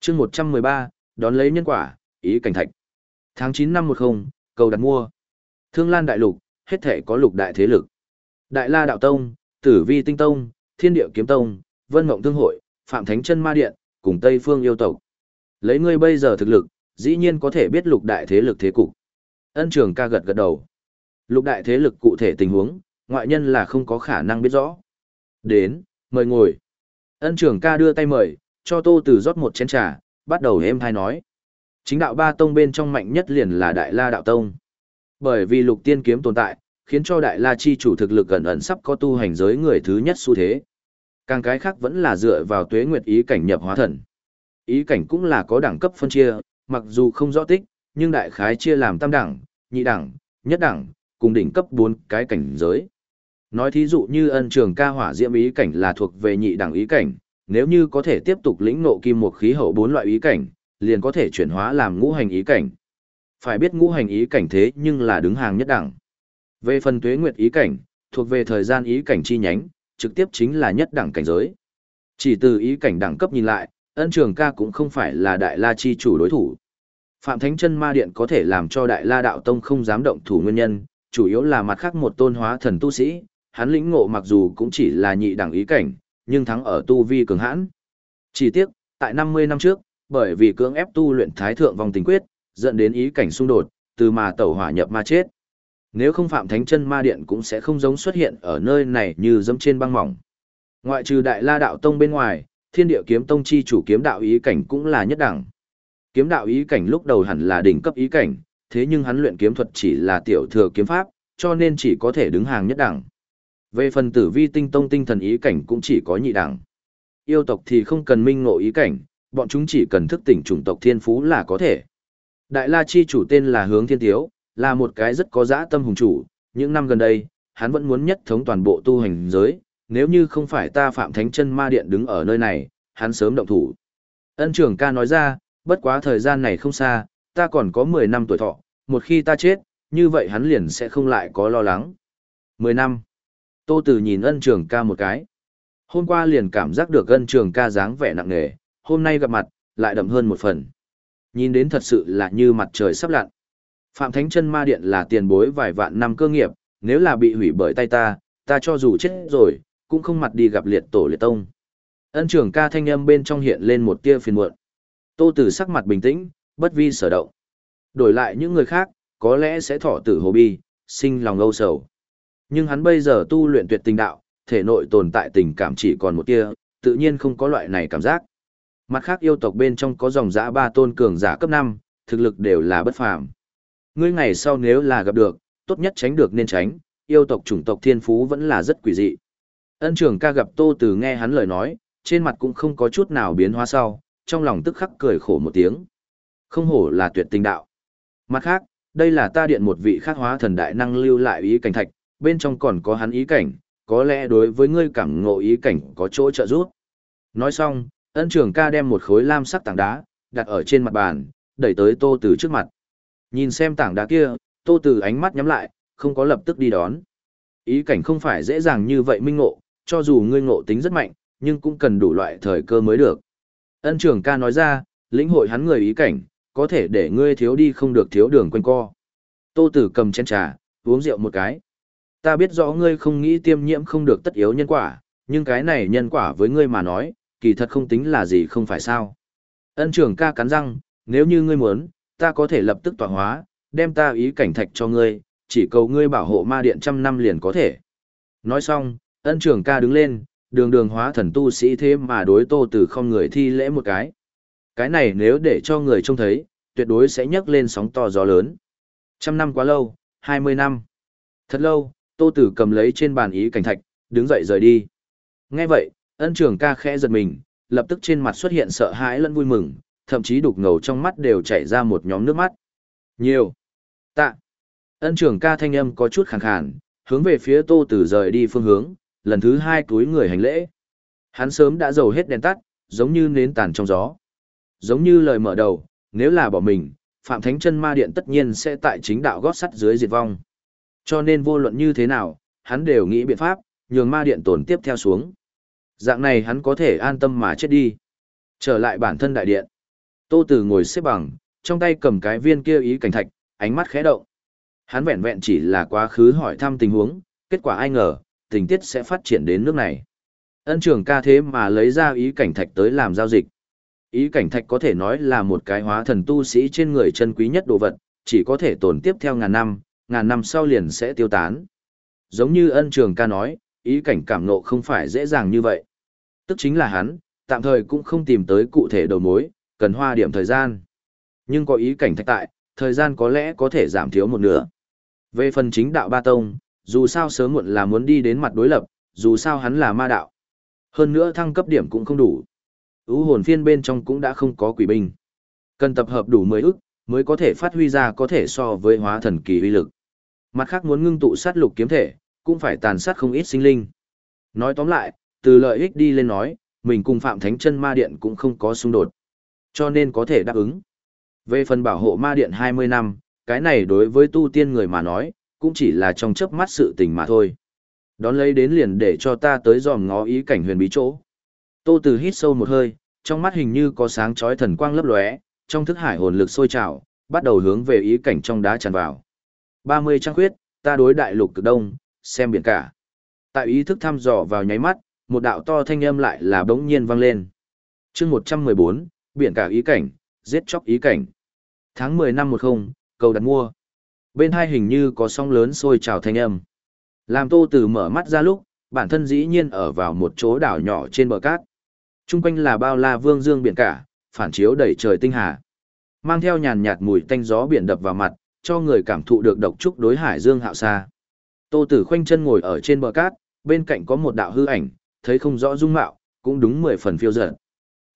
Speaker 1: chương 113, đón lấy nhân quả, ý cảnh thạch. Tháng chín năm 10, cầu đặt mua. Thương Lan Đại Lục, hết thể có lục đại thế lực. Đại La Đạo Tông, Tử Vi Tinh Tông, Thiên Địa Kiếm Tông, Vân Mộng Thương Hội, Phạm Thánh Chân Ma Điện, cùng Tây Phương Yêu Tộc. Lấy ngươi bây giờ thực lực, dĩ nhiên có thể biết lục đại thế lực thế cục. Ân Trường ca gật gật đầu. Lục đại thế lực cụ thể tình huống, ngoại nhân là không có khả năng biết rõ. Đến, mời ngồi. Ân Trường ca đưa tay mời, cho Tô Từ rót một chén trà, bắt đầu êm thai nói. Chính đạo ba tông bên trong mạnh nhất liền là Đại La Đạo Tông. Bởi vì lục tiên kiếm tồn tại, khiến cho Đại La Chi chủ thực lực gần ẩn sắp có tu hành giới người thứ nhất xu thế. Càng cái khác vẫn là dựa vào tuế nguyệt ý cảnh nhập hóa thần. Ý cảnh cũng là có đẳng cấp phân chia, mặc dù không rõ tích, nhưng đại khái chia làm tam đẳng, nhị đẳng, nhất đẳng, cùng đỉnh cấp bốn cái cảnh giới. Nói thí dụ như ân trường ca hỏa diễm ý cảnh là thuộc về nhị đẳng ý cảnh, nếu như có thể tiếp tục lĩnh ngộ kim một khí hậu bốn loại ý cảnh, liền có thể chuyển hóa làm ngũ hành ý cảnh. Phải biết ngũ hành ý cảnh thế nhưng là đứng hàng nhất đẳng. Về phần tuế nguyệt ý cảnh, thuộc về thời gian ý cảnh chi nhánh, trực tiếp chính là nhất đẳng cảnh giới. Chỉ từ ý cảnh đẳng cấp nhìn lại, ân trường ca cũng không phải là đại la chi chủ đối thủ. Phạm Thánh chân Ma Điện có thể làm cho đại la đạo tông không dám động thủ nguyên nhân, chủ yếu là mặt khác một tôn hóa thần tu sĩ, hắn lĩnh ngộ mặc dù cũng chỉ là nhị đẳng ý cảnh, nhưng thắng ở tu vi cường hãn. Chỉ tiếc, tại 50 năm trước, bởi vì cưỡng ép tu luyện thái thượng vòng tình quyết, dẫn đến ý cảnh xung đột, từ mà tẩu hỏa nhập ma chết. Nếu không phạm thánh chân ma điện cũng sẽ không giống xuất hiện ở nơi này như dẫm trên băng mỏng. Ngoại trừ đại la đạo tông bên ngoài, thiên địa kiếm tông chi chủ kiếm đạo ý cảnh cũng là nhất đẳng. Kiếm đạo ý cảnh lúc đầu hẳn là đỉnh cấp ý cảnh, thế nhưng hắn luyện kiếm thuật chỉ là tiểu thừa kiếm pháp, cho nên chỉ có thể đứng hàng nhất đẳng. Về phần tử vi tinh tông tinh thần ý cảnh cũng chỉ có nhị đẳng. Yêu tộc thì không cần minh ngộ ý cảnh, bọn chúng chỉ cần thức tỉnh chủng tộc thiên phú là có thể. Đại La Chi chủ tên là Hướng Thiên Tiếu, là một cái rất có dã tâm hùng chủ, những năm gần đây, hắn vẫn muốn nhất thống toàn bộ tu hành giới, nếu như không phải ta Phạm Thánh Chân Ma Điện đứng ở nơi này, hắn sớm động thủ. Ân trưởng ca nói ra, bất quá thời gian này không xa, ta còn có 10 năm tuổi thọ, một khi ta chết, như vậy hắn liền sẽ không lại có lo lắng. 10 năm. Tô Tử nhìn ân trường ca một cái. Hôm qua liền cảm giác được ân trường ca dáng vẻ nặng nề, hôm nay gặp mặt, lại đậm hơn một phần. Nhìn đến thật sự là như mặt trời sắp lặn. Phạm Thánh chân Ma Điện là tiền bối vài vạn năm cơ nghiệp, nếu là bị hủy bởi tay ta, ta cho dù chết rồi, cũng không mặt đi gặp liệt tổ liệt tông. Ân trưởng ca thanh âm bên trong hiện lên một tia phiền muộn. Tô Tử sắc mặt bình tĩnh, bất vi sở động. Đổi lại những người khác, có lẽ sẽ thọ tử hồ bi, sinh lòng âu sầu. Nhưng hắn bây giờ tu luyện tuyệt tình đạo, thể nội tồn tại tình cảm chỉ còn một tia, tự nhiên không có loại này cảm giác. Mặt khác yêu tộc bên trong có dòng dã ba tôn cường giả cấp 5, thực lực đều là bất phàm. Ngươi ngày sau nếu là gặp được, tốt nhất tránh được nên tránh, yêu tộc chủng tộc thiên phú vẫn là rất quỷ dị. Ân trưởng ca gặp Tô Từ nghe hắn lời nói, trên mặt cũng không có chút nào biến hóa sau, trong lòng tức khắc cười khổ một tiếng. Không hổ là tuyệt tình đạo. Mặt khác, đây là ta điện một vị khác hóa thần đại năng lưu lại ý cảnh thạch, bên trong còn có hắn ý cảnh, có lẽ đối với ngươi cảm ngộ ý cảnh có chỗ trợ giúp. Nói xong, ân trưởng ca đem một khối lam sắc tảng đá, đặt ở trên mặt bàn, đẩy tới tô từ trước mặt. Nhìn xem tảng đá kia, tô từ ánh mắt nhắm lại, không có lập tức đi đón. Ý cảnh không phải dễ dàng như vậy minh ngộ, cho dù ngươi ngộ tính rất mạnh, nhưng cũng cần đủ loại thời cơ mới được. Ân trưởng ca nói ra, lĩnh hội hắn người ý cảnh, có thể để ngươi thiếu đi không được thiếu đường quanh co. Tô Tử cầm chén trà, uống rượu một cái. Ta biết rõ ngươi không nghĩ tiêm nhiễm không được tất yếu nhân quả, nhưng cái này nhân quả với ngươi mà nói, kỳ thật không tính là gì không phải sao. Ân trưởng ca cắn răng, nếu như ngươi muốn, ta có thể lập tức tọa hóa, đem ta ý cảnh thạch cho ngươi, chỉ cầu ngươi bảo hộ ma điện trăm năm liền có thể. Nói xong, ân trưởng ca đứng lên, đường đường hóa thần tu sĩ thế mà đối tô từ không người thi lễ một cái. Cái này nếu để cho người trông thấy, tuyệt đối sẽ nhấc lên sóng to gió lớn. Trăm năm quá lâu, hai mươi năm. Thật lâu, tô tử cầm lấy trên bàn ý cảnh thạch, đứng dậy rời đi. Nghe vậy, ân trưởng ca khẽ giật mình, lập tức trên mặt xuất hiện sợ hãi lẫn vui mừng, thậm chí đục ngầu trong mắt đều chảy ra một nhóm nước mắt. Nhiều. Tạ. Ân trưởng ca thanh âm có chút khàn khàn, hướng về phía tô tử rời đi phương hướng, lần thứ hai túi người hành lễ. Hắn sớm đã dầu hết đèn tắt, giống như nến tàn trong gió. Giống như lời mở đầu, nếu là bỏ mình, Phạm Thánh chân ma điện tất nhiên sẽ tại chính đạo gót sắt dưới diệt vong. Cho nên vô luận như thế nào, hắn đều nghĩ biện pháp, nhường ma điện tổn tiếp theo xuống. Dạng này hắn có thể an tâm mà chết đi. Trở lại bản thân đại điện. Tô Tử ngồi xếp bằng, trong tay cầm cái viên kia ý cảnh thạch, ánh mắt khẽ động. Hắn vẹn vẹn chỉ là quá khứ hỏi thăm tình huống, kết quả ai ngờ, tình tiết sẽ phát triển đến nước này. Ân trưởng ca thế mà lấy ra ý cảnh thạch tới làm giao dịch. Ý cảnh thạch có thể nói là một cái hóa thần tu sĩ trên người chân quý nhất đồ vật, chỉ có thể tồn tiếp theo ngàn năm, ngàn năm sau liền sẽ tiêu tán. Giống như ân trường ca nói, ý cảnh cảm nộ không phải dễ dàng như vậy. Tức chính là hắn, tạm thời cũng không tìm tới cụ thể đầu mối, cần hoa điểm thời gian. Nhưng có ý cảnh thạch tại, thời gian có lẽ có thể giảm thiếu một nửa. Về phần chính đạo ba tông, dù sao sớm muộn là muốn đi đến mặt đối lập, dù sao hắn là ma đạo. Hơn nữa thăng cấp điểm cũng không đủ. Ú hồn phiên bên trong cũng đã không có quỷ binh. Cần tập hợp đủ 10 ức, mới có thể phát huy ra có thể so với hóa thần kỳ uy lực. Mặt khác muốn ngưng tụ sát lục kiếm thể, cũng phải tàn sát không ít sinh linh. Nói tóm lại, từ lợi ích đi lên nói, mình cùng Phạm Thánh chân ma điện cũng không có xung đột. Cho nên có thể đáp ứng. Về phần bảo hộ ma điện 20 năm, cái này đối với tu tiên người mà nói, cũng chỉ là trong chớp mắt sự tình mà thôi. Đón lấy đến liền để cho ta tới dòm ngó ý cảnh huyền bí chỗ. Tô Từ hít sâu một hơi, trong mắt hình như có sáng chói thần quang lấp lóe, trong thức hải hồn lực sôi trào, bắt đầu hướng về ý cảnh trong đá tràn vào. 30 trang khuyết, ta đối đại lục cực đông, xem biển cả. Tại ý thức thăm dò vào nháy mắt, một đạo to thanh âm lại là bỗng nhiên vang lên. Chương 114, biển cả ý cảnh, giết chóc ý cảnh. Tháng 10 năm 10, cầu đặt mua. Bên hai hình như có sóng lớn sôi trào thanh âm. Làm Tô Từ mở mắt ra lúc, bản thân dĩ nhiên ở vào một chỗ đảo nhỏ trên bờ cát. Trung quanh là bao la vương dương biển cả, phản chiếu đầy trời tinh hà. Mang theo nhàn nhạt mùi tanh gió biển đập vào mặt, cho người cảm thụ được độc trúc đối hải dương hạo xa. Tô Tử khoanh chân ngồi ở trên bờ cát, bên cạnh có một đạo hư ảnh, thấy không rõ dung mạo, cũng đúng mười phần phiêu dở.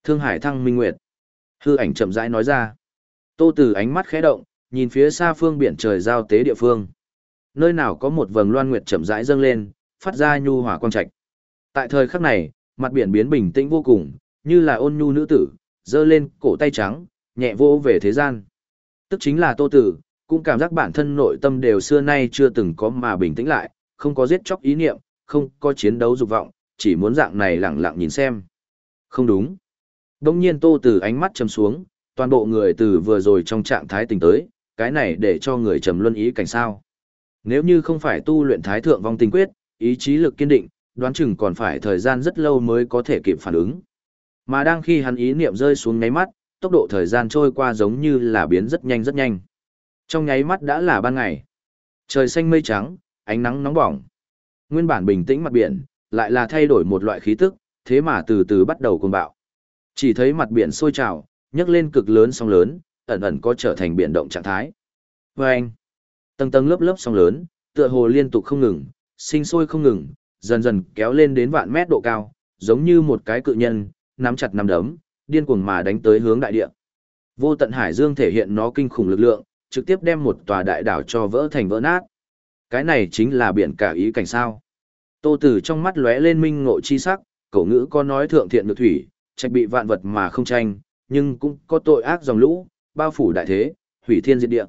Speaker 1: Thương Hải Thăng Minh Nguyệt. Hư ảnh chậm rãi nói ra. Tô Tử ánh mắt khẽ động, nhìn phía xa phương biển trời giao tế địa phương. Nơi nào có một vầng loan nguyệt chậm rãi dâng lên, phát ra nhu hòa quang trạch. Tại thời khắc này, mặt biển biến bình tĩnh vô cùng, như là ôn nhu nữ tử, giơ lên cổ tay trắng, nhẹ vô về thế gian. Tức chính là Tô Tử, cũng cảm giác bản thân nội tâm đều xưa nay chưa từng có mà bình tĩnh lại, không có giết chóc ý niệm, không có chiến đấu dục vọng, chỉ muốn dạng này lặng lặng nhìn xem. Không đúng. Đông nhiên Tô Tử ánh mắt trầm xuống, toàn bộ người từ vừa rồi trong trạng thái tỉnh tới, cái này để cho người trầm luân ý cảnh sao. Nếu như không phải tu luyện thái thượng vong tình quyết, ý chí lực kiên định, đoán chừng còn phải thời gian rất lâu mới có thể kịp phản ứng. Mà đang khi hắn ý niệm rơi xuống ngáy mắt, tốc độ thời gian trôi qua giống như là biến rất nhanh rất nhanh. Trong nháy mắt đã là ban ngày. Trời xanh mây trắng, ánh nắng nóng bỏng. Nguyên bản bình tĩnh mặt biển, lại là thay đổi một loại khí tức, thế mà từ từ bắt đầu cuồng bạo. Chỉ thấy mặt biển sôi trào, nhấc lên cực lớn sóng lớn, ẩn ẩn có trở thành biển động trạng thái. Và anh, tầng tầng lớp lớp sóng lớn, tựa hồ liên tục không ngừng, sinh sôi không ngừng, dần dần kéo lên đến vạn mét độ cao, giống như một cái cự nhân, nắm chặt nắm đấm, điên cuồng mà đánh tới hướng đại địa. Vô tận hải dương thể hiện nó kinh khủng lực lượng, trực tiếp đem một tòa đại đảo cho vỡ thành vỡ nát. Cái này chính là biển cả ý cảnh sao. Tô Tử trong mắt lóe lên minh ngộ chi sắc, cổ ngữ có nói thượng thiện được thủy, trạch bị vạn vật mà không tranh, nhưng cũng có tội ác dòng lũ, bao phủ đại thế, hủy thiên diệt địa.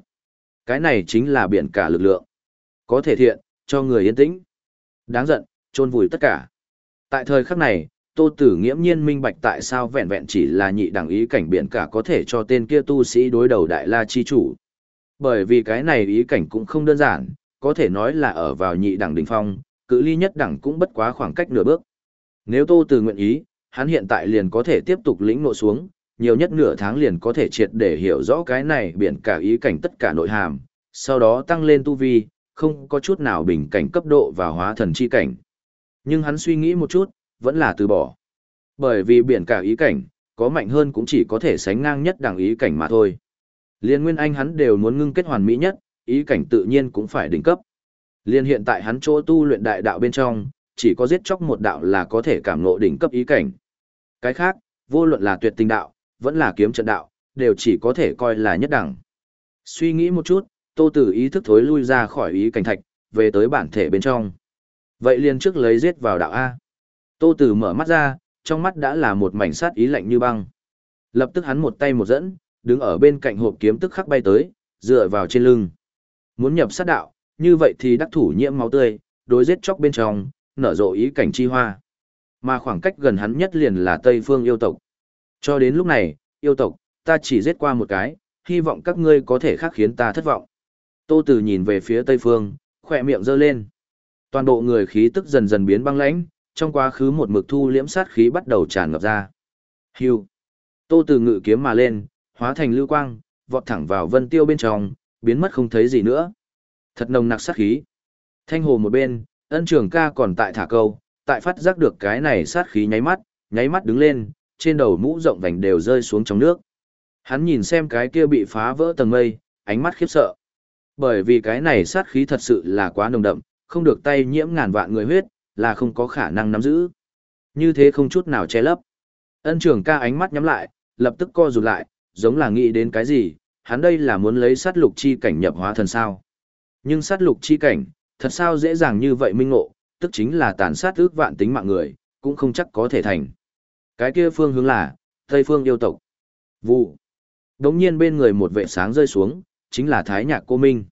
Speaker 1: Cái này chính là biển cả lực lượng. Có thể thiện, cho người yên tĩnh. Đáng giận, trôn vùi tất cả. Tại thời khắc này, Tô Tử nghiễm nhiên minh bạch tại sao vẹn vẹn chỉ là nhị đẳng ý cảnh biển cả có thể cho tên kia tu sĩ đối đầu đại la chi chủ. Bởi vì cái này ý cảnh cũng không đơn giản, có thể nói là ở vào nhị đẳng đỉnh phong, cự ly nhất đẳng cũng bất quá khoảng cách nửa bước. Nếu Tô Tử nguyện ý, hắn hiện tại liền có thể tiếp tục lĩnh ngộ xuống, nhiều nhất nửa tháng liền có thể triệt để hiểu rõ cái này biển cả ý cảnh tất cả nội hàm, sau đó tăng lên tu vi, không có chút nào bình cảnh cấp độ và hóa thần chi cảnh. Nhưng hắn suy nghĩ một chút, vẫn là từ bỏ. Bởi vì biển cả ý cảnh, có mạnh hơn cũng chỉ có thể sánh ngang nhất đẳng ý cảnh mà thôi. Liên Nguyên Anh hắn đều muốn ngưng kết hoàn mỹ nhất, ý cảnh tự nhiên cũng phải đỉnh cấp. Liên hiện tại hắn chỗ tu luyện đại đạo bên trong, chỉ có giết chóc một đạo là có thể cảm ngộ đỉnh cấp ý cảnh. Cái khác, vô luận là tuyệt tình đạo, vẫn là kiếm trận đạo, đều chỉ có thể coi là nhất đẳng. Suy nghĩ một chút, Tô Tử ý thức thối lui ra khỏi ý cảnh thạch, về tới bản thể bên trong. Vậy liền trước lấy giết vào đạo A. Tô Tử mở mắt ra, trong mắt đã là một mảnh sát ý lạnh như băng. Lập tức hắn một tay một dẫn, đứng ở bên cạnh hộp kiếm tức khắc bay tới, dựa vào trên lưng. Muốn nhập sát đạo, như vậy thì đắc thủ nhiễm máu tươi, đối giết chóc bên trong, nở rộ ý cảnh chi hoa. Mà khoảng cách gần hắn nhất liền là Tây Phương yêu tộc. Cho đến lúc này, yêu tộc, ta chỉ giết qua một cái, hy vọng các ngươi có thể khác khiến ta thất vọng. Tô Tử nhìn về phía Tây Phương, khỏe miệng giơ lên. Toàn bộ người khí tức dần dần biến băng lãnh, trong quá khứ một mực thu liễm sát khí bắt đầu tràn ngập ra. Hưu. Tô Tử ngự kiếm mà lên, hóa thành lưu quang, vọt thẳng vào vân tiêu bên trong, biến mất không thấy gì nữa. Thật nồng nặc sát khí. Thanh hồ một bên, ân trường ca còn tại thả câu, tại phát giác được cái này sát khí nháy mắt, nháy mắt đứng lên, trên đầu mũ rộng vành đều rơi xuống trong nước. Hắn nhìn xem cái kia bị phá vỡ tầng mây, ánh mắt khiếp sợ. Bởi vì cái này sát khí thật sự là quá nồng đậm, không được tay nhiễm ngàn vạn người huyết, là không có khả năng nắm giữ. Như thế không chút nào che lấp. Ân trưởng ca ánh mắt nhắm lại, lập tức co rụt lại, giống là nghĩ đến cái gì, hắn đây là muốn lấy sát lục chi cảnh nhập hóa thần sao. Nhưng sát lục chi cảnh, thật sao dễ dàng như vậy minh ngộ, tức chính là tàn sát ước vạn tính mạng người, cũng không chắc có thể thành. Cái kia phương hướng là, Tây phương yêu tộc. Vụ. Đống nhiên bên người một vệ sáng rơi xuống, chính là Thái Nhạc Cô Minh.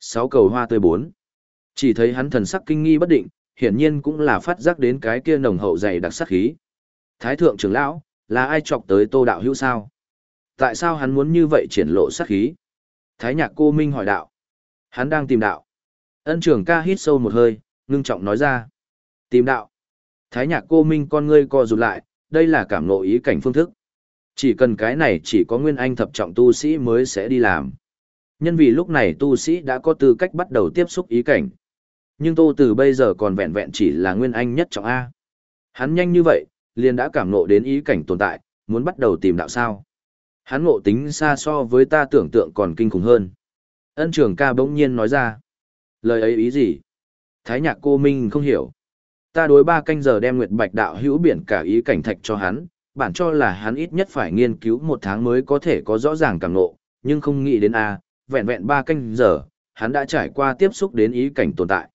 Speaker 1: Sáu cầu hoa tươi bốn. Chỉ thấy hắn thần sắc kinh nghi bất định, hiển nhiên cũng là phát giác đến cái kia nồng hậu dày đặc sát khí. Thái thượng trưởng lão, là ai chọc tới Tô đạo hữu sao? Tại sao hắn muốn như vậy triển lộ sát khí? Thái Nhạc Cô Minh hỏi đạo. Hắn đang tìm đạo. Ân trưởng ca hít sâu một hơi, ngưng trọng nói ra. Tìm đạo. Thái Nhạc Cô Minh con ngươi co rụt lại, đây là cảm ngộ ý cảnh phương thức. Chỉ cần cái này chỉ có nguyên anh thập trọng tu sĩ mới sẽ đi làm. Nhân vì lúc này tu sĩ đã có tư cách bắt đầu tiếp xúc ý cảnh. Nhưng tô từ bây giờ còn vẹn vẹn chỉ là nguyên anh nhất trọng A. Hắn nhanh như vậy, liền đã cảm ngộ đến ý cảnh tồn tại, muốn bắt đầu tìm đạo sao. Hắn ngộ tính xa so với ta tưởng tượng còn kinh khủng hơn. Ân trường ca bỗng nhiên nói ra. Lời ấy ý gì? Thái nhạc cô Minh không hiểu. Ta đối ba canh giờ đem Nguyệt Bạch đạo hữu biển cả ý cảnh thạch cho hắn, bản cho là hắn ít nhất phải nghiên cứu một tháng mới có thể có rõ ràng càng ngộ, nhưng không nghĩ đến a, vẹn vẹn ba canh giờ, hắn đã trải qua tiếp xúc đến ý cảnh tồn tại.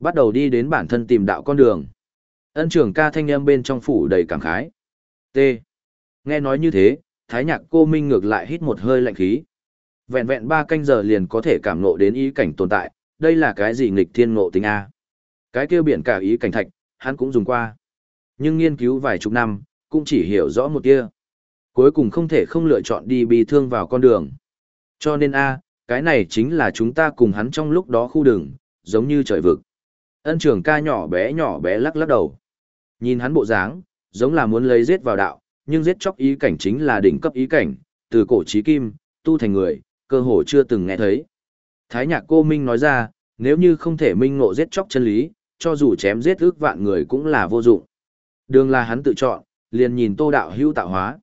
Speaker 1: Bắt đầu đi đến bản thân tìm đạo con đường. Ân trưởng ca thanh âm bên trong phủ đầy cảm khái. T. Nghe nói như thế, thái nhạc cô minh ngược lại hít một hơi lạnh khí. Vẹn vẹn ba canh giờ liền có thể cảm ngộ đến ý cảnh tồn tại, đây là cái gì nghịch thiên ngộ tính A. Cái kêu biển cả ý cảnh thạch, hắn cũng dùng qua. Nhưng nghiên cứu vài chục năm, cũng chỉ hiểu rõ một tia. Cuối cùng không thể không lựa chọn đi bị thương vào con đường. Cho nên a, cái này chính là chúng ta cùng hắn trong lúc đó khu đường, giống như trời vực. Ân trưởng ca nhỏ bé nhỏ bé lắc lắc đầu. Nhìn hắn bộ dáng, giống là muốn lấy giết vào đạo, nhưng giết chóc ý cảnh chính là đỉnh cấp ý cảnh, từ cổ chí kim, tu thành người, cơ hồ chưa từng nghe thấy. Thái nhạc cô Minh nói ra, nếu như không thể minh ngộ giết chóc chân lý, cho dù chém giết ước vạn người cũng là vô dụng. Đường là hắn tự chọn, liền nhìn tô đạo hưu tạo hóa.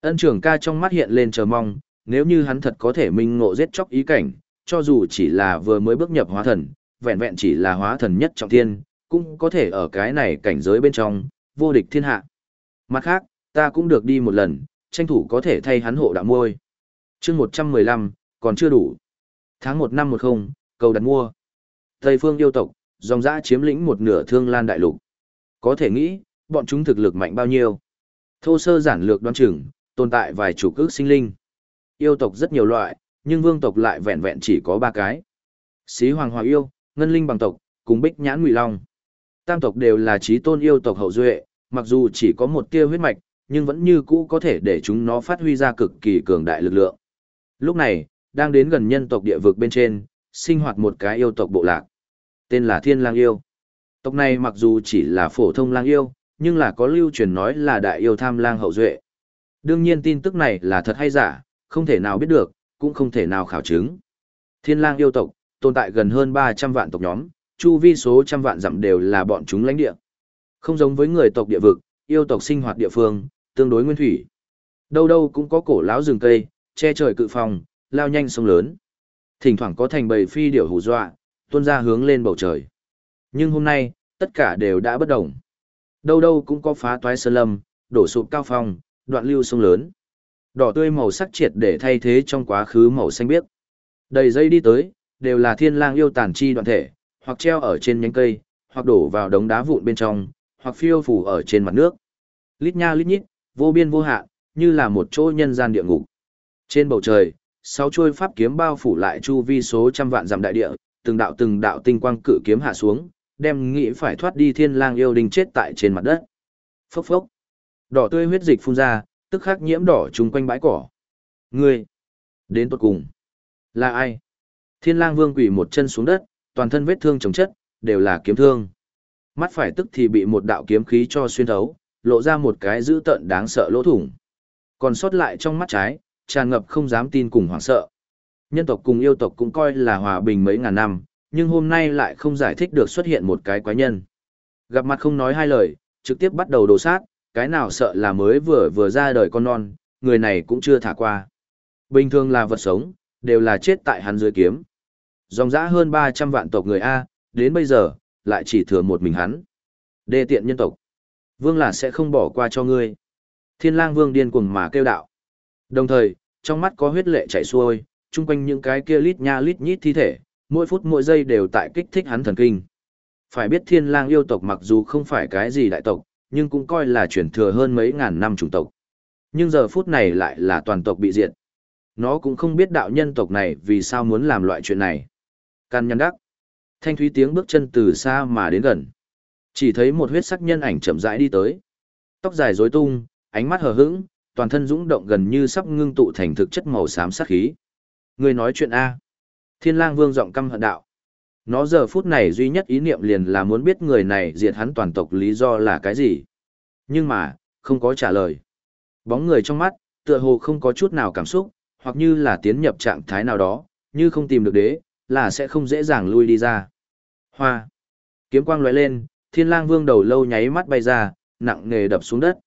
Speaker 1: Ân trưởng ca trong mắt hiện lên chờ mong, nếu như hắn thật có thể minh ngộ giết chóc ý cảnh, cho dù chỉ là vừa mới bước nhập hóa thần, vẹn vẹn chỉ là hóa thần nhất trọng thiên, cũng có thể ở cái này cảnh giới bên trong, vô địch thiên hạ. Mặt khác, ta cũng được đi một lần, tranh thủ có thể thay hắn hộ đạo môi. chương 115, còn chưa đủ. Tháng 1 năm 10, cầu đặt mua. Tây phương yêu tộc, dòng dã chiếm lĩnh một nửa thương lan đại lục. Có thể nghĩ, bọn chúng thực lực mạnh bao nhiêu. Thô sơ giản lược đoán chừng, tồn tại vài chủ cước sinh linh. Yêu tộc rất nhiều loại, nhưng vương tộc lại vẹn vẹn chỉ có ba cái. Xí Hoàng Hòa Yêu, Ngân Linh bằng tộc, cùng Bích Nhãn Ngụy Long. Tam tộc đều là trí tôn yêu tộc hậu duệ, mặc dù chỉ có một tia huyết mạch, nhưng vẫn như cũ có thể để chúng nó phát huy ra cực kỳ cường đại lực lượng. Lúc này, đang đến gần nhân tộc địa vực bên trên, sinh hoạt một cái yêu tộc bộ lạc. Tên là Thiên Lang Yêu. Tộc này mặc dù chỉ là phổ thông lang yêu, nhưng là có lưu truyền nói là đại yêu tham lang hậu duệ. Đương nhiên tin tức này là thật hay giả, không thể nào biết được, cũng không thể nào khảo chứng. Thiên lang yêu tộc, tồn tại gần hơn 300 vạn tộc nhóm, chu vi số trăm vạn dặm đều là bọn chúng lãnh địa. Không giống với người tộc địa vực, yêu tộc sinh hoạt địa phương, tương đối nguyên thủy. Đâu đâu cũng có cổ lão rừng cây, che trời cự phòng, lao nhanh sông lớn. Thỉnh thoảng có thành bầy phi điểu hù dọa, tuôn ra hướng lên bầu trời. Nhưng hôm nay, tất cả đều đã bất động. Đâu đâu cũng có phá toái sơn lâm, đổ sụp cao phong, đoạn lưu sông lớn. Đỏ tươi màu sắc triệt để thay thế trong quá khứ màu xanh biếc. Đầy dây đi tới, đều là thiên lang yêu tàn chi đoạn thể, hoặc treo ở trên nhánh cây, hoặc đổ vào đống đá vụn bên trong, hoặc phiêu phủ ở trên mặt nước. Lít nha lít nhít, vô biên vô hạn, như là một chỗ nhân gian địa ngục. Trên bầu trời, sáu chuôi pháp kiếm bao phủ lại chu vi số trăm vạn dặm đại địa, từng đạo từng đạo tinh quang cự kiếm hạ xuống, đem nghĩ phải thoát đi thiên lang yêu đình chết tại trên mặt đất. Phốc phốc. Đỏ tươi huyết dịch phun ra, tức khắc nhiễm đỏ chung quanh bãi cỏ. Ngươi, đến tuột cùng, là ai? Thiên lang vương quỳ một chân xuống đất, toàn thân vết thương chồng chất, đều là kiếm thương. Mắt phải tức thì bị một đạo kiếm khí cho xuyên thấu, lộ ra một cái dữ tợn đáng sợ lỗ thủng. Còn sót lại trong mắt trái, tràn ngập không dám tin cùng hoảng sợ. Nhân tộc cùng yêu tộc cũng coi là hòa bình mấy ngàn năm, nhưng hôm nay lại không giải thích được xuất hiện một cái quái nhân. Gặp mặt không nói hai lời, trực tiếp bắt đầu đồ sát, cái nào sợ là mới vừa vừa ra đời con non, người này cũng chưa thả qua. Bình thường là vật sống, đều là chết tại hắn dưới kiếm. Dòng dã hơn 300 vạn tộc người A, đến bây giờ, lại chỉ thừa một mình hắn. Đê tiện nhân tộc. Vương là sẽ không bỏ qua cho ngươi. Thiên lang vương điên cuồng mà kêu đạo. Đồng thời, trong mắt có huyết lệ chảy xuôi, chung quanh những cái kia lít nha lít nhít thi thể, mỗi phút mỗi giây đều tại kích thích hắn thần kinh. Phải biết thiên lang yêu tộc mặc dù không phải cái gì đại tộc, nhưng cũng coi là chuyển thừa hơn mấy ngàn năm chủng tộc. Nhưng giờ phút này lại là toàn tộc bị diệt. Nó cũng không biết đạo nhân tộc này vì sao muốn làm loại chuyện này. Can nhăn đắc. Thanh thúy tiếng bước chân từ xa mà đến gần. Chỉ thấy một huyết sắc nhân ảnh chậm rãi đi tới. Tóc dài rối tung, ánh mắt hờ hững, toàn thân dũng động gần như sắp ngưng tụ thành thực chất màu xám sát khí. Người nói chuyện A. Thiên lang vương giọng căm hận đạo. Nó giờ phút này duy nhất ý niệm liền là muốn biết người này diệt hắn toàn tộc lý do là cái gì. Nhưng mà, không có trả lời. Bóng người trong mắt, tựa hồ không có chút nào cảm xúc, hoặc như là tiến nhập trạng thái nào đó, như không tìm được đế, là sẽ không dễ dàng lui đi ra. Hoa. Kiếm quang lóe lên, thiên lang vương đầu lâu nháy mắt bay ra, nặng nề đập xuống đất.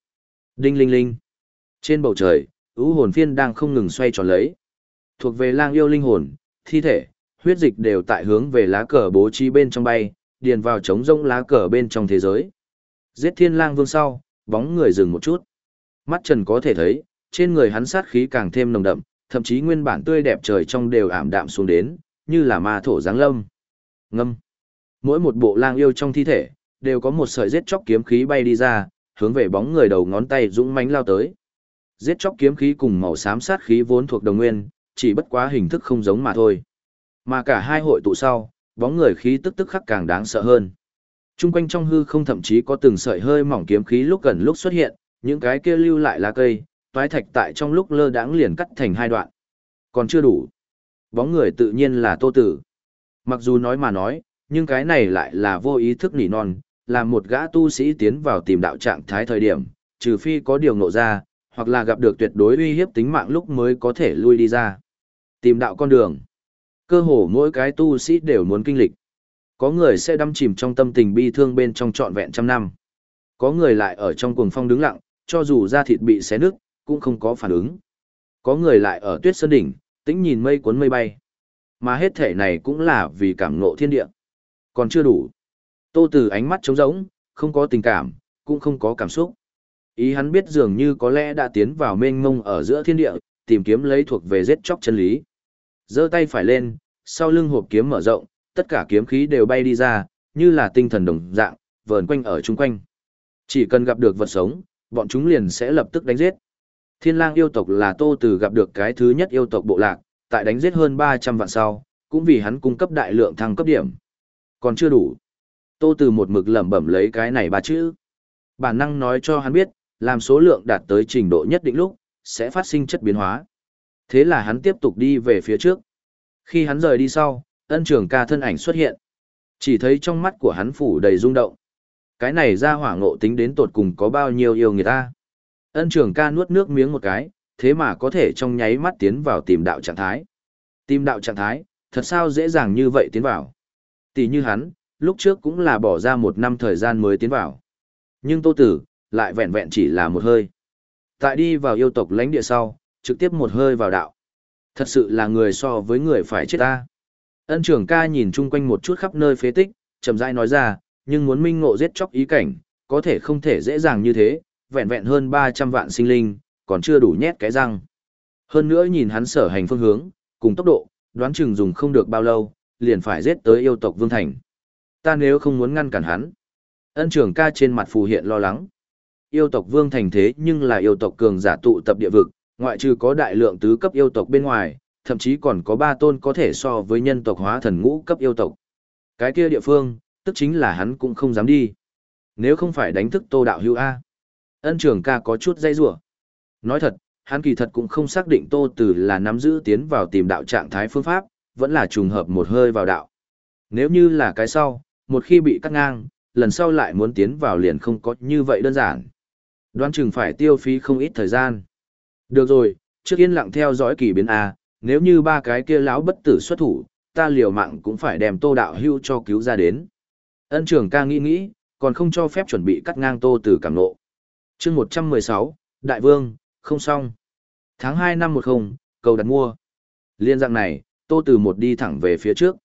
Speaker 1: Đinh linh linh. Trên bầu trời, ưu hồn phiên đang không ngừng xoay tròn lấy. Thuộc về lang yêu linh hồn, thi thể, huyết dịch đều tại hướng về lá cờ bố trí bên trong bay, điền vào trống rỗng lá cờ bên trong thế giới. Giết thiên lang vương sau, bóng người dừng một chút. Mắt trần có thể thấy, trên người hắn sát khí càng thêm nồng đậm, thậm chí nguyên bản tươi đẹp trời trong đều ảm đạm xuống đến, như là ma thổ giáng lâm. Ngâm. Mỗi một bộ lang yêu trong thi thể, đều có một sợi giết chóc kiếm khí bay đi ra, hướng về bóng người đầu ngón tay dũng mãnh lao tới. Giết chóc kiếm khí cùng màu xám sát khí vốn thuộc đồng nguyên, chỉ bất quá hình thức không giống mà thôi. Mà cả hai hội tụ sau, bóng người khí tức tức khắc càng đáng sợ hơn. Trung quanh trong hư không thậm chí có từng sợi hơi mỏng kiếm khí lúc gần lúc xuất hiện, những cái kia lưu lại lá cây, toái thạch tại trong lúc lơ đãng liền cắt thành hai đoạn. Còn chưa đủ. Bóng người tự nhiên là Tô Tử. Mặc dù nói mà nói, nhưng cái này lại là vô ý thức nỉ non, là một gã tu sĩ tiến vào tìm đạo trạng thái thời điểm, trừ phi có điều ngộ ra, hoặc là gặp được tuyệt đối uy hiếp tính mạng lúc mới có thể lui đi ra. Tìm đạo con đường. Cơ hồ mỗi cái tu sĩ đều muốn kinh lịch. Có người sẽ đâm chìm trong tâm tình bi thương bên trong trọn vẹn trăm năm. Có người lại ở trong cuồng phong đứng lặng, cho dù da thịt bị xé nứt, cũng không có phản ứng. Có người lại ở tuyết sơn đỉnh, tĩnh nhìn mây cuốn mây bay. Mà hết thể này cũng là vì cảm ngộ thiên địa. Còn chưa đủ. Tô Tử ánh mắt trống rỗng, không có tình cảm, cũng không có cảm xúc. Ý hắn biết dường như có lẽ đã tiến vào mênh mông ở giữa thiên địa, tìm kiếm lấy thuộc về giết chóc chân lý. Giơ tay phải lên, sau lưng hộp kiếm mở rộng, tất cả kiếm khí đều bay đi ra, như là tinh thần đồng dạng, vờn quanh ở chung quanh. Chỉ cần gặp được vật sống, bọn chúng liền sẽ lập tức đánh giết. Thiên lang yêu tộc là Tô Từ gặp được cái thứ nhất yêu tộc bộ lạc, tại đánh giết hơn 300 vạn sau, cũng vì hắn cung cấp đại lượng thăng cấp điểm. Còn chưa đủ. Tô Từ một mực lẩm bẩm lấy cái này ba chữ. Bản năng nói cho hắn biết, làm số lượng đạt tới trình độ nhất định lúc, sẽ phát sinh chất biến hóa. Thế là hắn tiếp tục đi về phía trước. Khi hắn rời đi sau, ân trường ca thân ảnh xuất hiện. Chỉ thấy trong mắt của hắn phủ đầy rung động. Cái này ra hỏa ngộ tính đến tột cùng có bao nhiêu yêu người ta. Ân trường ca nuốt nước miếng một cái, thế mà có thể trong nháy mắt tiến vào tìm đạo trạng thái. Tìm đạo trạng thái, thật sao dễ dàng như vậy tiến vào. Tỷ như hắn, lúc trước cũng là bỏ ra một năm thời gian mới tiến vào. Nhưng tô tử, lại vẹn vẹn chỉ là một hơi. Tại đi vào yêu tộc lãnh địa sau, trực tiếp một hơi vào đạo. Thật sự là người so với người phải chết ta. Ân trưởng ca nhìn chung quanh một chút khắp nơi phế tích, chậm rãi nói ra, nhưng muốn minh ngộ giết chóc ý cảnh, có thể không thể dễ dàng như thế, vẹn vẹn hơn 300 vạn sinh linh, còn chưa đủ nhét cái răng. Hơn nữa nhìn hắn sở hành phương hướng, cùng tốc độ, đoán chừng dùng không được bao lâu, liền phải giết tới yêu tộc Vương Thành. Ta nếu không muốn ngăn cản hắn. Ân trưởng ca trên mặt phù hiện lo lắng. Yêu tộc Vương Thành thế nhưng là yêu tộc cường giả tụ tập địa vực, ngoại trừ có đại lượng tứ cấp yêu tộc bên ngoài, thậm chí còn có ba tôn có thể so với nhân tộc hóa thần ngũ cấp yêu tộc. Cái kia địa phương, tức chính là hắn cũng không dám đi. Nếu không phải đánh thức Tô đạo hưu a. Ân trưởng ca có chút dây rủa. Nói thật, hắn kỳ thật cũng không xác định Tô Tử là nắm giữ tiến vào tìm đạo trạng thái phương pháp, vẫn là trùng hợp một hơi vào đạo. Nếu như là cái sau, một khi bị cắt ngang, lần sau lại muốn tiến vào liền không có như vậy đơn giản. Đoán chừng phải tiêu phí không ít thời gian. Được rồi, trước yên lặng theo dõi kỳ biến A, nếu như ba cái kia lão bất tử xuất thủ, ta liều mạng cũng phải đem tô đạo hưu cho cứu ra đến. Ân trưởng ca nghĩ nghĩ, còn không cho phép chuẩn bị cắt ngang tô từ cảm nộ. chương 116, Đại Vương, không xong. Tháng 2 năm 10, cầu đặt mua. Liên dạng này, tô từ một đi thẳng về phía trước.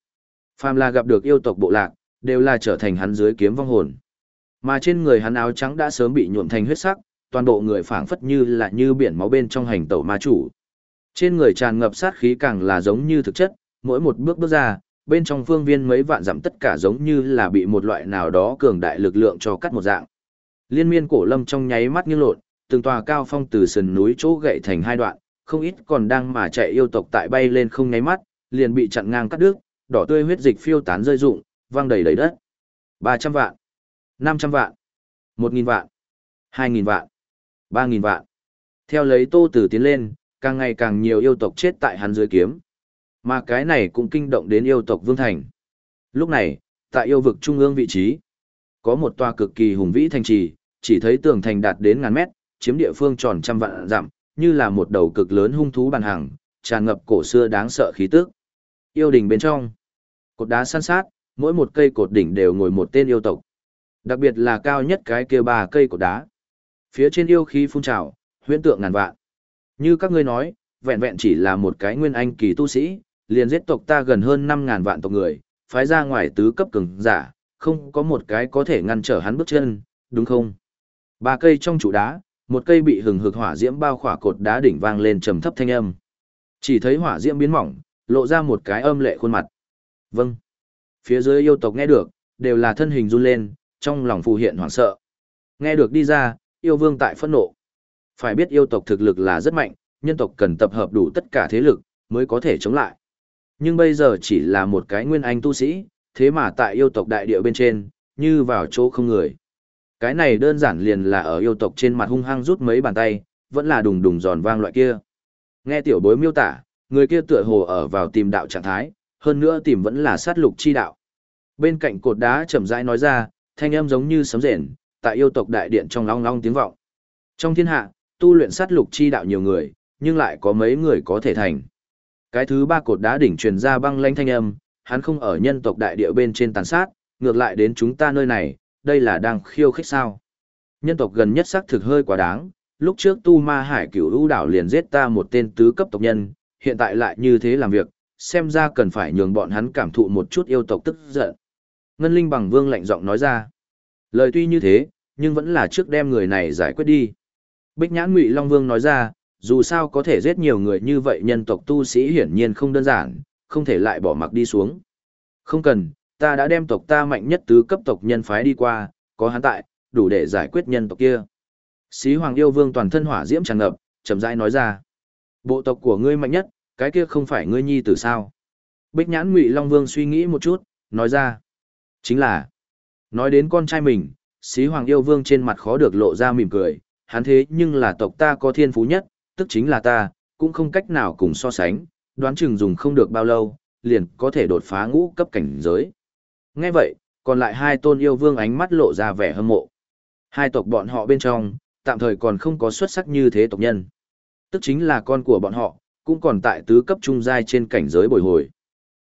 Speaker 1: Phàm là gặp được yêu tộc bộ lạc, đều là trở thành hắn dưới kiếm vong hồn. Mà trên người hắn áo trắng đã sớm bị nhuộm thành huyết sắc, toàn bộ người phảng phất như là như biển máu bên trong hành tẩu ma chủ. Trên người tràn ngập sát khí càng là giống như thực chất, mỗi một bước bước ra, bên trong phương viên mấy vạn dặm tất cả giống như là bị một loại nào đó cường đại lực lượng cho cắt một dạng. Liên miên cổ lâm trong nháy mắt nghiêng lộn, từng tòa cao phong từ sườn núi chỗ gậy thành hai đoạn, không ít còn đang mà chạy yêu tộc tại bay lên không nháy mắt, liền bị chặn ngang cắt đứt, đỏ tươi huyết dịch phiêu tán rơi rụng, văng đầy đầy đất. 300 vạn, 500 vạn, 1.000 vạn, 2.000 vạn, 3.000 vạn. Theo lấy Tô Tử tiến lên, càng ngày càng nhiều yêu tộc chết tại hắn dưới kiếm. Mà cái này cũng kinh động đến yêu tộc Vương Thành. Lúc này, tại yêu vực trung ương vị trí, có một tòa cực kỳ hùng vĩ thành trì, chỉ thấy tường thành đạt đến ngàn mét, chiếm địa phương tròn trăm vạn dặm, như là một đầu cực lớn hung thú bàn hàng, tràn ngập cổ xưa đáng sợ khí tức. Yêu đình bên trong, cột đá san sát, mỗi một cây cột đỉnh đều ngồi một tên yêu tộc. Đặc biệt là cao nhất cái kia ba cây cột đá. Phía trên yêu khí phun trào, huyễn tượng ngàn vạn. Như các ngươi nói, vẹn vẹn chỉ là một cái nguyên anh kỳ tu sĩ, liền giết tộc ta gần hơn năm ngàn vạn tộc người, phái ra ngoài tứ cấp cường giả, không có một cái có thể ngăn trở hắn bước chân, đúng không? Ba cây trong trụ đá, một cây bị hừng hực hỏa diễm bao khỏa cột đá đỉnh vang lên trầm thấp thanh âm. Chỉ thấy hỏa diễm biến mỏng, lộ ra một cái âm lệ khuôn mặt. Vâng. Phía dưới yêu tộc nghe được, đều là thân hình run lên, trong lòng phù hiện hoảng sợ. Nghe được đi ra, yêu vương tại phẫn nộ. Phải biết yêu tộc thực lực là rất mạnh, nhân tộc cần tập hợp đủ tất cả thế lực, mới có thể chống lại. Nhưng bây giờ chỉ là một cái nguyên anh tu sĩ, thế mà tại yêu tộc đại địa bên trên, như vào chỗ không người. Cái này đơn giản liền là ở yêu tộc trên mặt hung hăng rút mấy bàn tay, vẫn là đùng đùng giòn vang loại kia. Nghe tiểu bối miêu tả, người kia tựa hồ ở vào tìm đạo trạng thái, hơn nữa tìm vẫn là sát lục chi đạo. Bên cạnh cột đá chậm rãi nói ra, thanh âm giống như sấm rền, tại yêu tộc đại điện trong long long tiếng vọng. Trong thiên hạ, tu luyện sát lục chi đạo nhiều người, nhưng lại có mấy người có thể thành. Cái thứ ba cột đá đỉnh truyền ra băng lanh thanh âm, hắn không ở nhân tộc đại địa bên trên tàn sát, ngược lại đến chúng ta nơi này, đây là đang khiêu khích sao. Nhân tộc gần nhất xác thực hơi quá đáng, lúc trước tu ma hải cửu ưu đảo liền giết ta một tên tứ cấp tộc nhân, hiện tại lại như thế làm việc, xem ra cần phải nhường bọn hắn cảm thụ một chút yêu tộc tức giận. Ngân Linh bằng vương lạnh giọng nói ra. Lời tuy như thế, nhưng vẫn là trước đem người này giải quyết đi. Bích nhãn ngụy Long Vương nói ra, dù sao có thể giết nhiều người như vậy nhân tộc tu sĩ hiển nhiên không đơn giản, không thể lại bỏ mặc đi xuống. Không cần, ta đã đem tộc ta mạnh nhất tứ cấp tộc nhân phái đi qua, có hắn tại, đủ để giải quyết nhân tộc kia. Xí Hoàng yêu vương toàn thân hỏa diễm tràn ngập, chậm rãi nói ra. Bộ tộc của ngươi mạnh nhất, cái kia không phải ngươi nhi tử sao? Bích nhãn Ngụy Long Vương suy nghĩ một chút, nói ra. Chính là, nói đến con trai mình, Xí Hoàng yêu vương trên mặt khó được lộ ra mỉm cười, hắn thế nhưng là tộc ta có thiên phú nhất, tức chính là ta, cũng không cách nào cùng so sánh, đoán chừng dùng không được bao lâu, liền có thể đột phá ngũ cấp cảnh giới. Nghe vậy, còn lại hai tôn yêu vương ánh mắt lộ ra vẻ hâm mộ. Hai tộc bọn họ bên trong, tạm thời còn không có xuất sắc như thế tộc nhân. Tức chính là con của bọn họ, cũng còn tại tứ cấp trung giai trên cảnh giới bồi hồi.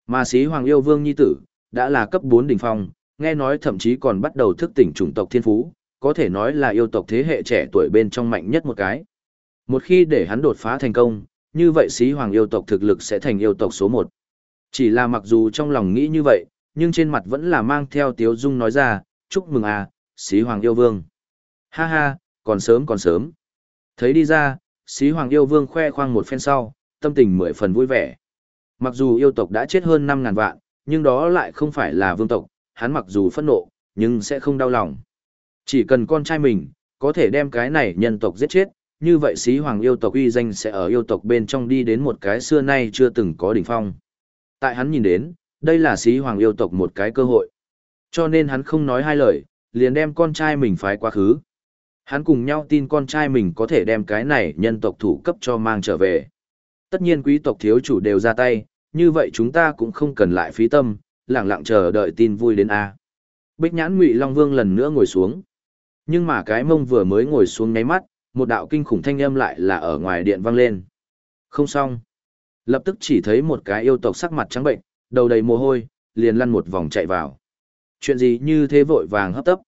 Speaker 1: Mà sĩ hoàng yêu vương nhi tử, đã là cấp 4 đỉnh phong, nghe nói thậm chí còn bắt đầu thức tỉnh chủng tộc thiên phú, có thể nói là yêu tộc thế hệ trẻ tuổi bên trong mạnh nhất một cái. Một khi để hắn đột phá thành công, như vậy sĩ hoàng yêu tộc thực lực sẽ thành yêu tộc số 1. Chỉ là mặc dù trong lòng nghĩ như vậy, nhưng trên mặt vẫn là mang theo tiếu dung nói ra, chúc mừng à, sĩ hoàng yêu vương. Ha ha, còn sớm còn sớm. Thấy đi ra, sĩ hoàng yêu vương khoe khoang một phen sau, tâm tình mười phần vui vẻ. Mặc dù yêu tộc đã chết hơn 5.000 vạn, nhưng đó lại không phải là vương tộc, hắn mặc dù phẫn nộ, nhưng sẽ không đau lòng. Chỉ cần con trai mình, có thể đem cái này nhân tộc giết chết, như vậy sĩ hoàng yêu tộc uy danh sẽ ở yêu tộc bên trong đi đến một cái xưa nay chưa từng có đỉnh phong. Tại hắn nhìn đến, đây là sĩ hoàng yêu tộc một cái cơ hội. Cho nên hắn không nói hai lời, liền đem con trai mình phái quá khứ. Hắn cùng nhau tin con trai mình có thể đem cái này nhân tộc thủ cấp cho mang trở về. Tất nhiên quý tộc thiếu chủ đều ra tay, như vậy chúng ta cũng không cần lại phí tâm, lặng lặng chờ đợi tin vui đến A. Bích nhãn ngụy Long Vương lần nữa ngồi xuống. Nhưng mà cái mông vừa mới ngồi xuống nháy mắt, một đạo kinh khủng thanh âm lại là ở ngoài điện vang lên. Không xong. Lập tức chỉ thấy một cái yêu tộc sắc mặt trắng bệnh, đầu đầy mồ hôi, liền lăn một vòng chạy vào. Chuyện gì như thế vội vàng hấp tấp.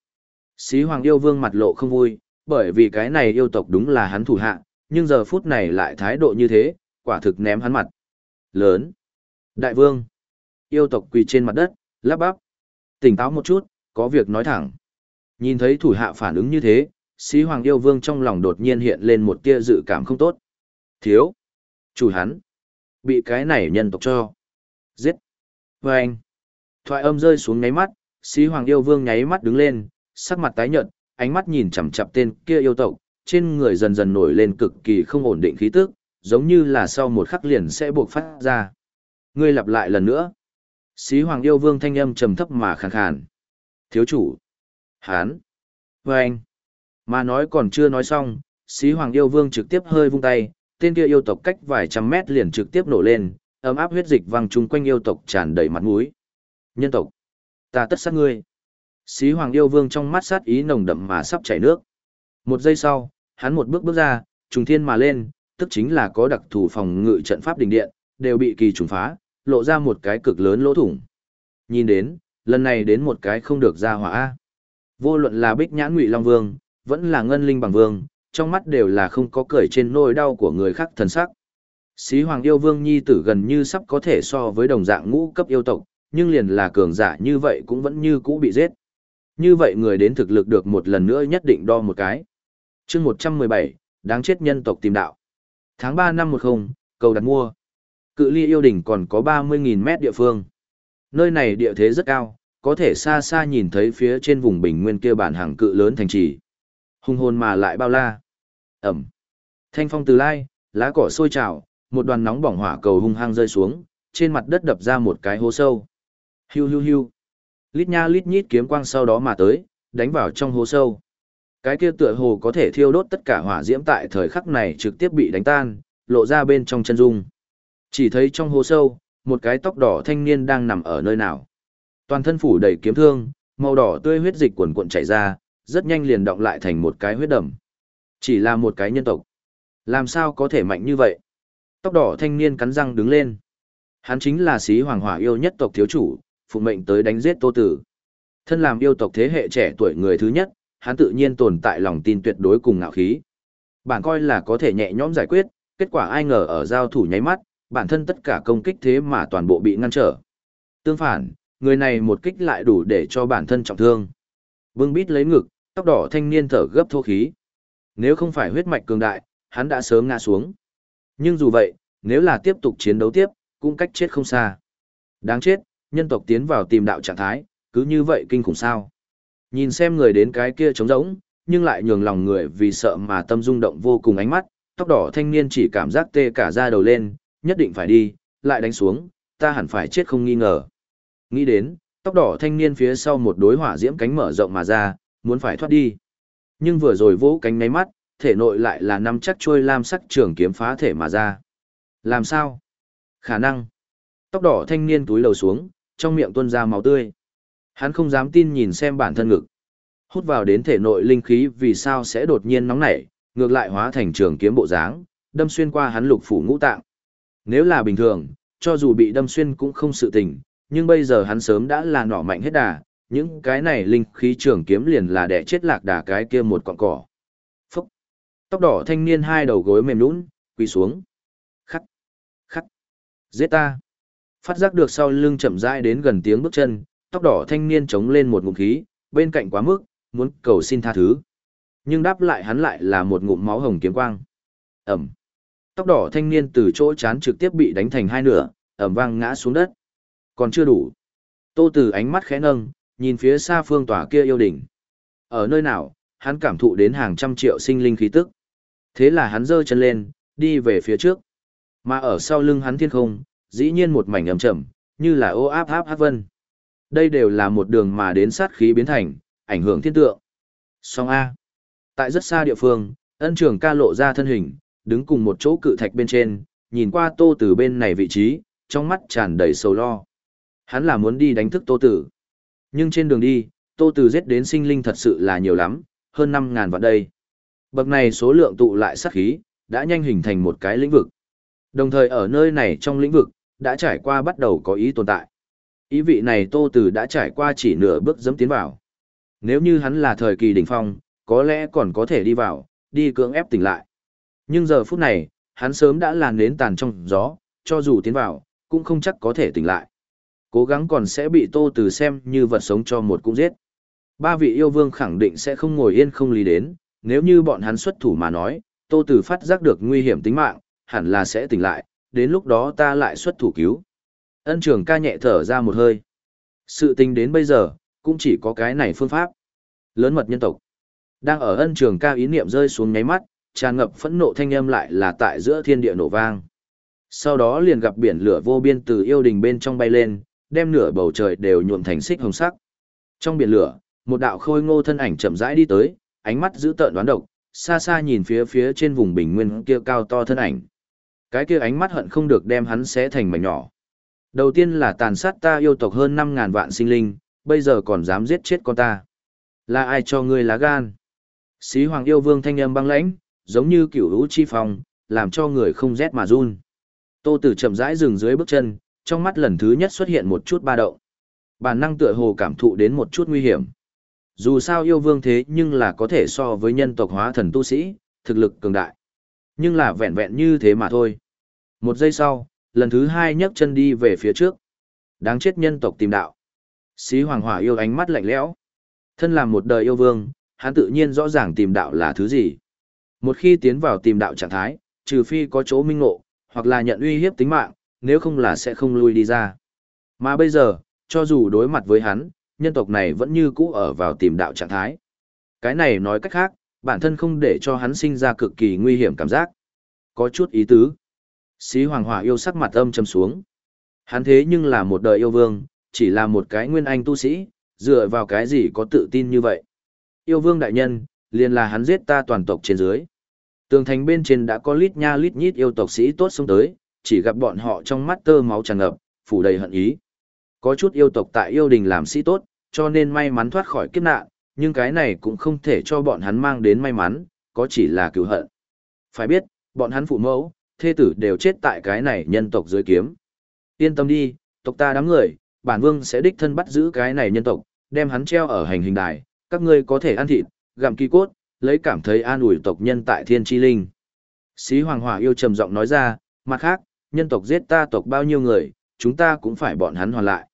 Speaker 1: Xí Hoàng yêu vương mặt lộ không vui, bởi vì cái này yêu tộc đúng là hắn thủ hạ, nhưng giờ phút này lại thái độ như thế, quả thực ném hắn mặt. Lớn. Đại vương. Yêu tộc quỳ trên mặt đất, lắp bắp. Tỉnh táo một chút, có việc nói thẳng. Nhìn thấy thủ hạ phản ứng như thế, sĩ hoàng yêu vương trong lòng đột nhiên hiện lên một tia dự cảm không tốt. Thiếu. Chủ hắn. Bị cái này nhân tộc cho. Giết. Và anh. Thoại âm rơi xuống nháy mắt, sĩ hoàng yêu vương nháy mắt đứng lên, sắc mặt tái nhợt, ánh mắt nhìn chằm chằm tên kia yêu tộc, trên người dần dần nổi lên cực kỳ không ổn định khí tức, giống như là sau một khắc liền sẽ buộc phát ra. Ngươi lặp lại lần nữa. Xí Hoàng yêu vương thanh âm trầm thấp mà khàn khàn. Thiếu chủ. Hán. Vâng. anh. Mà nói còn chưa nói xong, Xí Hoàng yêu vương trực tiếp hơi vung tay, tên kia yêu tộc cách vài trăm mét liền trực tiếp nổ lên, ấm áp huyết dịch văng chung quanh yêu tộc tràn đầy mặt mũi. Nhân tộc. Ta tất sát ngươi. Xí Hoàng yêu vương trong mắt sát ý nồng đậm mà sắp chảy nước. Một giây sau, hắn một bước bước ra, trùng thiên mà lên, tức chính là có đặc thù phòng ngự trận pháp đình điện, đều bị kỳ trùng phá, lộ ra một cái cực lớn lỗ thủng. Nhìn đến, lần này đến một cái không được ra hỏa. Vô luận là bích nhãn ngụy Long Vương, vẫn là ngân linh bằng vương, trong mắt đều là không có cười trên nỗi đau của người khác thần sắc. Xí Hoàng yêu vương nhi tử gần như sắp có thể so với đồng dạng ngũ cấp yêu tộc, nhưng liền là cường giả như vậy cũng vẫn như cũ bị giết. Như vậy người đến thực lực được một lần nữa nhất định đo một cái. chương 117, đáng chết nhân tộc tìm đạo. Tháng 3 năm 10, cầu đặt mua. Cự ly yêu đỉnh còn có 30.000 mét địa phương. Nơi này địa thế rất cao, có thể xa xa nhìn thấy phía trên vùng bình nguyên kia bản hàng cự lớn thành trì. Hung hồn mà lại bao la. Ẩm. Thanh phong từ lai, lá cỏ sôi trào, một đoàn nóng bỏng hỏa cầu hung hăng rơi xuống, trên mặt đất đập ra một cái hố sâu. Hiu hiu hiu. Lít nha lít nhít kiếm quang sau đó mà tới, đánh vào trong hố sâu. Cái kia tựa hồ có thể thiêu đốt tất cả hỏa diễm tại thời khắc này trực tiếp bị đánh tan, lộ ra bên trong chân dung. Chỉ thấy trong hồ sâu, một cái tóc đỏ thanh niên đang nằm ở nơi nào. Toàn thân phủ đầy kiếm thương, màu đỏ tươi huyết dịch cuồn cuộn chảy ra, rất nhanh liền động lại thành một cái huyết đầm. Chỉ là một cái nhân tộc. Làm sao có thể mạnh như vậy? Tóc đỏ thanh niên cắn răng đứng lên. Hắn chính là sĩ hoàng hỏa yêu nhất tộc thiếu chủ, phụ mệnh tới đánh giết tô tử. Thân làm yêu tộc thế hệ trẻ tuổi người thứ nhất, hắn tự nhiên tồn tại lòng tin tuyệt đối cùng ngạo khí. Bản coi là có thể nhẹ nhõm giải quyết, kết quả ai ngờ ở giao thủ nháy mắt, bản thân tất cả công kích thế mà toàn bộ bị ngăn trở. Tương phản, người này một kích lại đủ để cho bản thân trọng thương. Vương bít lấy ngực, tóc đỏ thanh niên thở gấp thô khí. Nếu không phải huyết mạch cường đại, hắn đã sớm ngã xuống. Nhưng dù vậy, nếu là tiếp tục chiến đấu tiếp, cũng cách chết không xa. Đáng chết, nhân tộc tiến vào tìm đạo trạng thái, cứ như vậy kinh khủng sao. Nhìn xem người đến cái kia trống rỗng, nhưng lại nhường lòng người vì sợ mà tâm rung động vô cùng ánh mắt, tóc đỏ thanh niên chỉ cảm giác tê cả da đầu lên, nhất định phải đi, lại đánh xuống, ta hẳn phải chết không nghi ngờ. Nghĩ đến, tóc đỏ thanh niên phía sau một đối hỏa diễm cánh mở rộng mà ra, muốn phải thoát đi. Nhưng vừa rồi vỗ cánh ngáy mắt, thể nội lại là năm chắc trôi lam sắc trường kiếm phá thể mà ra. Làm sao? Khả năng. Tóc đỏ thanh niên túi lầu xuống, trong miệng tuôn ra máu tươi. Hắn không dám tin nhìn xem bản thân ngực. Hút vào đến thể nội linh khí vì sao sẽ đột nhiên nóng nảy, ngược lại hóa thành trường kiếm bộ dáng, đâm xuyên qua hắn lục phủ ngũ tạng. Nếu là bình thường, cho dù bị đâm xuyên cũng không sự tình, nhưng bây giờ hắn sớm đã là nỏ mạnh hết đà, những cái này linh khí trường kiếm liền là đẻ chết lạc đà cái kia một cọng cỏ. Phúc! Tóc đỏ thanh niên hai đầu gối mềm nũng, quỳ xuống. Khắc! Khắc! Giết ta! Phát giác được sau lưng chậm rãi đến gần tiếng bước chân, tóc đỏ thanh niên chống lên một ngụm khí, bên cạnh quá mức, muốn cầu xin tha thứ. Nhưng đáp lại hắn lại là một ngụm máu hồng kiếm quang. Ẩm. Tóc đỏ thanh niên từ chỗ chán trực tiếp bị đánh thành hai nửa, ẩm vang ngã xuống đất. Còn chưa đủ. Tô Tử ánh mắt khẽ nâng, nhìn phía xa phương tòa kia yêu đỉnh. Ở nơi nào, hắn cảm thụ đến hàng trăm triệu sinh linh khí tức. Thế là hắn giơ chân lên, đi về phía trước. Mà ở sau lưng hắn thiên không, dĩ nhiên một mảnh ẩm chậm, như là ô áp áp hát vân. Đây đều là một đường mà đến sát khí biến thành, ảnh hưởng thiên tượng. Song A. Tại rất xa địa phương, ân trường ca lộ ra thân hình, đứng cùng một chỗ cự thạch bên trên, nhìn qua tô tử bên này vị trí, trong mắt tràn đầy sầu lo. Hắn là muốn đi đánh thức tô tử. Nhưng trên đường đi, tô tử giết đến sinh linh thật sự là nhiều lắm, hơn 5.000 vạn đây. Bậc này số lượng tụ lại sát khí, đã nhanh hình thành một cái lĩnh vực. Đồng thời ở nơi này trong lĩnh vực, đã trải qua bắt đầu có ý tồn tại. Ý vị này Tô Tử đã trải qua chỉ nửa bước dẫm tiến vào. Nếu như hắn là thời kỳ đỉnh phong, có lẽ còn có thể đi vào, đi cưỡng ép tỉnh lại. Nhưng giờ phút này, hắn sớm đã làn đến tàn trong gió, cho dù tiến vào, cũng không chắc có thể tỉnh lại. Cố gắng còn sẽ bị Tô từ xem như vật sống cho một cũng giết. Ba vị yêu vương khẳng định sẽ không ngồi yên không lý đến, nếu như bọn hắn xuất thủ mà nói, Tô từ phát giác được nguy hiểm tính mạng, hẳn là sẽ tỉnh lại, đến lúc đó ta lại xuất thủ cứu. Ân trường ca nhẹ thở ra một hơi. Sự tình đến bây giờ, cũng chỉ có cái này phương pháp. Lớn mật nhân tộc. Đang ở ân trường ca ý niệm rơi xuống nháy mắt, tràn ngập phẫn nộ thanh âm lại là tại giữa thiên địa nổ vang. Sau đó liền gặp biển lửa vô biên từ yêu đình bên trong bay lên, đem nửa bầu trời đều nhuộm thành xích hồng sắc. Trong biển lửa, một đạo khôi ngô thân ảnh chậm rãi đi tới, ánh mắt giữ tợn đoán độc, xa xa nhìn phía phía trên vùng bình nguyên kia cao to thân ảnh. Cái kia ánh mắt hận không được đem hắn xé thành mảnh nhỏ. Đầu tiên là tàn sát ta yêu tộc hơn 5000 vạn sinh linh, bây giờ còn dám giết chết con ta. Là ai cho ngươi lá gan? Xí hoàng yêu vương thanh âm băng lãnh, giống như kiểu hữu chi phong, làm cho người không rét mà run. Tô tử chậm rãi dừng dưới bước chân, trong mắt lần thứ nhất xuất hiện một chút ba động. Bản năng tựa hồ cảm thụ đến một chút nguy hiểm. Dù sao yêu vương thế nhưng là có thể so với nhân tộc hóa thần tu sĩ, thực lực cường đại. Nhưng là vẹn vẹn như thế mà thôi. Một giây sau, lần thứ hai nhấc chân đi về phía trước. Đáng chết nhân tộc tìm đạo. Xí hoàng hỏa yêu ánh mắt lạnh lẽo. Thân làm một đời yêu vương, hắn tự nhiên rõ ràng tìm đạo là thứ gì. Một khi tiến vào tìm đạo trạng thái, trừ phi có chỗ minh ngộ, hoặc là nhận uy hiếp tính mạng, nếu không là sẽ không lui đi ra. Mà bây giờ, cho dù đối mặt với hắn, nhân tộc này vẫn như cũ ở vào tìm đạo trạng thái. Cái này nói cách khác, bản thân không để cho hắn sinh ra cực kỳ nguy hiểm cảm giác. Có chút ý tứ. Xí Hoàng Hỏa yêu sắc mặt âm trầm xuống. Hắn thế nhưng là một đời yêu vương, chỉ là một cái nguyên anh tu sĩ, dựa vào cái gì có tự tin như vậy. Yêu vương đại nhân, liền là hắn giết ta toàn tộc trên dưới. Tường thành bên trên đã có lít nha lít nhít yêu tộc sĩ tốt xuống tới, chỉ gặp bọn họ trong mắt tơ máu tràn ngập, phủ đầy hận ý. Có chút yêu tộc tại yêu đình làm sĩ tốt, cho nên may mắn thoát khỏi kiếp nạn, nhưng cái này cũng không thể cho bọn hắn mang đến may mắn, có chỉ là cứu hận. Phải biết, bọn hắn phụ mẫu, thê tử đều chết tại cái này nhân tộc dưới kiếm. Yên tâm đi, tộc ta đám người, bản vương sẽ đích thân bắt giữ cái này nhân tộc, đem hắn treo ở hành hình đài, các ngươi có thể ăn thịt, gặm kỳ cốt, lấy cảm thấy an ủi tộc nhân tại thiên chi linh. Xí Hoàng Hỏa yêu trầm giọng nói ra, mặt khác, nhân tộc giết ta tộc bao nhiêu người, chúng ta cũng phải bọn hắn hoàn lại.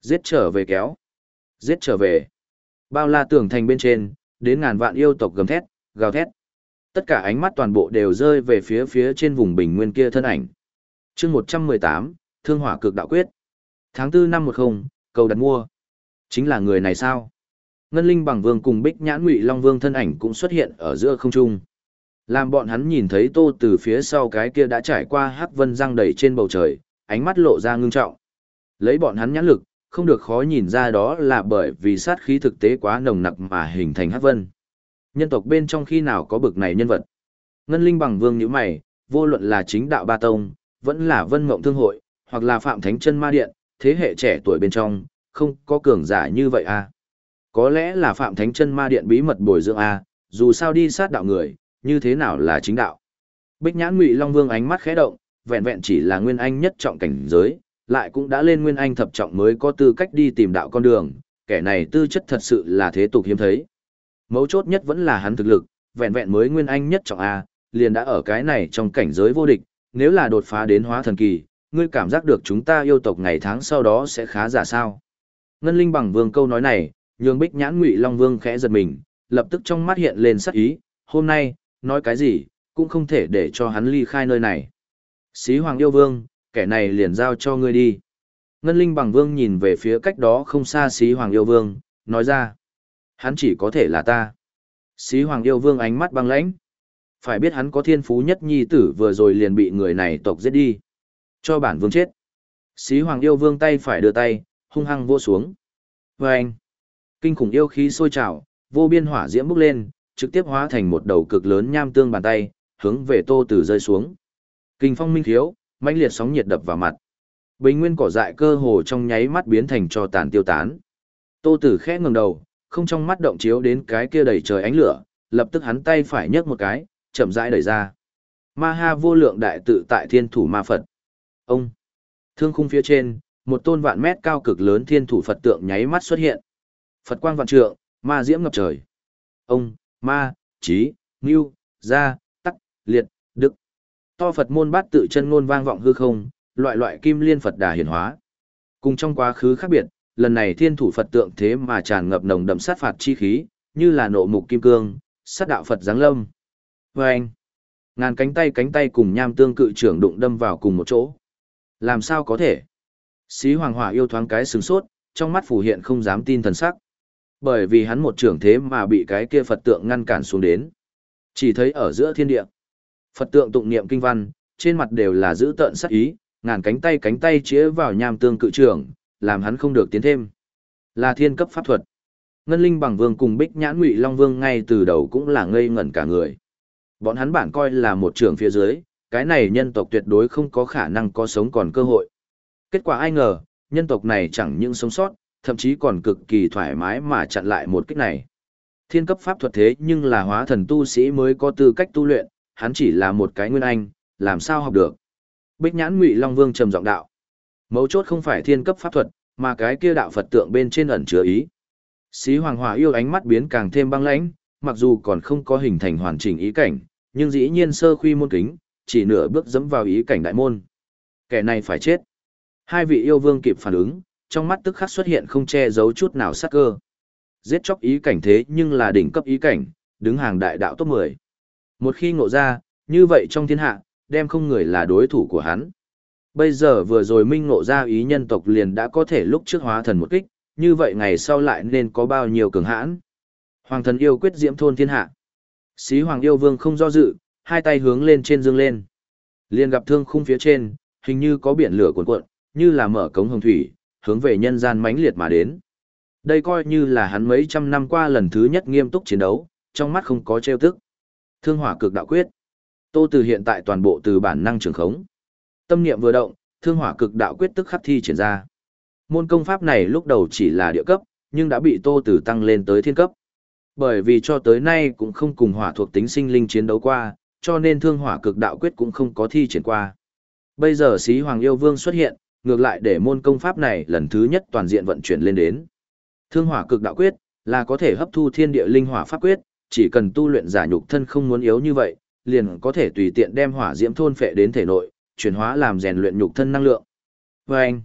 Speaker 1: Giết trở về kéo. Giết trở về. Bao la tưởng thành bên trên, đến ngàn vạn yêu tộc gầm thét, gào thét. Tất cả ánh mắt toàn bộ đều rơi về phía phía trên vùng bình nguyên kia thân ảnh. chương 118, Thương hỏa cực đạo quyết. Tháng 4 năm 10, cầu đặt mua. Chính là người này sao? Ngân Linh bằng vương cùng Bích Nhãn Ngụy Long Vương thân ảnh cũng xuất hiện ở giữa không trung. Làm bọn hắn nhìn thấy Tô từ phía sau cái kia đã trải qua hắc vân răng đầy trên bầu trời, ánh mắt lộ ra ngưng trọng. Lấy bọn hắn nhãn lực, không được khó nhìn ra đó là bởi vì sát khí thực tế quá nồng nặc mà hình thành hắc vân. Nhân tộc bên trong khi nào có bực này nhân vật. Ngân Linh bằng vương như mày, vô luận là chính đạo ba tông, vẫn là vân mộng thương hội, hoặc là phạm thánh chân ma điện, thế hệ trẻ tuổi bên trong, không có cường giả như vậy à. Có lẽ là phạm thánh chân ma điện bí mật bồi dưỡng a dù sao đi sát đạo người, như thế nào là chính đạo. Bích nhãn ngụy Long Vương ánh mắt khẽ động, vẹn vẹn chỉ là nguyên anh nhất trọng cảnh giới, lại cũng đã lên nguyên anh thập trọng mới có tư cách đi tìm đạo con đường, kẻ này tư chất thật sự là thế tục hiếm thấy. Mấu chốt nhất vẫn là hắn thực lực, vẹn vẹn mới nguyên anh nhất trọng A, liền đã ở cái này trong cảnh giới vô địch, nếu là đột phá đến hóa thần kỳ, ngươi cảm giác được chúng ta yêu tộc ngày tháng sau đó sẽ khá giả sao. Ngân Linh bằng vương câu nói này, nhường bích nhãn ngụy Long Vương khẽ giật mình, lập tức trong mắt hiện lên sắc ý, hôm nay, nói cái gì, cũng không thể để cho hắn ly khai nơi này. Xí Hoàng yêu vương, kẻ này liền giao cho ngươi đi. Ngân Linh bằng vương nhìn về phía cách đó không xa Xí Hoàng yêu vương, nói ra. Hắn chỉ có thể là ta. Xí Hoàng yêu vương ánh mắt băng lãnh. Phải biết hắn có thiên phú nhất nhi tử vừa rồi liền bị người này tộc giết đi. Cho bản vương chết. Xí Hoàng yêu vương tay phải đưa tay, hung hăng vô xuống. vê anh. Kinh khủng yêu khí sôi trào, vô biên hỏa diễm bốc lên, trực tiếp hóa thành một đầu cực lớn nham tương bàn tay, hướng về Tô Tử rơi xuống. Kinh phong minh khiếu, mãnh liệt sóng nhiệt đập vào mặt. Bình nguyên cỏ dại cơ hồ trong nháy mắt biến thành cho tàn tiêu tán. Tô Tử khẽ ngẩng đầu, không trong mắt động chiếu đến cái kia đầy trời ánh lửa, lập tức hắn tay phải nhấc một cái, chậm rãi đẩy ra. Ma ha vô lượng đại tự tại thiên thủ ma Phật. Ông. Thương khung phía trên, một tôn vạn mét cao cực lớn thiên thủ Phật tượng nháy mắt xuất hiện. Phật quang vạn trượng, ma diễm ngập trời. Ông, ma, trí, ngưu, gia, tắc, liệt, đức. To Phật môn bát tự chân ngôn vang vọng hư không, loại loại kim liên Phật đà hiển hóa. Cùng trong quá khứ khác biệt, lần này thiên thủ Phật tượng thế mà tràn ngập nồng đậm sát phạt chi khí, như là nộ mục kim cương, sát đạo Phật giáng lâm. Và anh, ngàn cánh tay cánh tay cùng nham tương cự trưởng đụng đâm vào cùng một chỗ. Làm sao có thể? Xí hoàng hỏa yêu thoáng cái sừng sốt, trong mắt phủ hiện không dám tin thần sắc. Bởi vì hắn một trưởng thế mà bị cái kia Phật tượng ngăn cản xuống đến. Chỉ thấy ở giữa thiên địa, Phật tượng tụng niệm kinh văn, trên mặt đều là giữ tợn sắc ý, ngàn cánh tay cánh tay chĩa vào nham tương cự trưởng, làm hắn không được tiến thêm. Là thiên cấp pháp thuật. Ngân Linh bằng vương cùng Bích Nhãn Ngụy Long Vương ngay từ đầu cũng là ngây ngẩn cả người. Bọn hắn bản coi là một trưởng phía dưới, cái này nhân tộc tuyệt đối không có khả năng có sống còn cơ hội. Kết quả ai ngờ, nhân tộc này chẳng những sống sót, thậm chí còn cực kỳ thoải mái mà chặn lại một kích này. Thiên cấp pháp thuật thế nhưng là hóa thần tu sĩ mới có tư cách tu luyện, hắn chỉ là một cái nguyên anh, làm sao học được. Bích nhãn ngụy Long Vương trầm giọng đạo. Mấu chốt không phải thiên cấp pháp thuật, mà cái kia đạo Phật tượng bên trên ẩn chứa ý. Xí Hoàng Hỏa yêu ánh mắt biến càng thêm băng lãnh, mặc dù còn không có hình thành hoàn chỉnh ý cảnh, nhưng dĩ nhiên sơ khuy môn kính, chỉ nửa bước dẫm vào ý cảnh đại môn. Kẻ này phải chết. Hai vị yêu vương kịp phản ứng, trong mắt tức khắc xuất hiện không che giấu chút nào sắc cơ. Giết chóc ý cảnh thế nhưng là đỉnh cấp ý cảnh, đứng hàng đại đạo top 10. Một khi ngộ ra, như vậy trong thiên hạ, đem không người là đối thủ của hắn. Bây giờ vừa rồi minh ngộ ra ý nhân tộc liền đã có thể lúc trước hóa thần một kích, như vậy ngày sau lại nên có bao nhiêu cường hãn. Hoàng thần yêu quyết diễm thôn thiên hạ. Xí hoàng yêu vương không do dự, hai tay hướng lên trên dương lên. Liền gặp thương khung phía trên, hình như có biển lửa cuộn cuộn, như là mở cống hồng thủy, hướng về nhân gian mãnh liệt mà đến. Đây coi như là hắn mấy trăm năm qua lần thứ nhất nghiêm túc chiến đấu, trong mắt không có trêu tức. Thương hỏa cực đạo quyết. Tô Từ hiện tại toàn bộ từ bản năng trường khống. Tâm niệm vừa động, thương hỏa cực đạo quyết tức khắc thi triển ra. Môn công pháp này lúc đầu chỉ là địa cấp, nhưng đã bị Tô Từ tăng lên tới thiên cấp. Bởi vì cho tới nay cũng không cùng hỏa thuộc tính sinh linh chiến đấu qua, cho nên thương hỏa cực đạo quyết cũng không có thi triển qua. Bây giờ Xí Hoàng Yêu Vương xuất hiện, ngược lại để môn công pháp này lần thứ nhất toàn diện vận chuyển lên đến. Thương hỏa cực đạo quyết là có thể hấp thu thiên địa linh hỏa pháp quyết, chỉ cần tu luyện giả nhục thân không muốn yếu như vậy, liền có thể tùy tiện đem hỏa diễm thôn phệ đến thể nội, chuyển hóa làm rèn luyện nhục thân năng lượng. Và anh,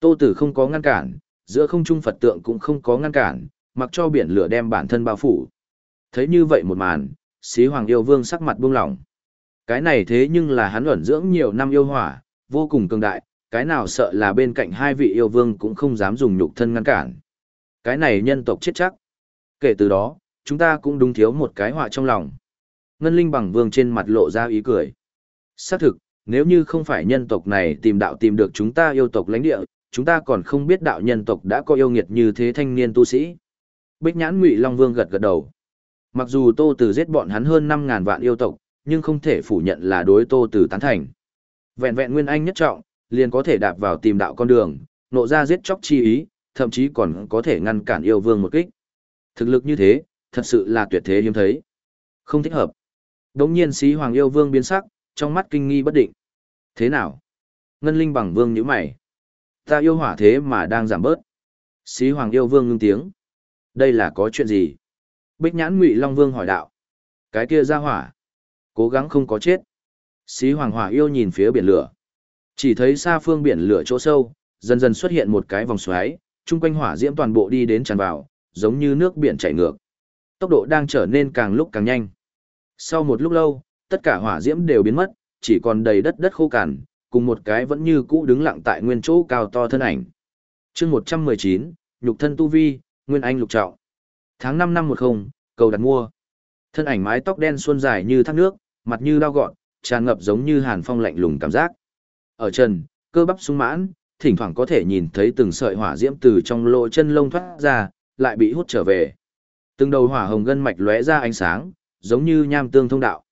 Speaker 1: Tô Tử không có ngăn cản, giữa không trung Phật tượng cũng không có ngăn cản, mặc cho biển lửa đem bản thân bao phủ. Thấy như vậy một màn, Xí Hoàng yêu vương sắc mặt buông lỏng. Cái này thế nhưng là hắn ẩn dưỡng nhiều năm yêu hỏa, vô cùng cường đại, cái nào sợ là bên cạnh hai vị yêu vương cũng không dám dùng nhục thân ngăn cản. Cái này nhân tộc chết chắc. Kể từ đó, chúng ta cũng đúng thiếu một cái họa trong lòng. Ngân Linh bằng vương trên mặt lộ ra ý cười. Xác thực, nếu như không phải nhân tộc này tìm đạo tìm được chúng ta yêu tộc lãnh địa, chúng ta còn không biết đạo nhân tộc đã có yêu nghiệt như thế thanh niên tu sĩ. Bích nhãn Ngụy Long Vương gật gật đầu. Mặc dù Tô Tử giết bọn hắn hơn 5000 vạn yêu tộc, nhưng không thể phủ nhận là đối Tô Tử tán thành. Vẹn vẹn nguyên anh nhất trọng, liền có thể đạp vào tìm đạo con đường, nộ ra giết chóc chi ý, thậm chí còn có thể ngăn cản yêu vương một kích. Thực lực như thế, thật sự là tuyệt thế hiếm thấy. Không thích hợp. Đống nhiên sĩ hoàng yêu vương biến sắc, trong mắt kinh nghi bất định. Thế nào? Ngân linh bằng vương nhíu mày. Ta yêu hỏa thế mà đang giảm bớt. Sĩ hoàng yêu vương ngưng tiếng. Đây là có chuyện gì? Bích nhãn ngụy long vương hỏi đạo. Cái kia ra hỏa. Cố gắng không có chết. Sĩ hoàng hỏa yêu nhìn phía biển lửa. Chỉ thấy xa phương biển lửa chỗ sâu, dần dần xuất hiện một cái vòng xoáy, chung quanh hỏa diễm toàn bộ đi đến tràn vào, giống như nước biển chảy ngược. Tốc độ đang trở nên càng lúc càng nhanh. Sau một lúc lâu, tất cả hỏa diễm đều biến mất, chỉ còn đầy đất đất khô cằn, cùng một cái vẫn như cũ đứng lặng tại nguyên chỗ cao to thân ảnh. chương 119, nhục thân tu vi, nguyên anh lục trọng. Tháng 5 năm 10, cầu đặt mua. Thân ảnh mái tóc đen xuân dài như thác nước, mặt như đao gọn, tràn ngập giống như hàn phong lạnh lùng cảm giác. Ở chân, cơ bắp sung mãn, thỉnh thoảng có thể nhìn thấy từng sợi hỏa diễm từ trong lỗ chân lông thoát ra, lại bị hút trở về. Từng đầu hỏa hồng gân mạch lóe ra ánh sáng, giống như nham tương thông đạo.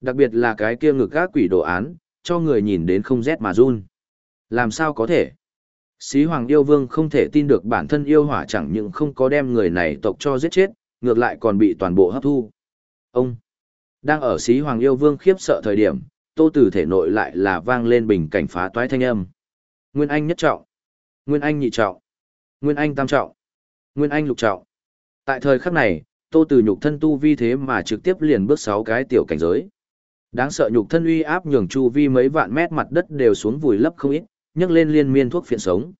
Speaker 1: Đặc biệt là cái kia ngực các quỷ đồ án, cho người nhìn đến không rét mà run. Làm sao có thể? Xí Hoàng yêu vương không thể tin được bản thân yêu hỏa chẳng những không có đem người này tộc cho giết chết, ngược lại còn bị toàn bộ hấp thu. Ông, đang ở Xí Hoàng yêu vương khiếp sợ thời điểm, tô tử thể nội lại là vang lên bình cảnh phá toái thanh âm. Nguyên Anh nhất trọng, Nguyên Anh nhị trọng, Nguyên Anh tam trọng, Nguyên Anh lục trọng. Tại thời khắc này, tô tử nhục thân tu vi thế mà trực tiếp liền bước sáu cái tiểu cảnh giới. Đáng sợ nhục thân uy áp nhường chu vi mấy vạn mét mặt đất đều xuống vùi lấp không ít, nhấc lên liên miên thuốc phiện sống.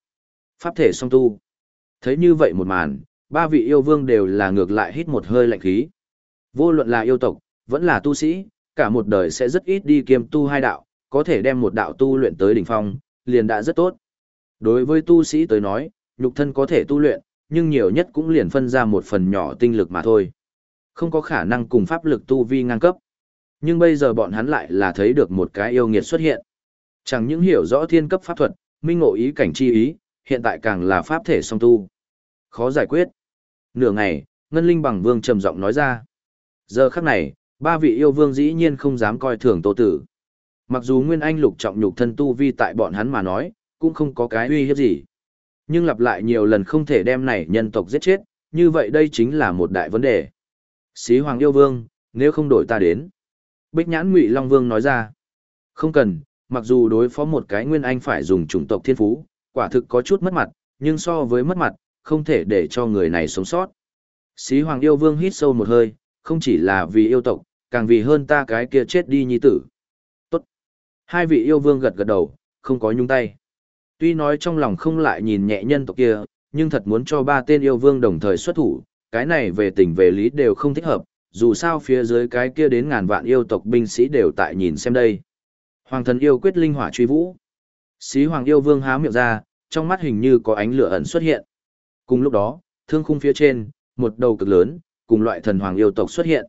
Speaker 1: Pháp thể song tu. Thấy như vậy một màn, ba vị yêu vương đều là ngược lại hít một hơi lạnh khí. Vô luận là yêu tộc, vẫn là tu sĩ, cả một đời sẽ rất ít đi kiêm tu hai đạo, có thể đem một đạo tu luyện tới đỉnh phong, liền đã rất tốt. Đối với tu sĩ tới nói, nhục thân có thể tu luyện, nhưng nhiều nhất cũng liền phân ra một phần nhỏ tinh lực mà thôi. Không có khả năng cùng pháp lực tu vi ngang cấp. Nhưng bây giờ bọn hắn lại là thấy được một cái yêu nghiệt xuất hiện. Chẳng những hiểu rõ thiên cấp pháp thuật, minh ngộ ý cảnh chi ý, hiện tại càng là pháp thể song tu. Khó giải quyết. Nửa ngày, Ngân Linh bằng vương trầm giọng nói ra. Giờ khắc này, ba vị yêu vương dĩ nhiên không dám coi thường tô tử. Mặc dù Nguyên Anh lục trọng nhục thân tu vi tại bọn hắn mà nói, cũng không có cái uy hiếp gì. Nhưng lặp lại nhiều lần không thể đem này nhân tộc giết chết, như vậy đây chính là một đại vấn đề. Xí Hoàng yêu vương, nếu không đổi ta đến. Bích nhãn Ngụy Long Vương nói ra. Không cần, mặc dù đối phó một cái Nguyên Anh phải dùng chủng tộc thiên phú, quả thực có chút mất mặt, nhưng so với mất mặt, không thể để cho người này sống sót. Xí Hoàng yêu vương hít sâu một hơi, không chỉ là vì yêu tộc, càng vì hơn ta cái kia chết đi nhi tử. Tốt. Hai vị yêu vương gật gật đầu, không có nhung tay. Tuy nói trong lòng không lại nhìn nhẹ nhân tộc kia, nhưng thật muốn cho ba tên yêu vương đồng thời xuất thủ, cái này về tình về lý đều không thích hợp, dù sao phía dưới cái kia đến ngàn vạn yêu tộc binh sĩ đều tại nhìn xem đây. Hoàng thần yêu quyết linh hỏa truy vũ. Xí hoàng yêu vương há miệng ra, trong mắt hình như có ánh lửa ẩn xuất hiện. Cùng lúc đó, thương khung phía trên, một đầu cực lớn, cùng loại thần hoàng yêu tộc xuất hiện.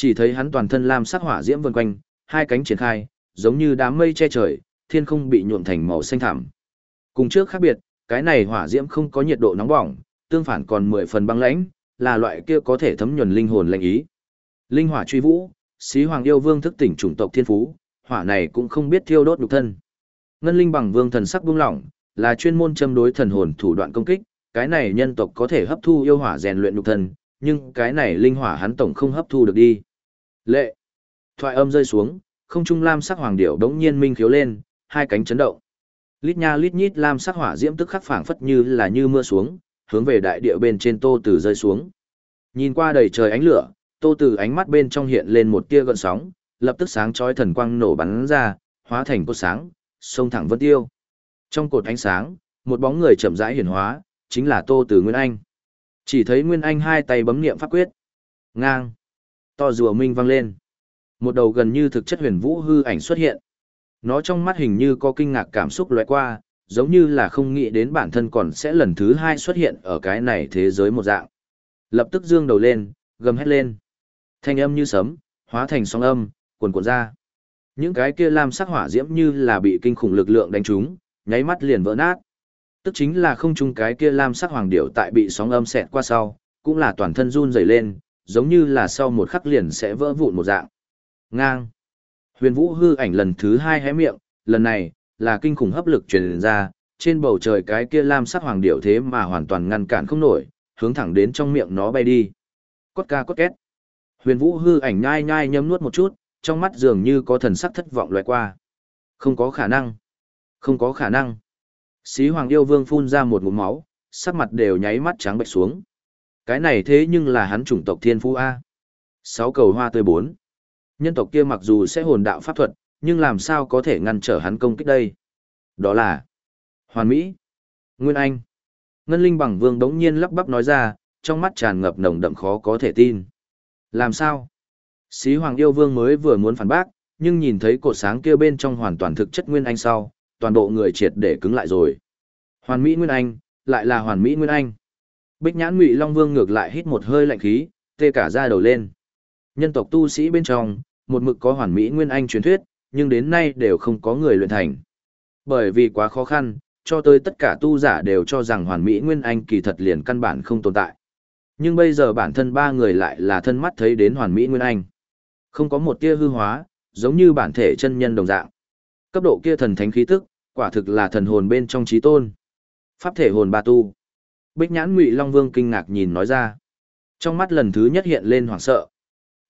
Speaker 1: Chỉ thấy hắn toàn thân lam sắc hỏa diễm vần quanh, hai cánh triển khai, giống như đám mây che trời, thiên không bị nhuộm thành màu xanh thẳm. Cùng trước khác biệt, cái này hỏa diễm không có nhiệt độ nóng bỏng, tương phản còn mười phần băng lãnh, là loại kia có thể thấm nhuần linh hồn lệnh ý. Linh hỏa truy vũ, xí hoàng yêu vương thức tỉnh chủng tộc thiên phú, hỏa này cũng không biết thiêu đốt nhục thân. Ngân linh bằng vương thần sắc buông lỏng, là chuyên môn châm đối thần hồn thủ đoạn công kích, cái này nhân tộc có thể hấp thu yêu hỏa rèn luyện nhục thân, nhưng cái này linh hỏa hắn tổng không hấp thu được đi. Lệ. Thoại âm rơi xuống, không trung lam sắc hoàng điểu đống nhiên minh khiếu lên, hai cánh chấn động. Lít nha lít nhít lam sắc hỏa diễm tức khắc phảng phất như là như mưa xuống, hướng về đại địa bên trên Tô Tử rơi xuống. Nhìn qua đầy trời ánh lửa, Tô Tử ánh mắt bên trong hiện lên một tia gợn sóng, lập tức sáng chói thần quang nổ bắn ra, hóa thành cột sáng, xông thẳng vân tiêu. Trong cột ánh sáng, một bóng người chậm rãi hiển hóa, chính là Tô Tử Nguyên Anh. Chỉ thấy Nguyên Anh hai tay bấm niệm pháp quyết. Ngang. To rùa minh vang lên. Một đầu gần như thực chất huyền vũ hư ảnh xuất hiện. Nó trong mắt hình như có kinh ngạc cảm xúc lóe qua, giống như là không nghĩ đến bản thân còn sẽ lần thứ hai xuất hiện ở cái này thế giới một dạng. Lập tức dương đầu lên, gầm hét lên. Thanh âm như sấm, hóa thành sóng âm, cuồn cuộn ra. Những cái kia lam sắc hỏa diễm như là bị kinh khủng lực lượng đánh trúng, nháy mắt liền vỡ nát. Tức chính là không chung cái kia lam sắc hoàng điểu tại bị sóng âm xẹt qua sau, cũng là toàn thân run rẩy lên, giống như là sau một khắc liền sẽ vỡ vụn một dạng. Ngang. Huyền Vũ hư ảnh lần thứ hai hé miệng, lần này là kinh khủng hấp lực truyền ra, trên bầu trời cái kia lam sắc hoàng điểu thế mà hoàn toàn ngăn cản không nổi, hướng thẳng đến trong miệng nó bay đi. Cốt ca cốt két. Huyền Vũ hư ảnh nhai nhai nhấm nuốt một chút, trong mắt dường như có thần sắc thất vọng loại qua. Không có khả năng. Không có khả năng. Xí Hoàng yêu vương phun ra một ngụm máu, sắc mặt đều nháy mắt trắng bệch xuống. Cái này thế nhưng là hắn chủng tộc thiên phú A. Sáu cầu hoa tươi bốn. Nhân tộc kia mặc dù sẽ hồn đạo pháp thuật, nhưng làm sao có thể ngăn trở hắn công kích đây? Đó là Hoàn Mỹ, Nguyên Anh. Ngân Linh bằng vương đống nhiên lắp bắp nói ra, trong mắt tràn ngập nồng đậm khó có thể tin. Làm sao? Xí Hoàng yêu vương mới vừa muốn phản bác, nhưng nhìn thấy cột sáng kia bên trong hoàn toàn thực chất Nguyên Anh sau, toàn bộ người triệt để cứng lại rồi. Hoàn Mỹ Nguyên Anh, lại là Hoàn Mỹ Nguyên Anh. Bích nhãn Ngụy Long Vương ngược lại hít một hơi lạnh khí, tê cả da đầu lên. Nhân tộc tu sĩ bên trong, một mực có Hoàn Mỹ Nguyên Anh truyền thuyết, nhưng đến nay đều không có người luyện thành. Bởi vì quá khó khăn, cho tới tất cả tu giả đều cho rằng Hoàn Mỹ Nguyên Anh kỳ thật liền căn bản không tồn tại. Nhưng bây giờ bản thân ba người lại là thân mắt thấy đến Hoàn Mỹ Nguyên Anh. Không có một tia hư hóa, giống như bản thể chân nhân đồng dạng. Cấp độ kia thần thánh khí tức, quả thực là thần hồn bên trong trí tôn. Pháp thể hồn ba tu. Bích nhãn Ngụy Long Vương kinh ngạc nhìn nói ra. Trong mắt lần thứ nhất hiện lên hoảng sợ.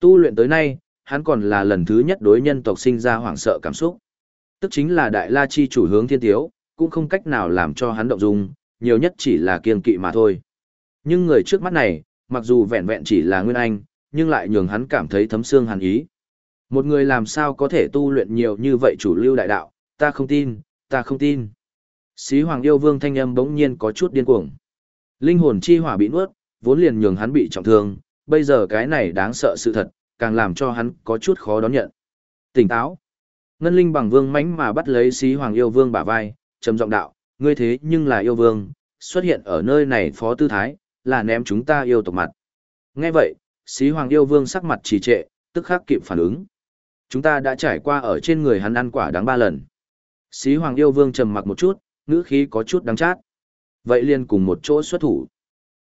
Speaker 1: Tu luyện tới nay, hắn còn là lần thứ nhất đối nhân tộc sinh ra hoảng sợ cảm xúc. Tức chính là đại la chi chủ hướng thiên tiếu, cũng không cách nào làm cho hắn động dung, nhiều nhất chỉ là kiên kỵ mà thôi. Nhưng người trước mắt này, mặc dù vẹn vẹn chỉ là nguyên anh, nhưng lại nhường hắn cảm thấy thấm xương hàn ý. Một người làm sao có thể tu luyện nhiều như vậy chủ lưu đại đạo, ta không tin, ta không tin. Xí Hoàng yêu vương thanh âm bỗng nhiên có chút điên cuồng. Linh hồn chi hỏa bị nuốt, vốn liền nhường hắn bị trọng thương, bây giờ cái này đáng sợ sự thật, càng làm cho hắn có chút khó đón nhận. Tỉnh táo. Ngân Linh bằng vương mãnh mà bắt lấy Xí Hoàng yêu vương bả vai, trầm giọng đạo, ngươi thế nhưng là yêu vương, xuất hiện ở nơi này phó tư thái, là ném chúng ta yêu tộc mặt. Nghe vậy, Xí Hoàng yêu vương sắc mặt trì trệ, tức khắc kịp phản ứng. Chúng ta đã trải qua ở trên người hắn ăn quả đáng ba lần. Xí Hoàng yêu vương trầm mặc một chút, ngữ khí có chút đắng chát. Vậy liền cùng một chỗ xuất thủ.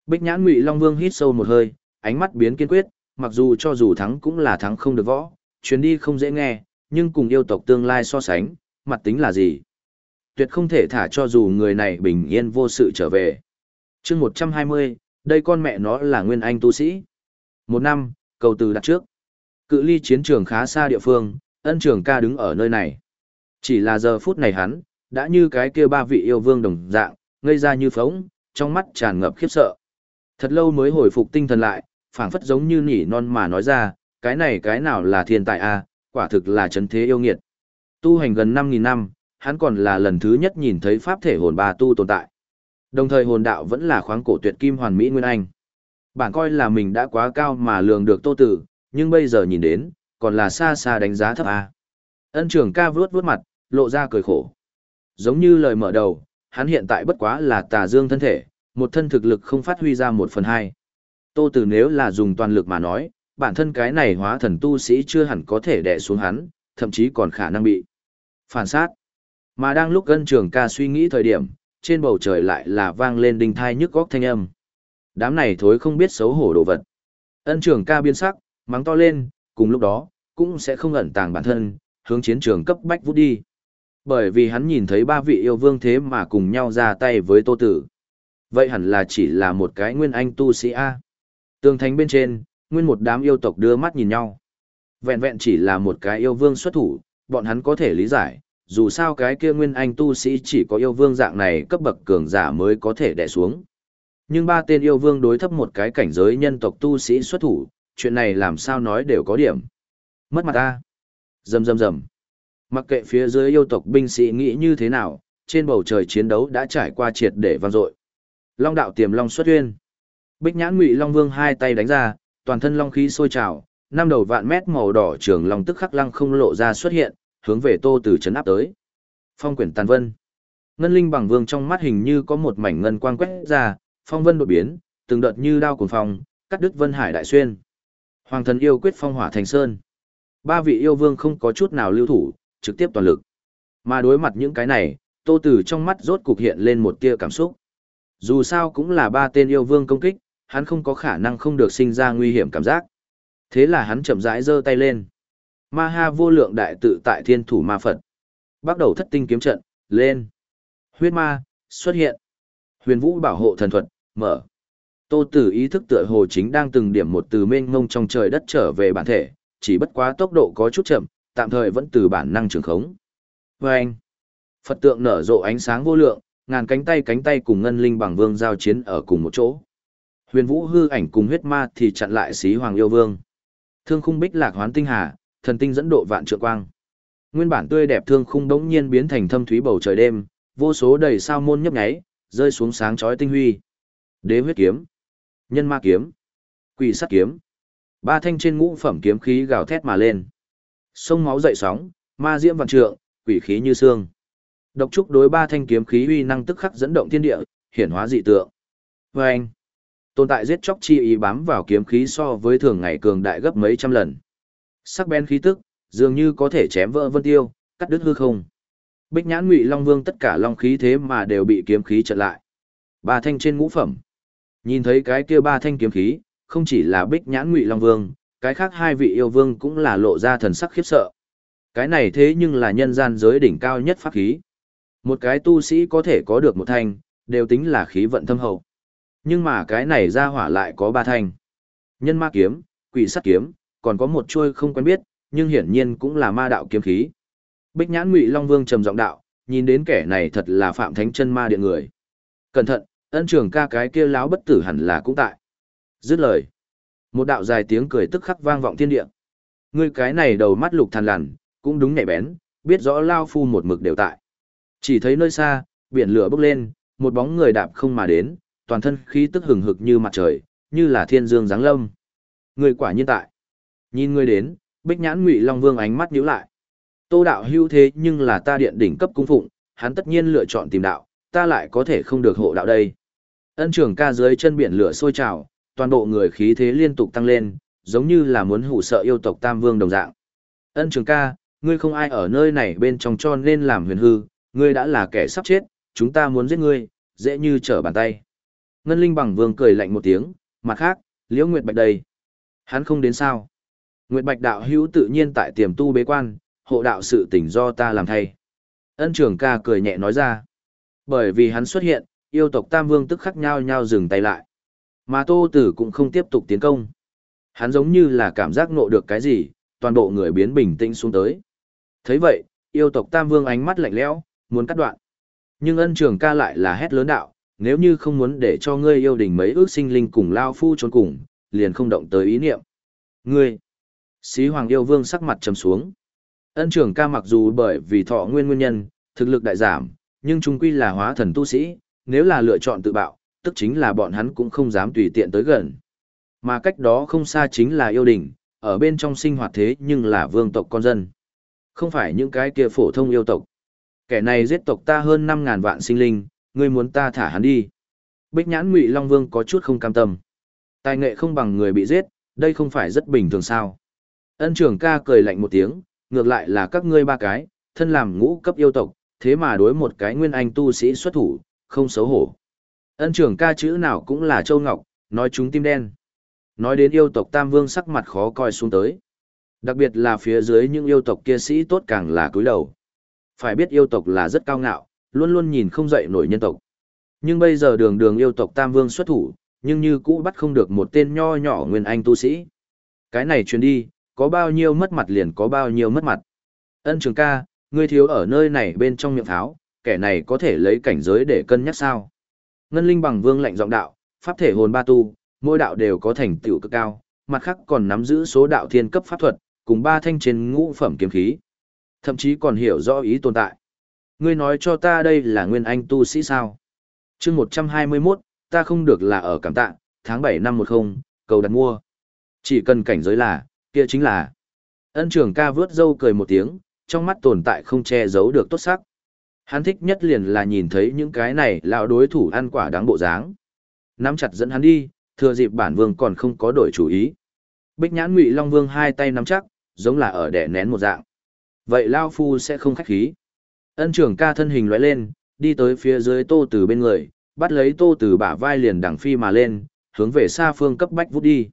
Speaker 1: Bích nhãn Ngụy Long Vương hít sâu một hơi, ánh mắt biến kiên quyết, mặc dù cho dù thắng cũng là thắng không được võ, chuyến đi không dễ nghe, nhưng cùng yêu tộc tương lai so sánh, mặt tính là gì? Tuyệt không thể thả cho dù người này bình yên vô sự trở về. chương 120, đây con mẹ nó là nguyên anh tu sĩ. Một năm, cầu từ đặt trước. Cự ly chiến trường khá xa địa phương, ân trường ca đứng ở nơi này. Chỉ là giờ phút này hắn, đã như cái kia ba vị yêu vương đồng dạng, ngây ra như phóng, trong mắt tràn ngập khiếp sợ. Thật lâu mới hồi phục tinh thần lại, phảng phất giống như nỉ non mà nói ra, cái này cái nào là thiên tài a, quả thực là chấn thế yêu nghiệt. Tu hành gần 5.000 năm, hắn còn là lần thứ nhất nhìn thấy pháp thể hồn bà tu tồn tại. Đồng thời hồn đạo vẫn là khoáng cổ tuyệt kim hoàn mỹ nguyên anh. Bản coi là mình đã quá cao mà lường được tô tử, nhưng bây giờ nhìn đến, còn là xa xa đánh giá thấp a. Ân trưởng ca vướt vướt mặt, lộ ra cười khổ. Giống như lời mở đầu, hắn hiện tại bất quá là tà dương thân thể, một thân thực lực không phát huy ra một phần hai. Tô Tử nếu là dùng toàn lực mà nói, bản thân cái này hóa thần tu sĩ chưa hẳn có thể đè xuống hắn, thậm chí còn khả năng bị phản sát. Mà đang lúc ân trường ca suy nghĩ thời điểm, trên bầu trời lại là vang lên đinh thai nhức góc thanh âm. Đám này thối không biết xấu hổ đồ vật. Ân trường ca biến sắc, mắng to lên, cùng lúc đó, cũng sẽ không ẩn tàng bản thân, hướng chiến trường cấp bách vút đi. Bởi vì hắn nhìn thấy ba vị yêu vương thế mà cùng nhau ra tay với tô tử. Vậy hẳn là chỉ là một cái nguyên anh tu sĩ A. Tường thánh bên trên, nguyên một đám yêu tộc đưa mắt nhìn nhau. Vẹn vẹn chỉ là một cái yêu vương xuất thủ, bọn hắn có thể lý giải, dù sao cái kia nguyên anh tu sĩ chỉ có yêu vương dạng này cấp bậc cường giả mới có thể đè xuống. Nhưng ba tên yêu vương đối thấp một cái cảnh giới nhân tộc tu sĩ xuất thủ, chuyện này làm sao nói đều có điểm. Mất mặt ta. Rầm rầm rầm. Mặc kệ phía dưới yêu tộc binh sĩ nghĩ như thế nào, trên bầu trời chiến đấu đã trải qua triệt để vang dội. Long đạo tiềm long xuất huyên. Bích nhãn ngụy long vương hai tay đánh ra, toàn thân long khí sôi trào, năm đầu vạn mét màu đỏ trường long tức khắc lăng không lộ ra xuất hiện, hướng về Tô Tử chấn áp tới. Phong quyển tàn vân. Ngân linh bằng vương trong mắt hình như có một mảnh ngân quang quét ra, phong vân đột biến, từng đợt như đao cuồng phong, cắt đứt vân hải đại xuyên. Hoàng thần yêu quyết phong hỏa thành sơn. Ba vị yêu vương không có chút nào lưu thủ, trực tiếp toàn lực. Mà đối mặt những cái này, Tô Tử trong mắt rốt cục hiện lên một tia cảm xúc. Dù sao cũng là ba tên yêu vương công kích, hắn không có khả năng không được sinh ra nguy hiểm cảm giác. Thế là hắn chậm rãi giơ tay lên. Ma ha vô lượng đại tự tại thiên thủ ma Phật. Bắt đầu thất tinh kiếm trận, lên. Huyết ma, xuất hiện. Huyền vũ bảo hộ thần thuật, mở. Tô Tử ý thức tựa hồ chính đang từng điểm một từ mênh mông trong trời đất trở về bản thể, chỉ bất quá tốc độ có chút chậm, tạm thời vẫn từ bản năng trường khống. Và anh, Phật tượng nở rộ ánh sáng vô lượng, ngàn cánh tay cánh tay cùng ngân linh bằng vương giao chiến ở cùng một chỗ. Huyền Vũ hư ảnh cùng huyết ma thì chặn lại xí hoàng yêu vương. Thương khung bích lạc hoán tinh hà, thần tinh dẫn độ vạn trượng quang. Nguyên bản tươi đẹp thương khung đống nhiên biến thành thâm thúy bầu trời đêm, vô số đầy sao môn nhấp nháy, rơi xuống sáng chói tinh huy. Đế huyết kiếm, nhân ma kiếm, quỷ sát kiếm. Ba thanh trên ngũ phẩm kiếm khí gào thét mà lên. Sông máu dậy sóng, ma diễm vạn trượng, quỷ khí như xương. Độc trúc đối ba thanh kiếm khí uy năng tức khắc dẫn động thiên địa, hiển hóa dị tượng. Và anh, tồn tại giết chóc chi ý bám vào kiếm khí so với thường ngày cường đại gấp mấy trăm lần. Sắc bén khí tức, dường như có thể chém vỡ vân tiêu, cắt đứt hư không. Bích nhãn ngụy long vương tất cả long khí thế mà đều bị kiếm khí chặn lại. Ba thanh trên ngũ phẩm. Nhìn thấy cái kia ba thanh kiếm khí, không chỉ là bích nhãn ngụy long vương, cái khác hai vị yêu vương cũng là lộ ra thần sắc khiếp sợ. Cái này thế nhưng là nhân gian giới đỉnh cao nhất pháp khí. Một cái tu sĩ có thể có được một thanh, đều tính là khí vận thâm hậu. Nhưng mà cái này ra hỏa lại có ba thanh. Nhân ma kiếm, quỷ sắt kiếm, còn có một chuôi không quen biết, nhưng hiển nhiên cũng là ma đạo kiếm khí. Bích nhãn ngụy Long Vương trầm giọng đạo, nhìn đến kẻ này thật là phạm thánh chân ma điện người. Cẩn thận, ân trường ca cái kia láo bất tử hẳn là cũng tại. Dứt lời. Một đạo dài tiếng cười tức khắc vang vọng thiên địa. Ngươi cái này đầu mắt lục thằn lằn, cũng đúng nhạy bén, biết rõ lao phu một mực đều tại. Chỉ thấy nơi xa, biển lửa bốc lên, một bóng người đạp không mà đến, toàn thân khí tức hừng hực như mặt trời, như là thiên dương giáng lâm. Người quả nhiên tại. Nhìn ngươi đến, Bích Nhãn Ngụy Long Vương ánh mắt nhíu lại. Tô đạo hưu thế nhưng là ta điện đỉnh cấp cung phụng, hắn tất nhiên lựa chọn tìm đạo, ta lại có thể không được hộ đạo đây. Ân trưởng ca dưới chân biển lửa sôi trào, toàn bộ người khí thế liên tục tăng lên, giống như là muốn hủ sợ yêu tộc Tam Vương đồng dạng. Ân trưởng ca, ngươi không ai ở nơi này bên trong cho nên làm huyền hư, ngươi đã là kẻ sắp chết, chúng ta muốn giết ngươi, dễ như trở bàn tay. Ngân Linh bằng vương cười lạnh một tiếng, mặt khác, Liễu Nguyệt Bạch đây. Hắn không đến sao. Nguyệt Bạch đạo hữu tự nhiên tại tiềm tu bế quan, hộ đạo sự tỉnh do ta làm thay. Ân trưởng ca cười nhẹ nói ra. Bởi vì hắn xuất hiện, yêu tộc Tam Vương tức khắc nhau nhau dừng tay lại. Mà Tô Tử cũng không tiếp tục tiến công. Hắn giống như là cảm giác nộ được cái gì, toàn bộ người biến bình tĩnh xuống tới. thấy vậy, yêu tộc Tam Vương ánh mắt lạnh lẽo, muốn cắt đoạn. Nhưng ân trường ca lại là hét lớn đạo, nếu như không muốn để cho ngươi yêu đình mấy ước sinh linh cùng lao phu trốn cùng, liền không động tới ý niệm. Ngươi! Xí Hoàng yêu vương sắc mặt trầm xuống. Ân trường ca mặc dù bởi vì thọ nguyên nguyên nhân, thực lực đại giảm, nhưng chúng quy là hóa thần tu sĩ, nếu là lựa chọn tự bạo, tức chính là bọn hắn cũng không dám tùy tiện tới gần. Mà cách đó không xa chính là yêu đình, ở bên trong sinh hoạt thế nhưng là vương tộc con dân. Không phải những cái kia phổ thông yêu tộc. Kẻ này giết tộc ta hơn 5.000 vạn sinh linh, ngươi muốn ta thả hắn đi. Bích nhãn ngụy Long Vương có chút không cam tâm. Tài nghệ không bằng người bị giết, đây không phải rất bình thường sao. Ân trưởng ca cười lạnh một tiếng, ngược lại là các ngươi ba cái, thân làm ngũ cấp yêu tộc, thế mà đối một cái nguyên anh tu sĩ xuất thủ, không xấu hổ. Ân trưởng ca chữ nào cũng là châu ngọc, nói chúng tim đen. Nói đến yêu tộc Tam Vương sắc mặt khó coi xuống tới. Đặc biệt là phía dưới những yêu tộc kia sĩ tốt càng là cúi đầu. Phải biết yêu tộc là rất cao ngạo, luôn luôn nhìn không dậy nổi nhân tộc. Nhưng bây giờ đường đường yêu tộc Tam Vương xuất thủ, nhưng như cũ bắt không được một tên nho nhỏ nguyên anh tu sĩ. Cái này truyền đi, có bao nhiêu mất mặt liền có bao nhiêu mất mặt. Ân trường ca, ngươi thiếu ở nơi này bên trong miệng tháo, kẻ này có thể lấy cảnh giới để cân nhắc sao. Ngân linh bằng vương lệnh giọng đạo, pháp thể hồn ba tu, mỗi đạo đều có thành tựu cực cao, mặt khác còn nắm giữ số đạo thiên cấp pháp thuật, cùng ba thanh trên ngũ phẩm kiếm khí. Thậm chí còn hiểu rõ ý tồn tại. Ngươi nói cho ta đây là nguyên anh tu sĩ sao? chương 121, ta không được là ở cảm tạ, tháng 7 năm 10, cầu đặt mua. Chỉ cần cảnh giới là, kia chính là. Ân trưởng ca vướt dâu cười một tiếng, trong mắt tồn tại không che giấu được tốt sắc. Hắn thích nhất liền là nhìn thấy những cái này lão đối thủ ăn quả đáng bộ dáng. Nắm chặt dẫn hắn đi, thừa dịp bản vương còn không có đổi chủ ý. Bích nhãn ngụy Long Vương hai tay nắm chắc, giống là ở đẻ nén một dạng. Vậy Lao Phu sẽ không khách khí. Ân trưởng ca thân hình lóe lên, đi tới phía dưới tô từ bên người, bắt lấy tô từ bả vai liền đằng phi mà lên, hướng về xa phương cấp bách vút đi.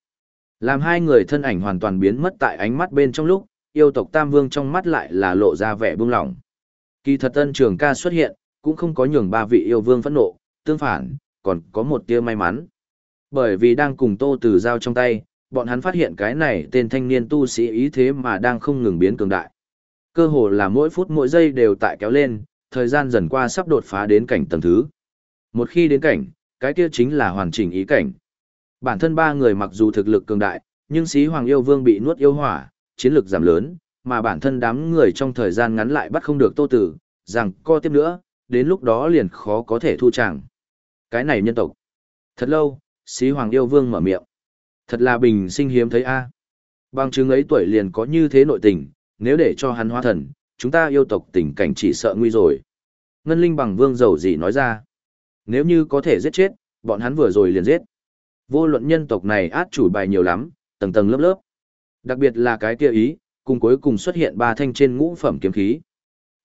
Speaker 1: Làm hai người thân ảnh hoàn toàn biến mất tại ánh mắt bên trong lúc, yêu tộc Tam Vương trong mắt lại là lộ ra vẻ buông lỏng. Kỳ thật ân trường ca xuất hiện, cũng không có nhường ba vị yêu vương phẫn nộ, tương phản, còn có một tia may mắn. Bởi vì đang cùng tô từ giao trong tay, bọn hắn phát hiện cái này tên thanh niên tu sĩ ý thế mà đang không ngừng biến cường đại. Cơ hồ là mỗi phút mỗi giây đều tại kéo lên, thời gian dần qua sắp đột phá đến cảnh tầng thứ. Một khi đến cảnh, cái kia chính là hoàn chỉnh ý cảnh. Bản thân ba người mặc dù thực lực cường đại, nhưng sĩ hoàng yêu vương bị nuốt yêu hỏa, chiến lực giảm lớn, mà bản thân đám người trong thời gian ngắn lại bắt không được tô tử, rằng co tiếp nữa, đến lúc đó liền khó có thể thu chẳng. Cái này nhân tộc. Thật lâu, sĩ hoàng yêu vương mở miệng. Thật là bình sinh hiếm thấy a. Bằng chứng ấy tuổi liền có như thế nội tình, nếu để cho hắn hóa thần, chúng ta yêu tộc tình cảnh chỉ sợ nguy rồi. Ngân Linh bằng vương giàu gì nói ra. Nếu như có thể giết chết, bọn hắn vừa rồi liền giết. Vô luận nhân tộc này át chủ bài nhiều lắm, tầng tầng lớp lớp. Đặc biệt là cái kia ý, cùng cuối cùng xuất hiện ba thanh trên ngũ phẩm kiếm khí.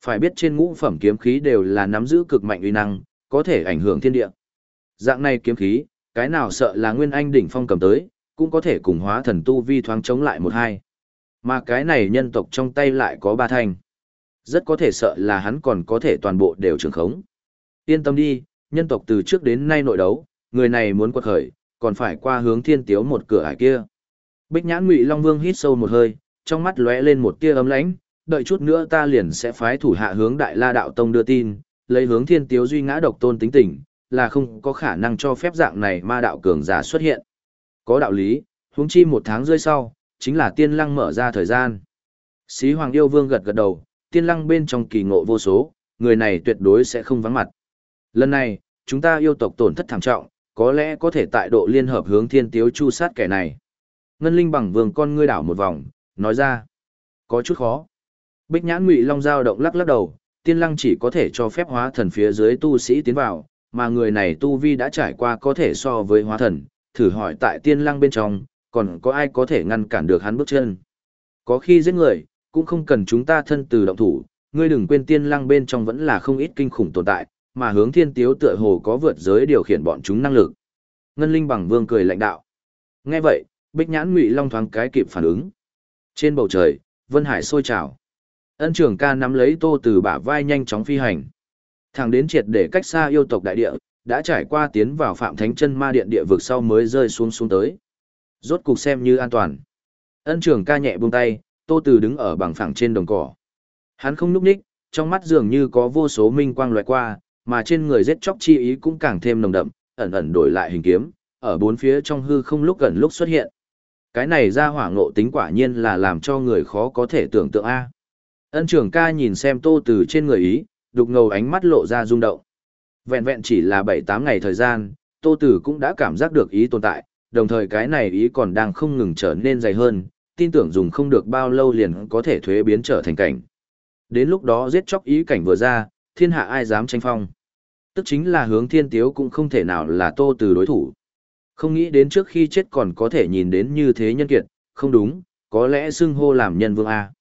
Speaker 1: Phải biết trên ngũ phẩm kiếm khí đều là nắm giữ cực mạnh uy năng, có thể ảnh hưởng thiên địa. Dạng này kiếm khí, cái nào sợ là nguyên anh đỉnh phong cầm tới, cũng có thể cùng hóa thần tu vi thoáng chống lại một hai. Mà cái này nhân tộc trong tay lại có ba thanh. Rất có thể sợ là hắn còn có thể toàn bộ đều trường khống. Yên tâm đi, nhân tộc từ trước đến nay nội đấu, người này muốn quật khởi, còn phải qua hướng thiên tiếu một cửa ải kia. Bích nhãn ngụy Long Vương hít sâu một hơi, trong mắt lóe lên một tia ấm lãnh, đợi chút nữa ta liền sẽ phái thủ hạ hướng Đại La Đạo Tông đưa tin, lấy hướng thiên tiếu duy ngã độc tôn tính tình, là không có khả năng cho phép dạng này ma đạo cường giả xuất hiện. Có đạo lý, huống chi một tháng rưỡi sau, chính là tiên lăng mở ra thời gian. Xí Hoàng Yêu Vương gật gật đầu, tiên lăng bên trong kỳ ngộ vô số, người này tuyệt đối sẽ không vắng mặt. Lần này, chúng ta yêu tộc tổn thất thảm trọng, có lẽ có thể tại độ liên hợp hướng thiên tiếu chu sát kẻ này. Ngân Linh bằng vương con ngươi đảo một vòng, nói ra. Có chút khó. Bích nhãn ngụy long dao động lắc lắc đầu, tiên lăng chỉ có thể cho phép hóa thần phía dưới tu sĩ tiến vào, mà người này tu vi đã trải qua có thể so với hóa thần, thử hỏi tại tiên lăng bên trong, còn có ai có thể ngăn cản được hắn bước chân. Có khi giết người, cũng không cần chúng ta thân từ động thủ, ngươi đừng quên tiên lăng bên trong vẫn là không ít kinh khủng tồn tại, mà hướng thiên tiếu tựa hồ có vượt giới điều khiển bọn chúng năng lực. Ngân Linh bằng vương cười lạnh đạo. Nghe vậy, bích nhãn ngụy long thoáng cái kịp phản ứng. Trên bầu trời, Vân Hải sôi trào. Ân trưởng ca nắm lấy tô từ bả vai nhanh chóng phi hành. Thẳng đến triệt để cách xa yêu tộc đại địa, đã trải qua tiến vào phạm thánh chân ma điện địa vực sau mới rơi xuống xuống tới. Rốt cục xem như an toàn. Ân trưởng ca nhẹ buông tay, tô từ đứng ở bằng phẳng trên đồng cỏ. Hắn không núp ních, trong mắt dường như có vô số minh quang loại qua, mà trên người giết chóc chi ý cũng càng thêm nồng đậm, ẩn ẩn đổi lại hình kiếm, ở bốn phía trong hư không lúc gần lúc xuất hiện. Cái này ra hỏa ngộ tính quả nhiên là làm cho người khó có thể tưởng tượng a. Ân trưởng ca nhìn xem tô từ trên người ý, đục ngầu ánh mắt lộ ra rung động. Vẹn vẹn chỉ là 7-8 ngày thời gian, tô từ cũng đã cảm giác được ý tồn tại, đồng thời cái này ý còn đang không ngừng trở nên dày hơn, tin tưởng dùng không được bao lâu liền có thể thuế biến trở thành cảnh. Đến lúc đó giết chóc ý cảnh vừa ra, thiên hạ ai dám tranh phong. Tức chính là hướng thiên tiếu cũng không thể nào là tô từ đối thủ. Không nghĩ đến trước khi chết còn có thể nhìn đến như thế nhân kiệt, không đúng, có lẽ xưng hô làm nhân vương A.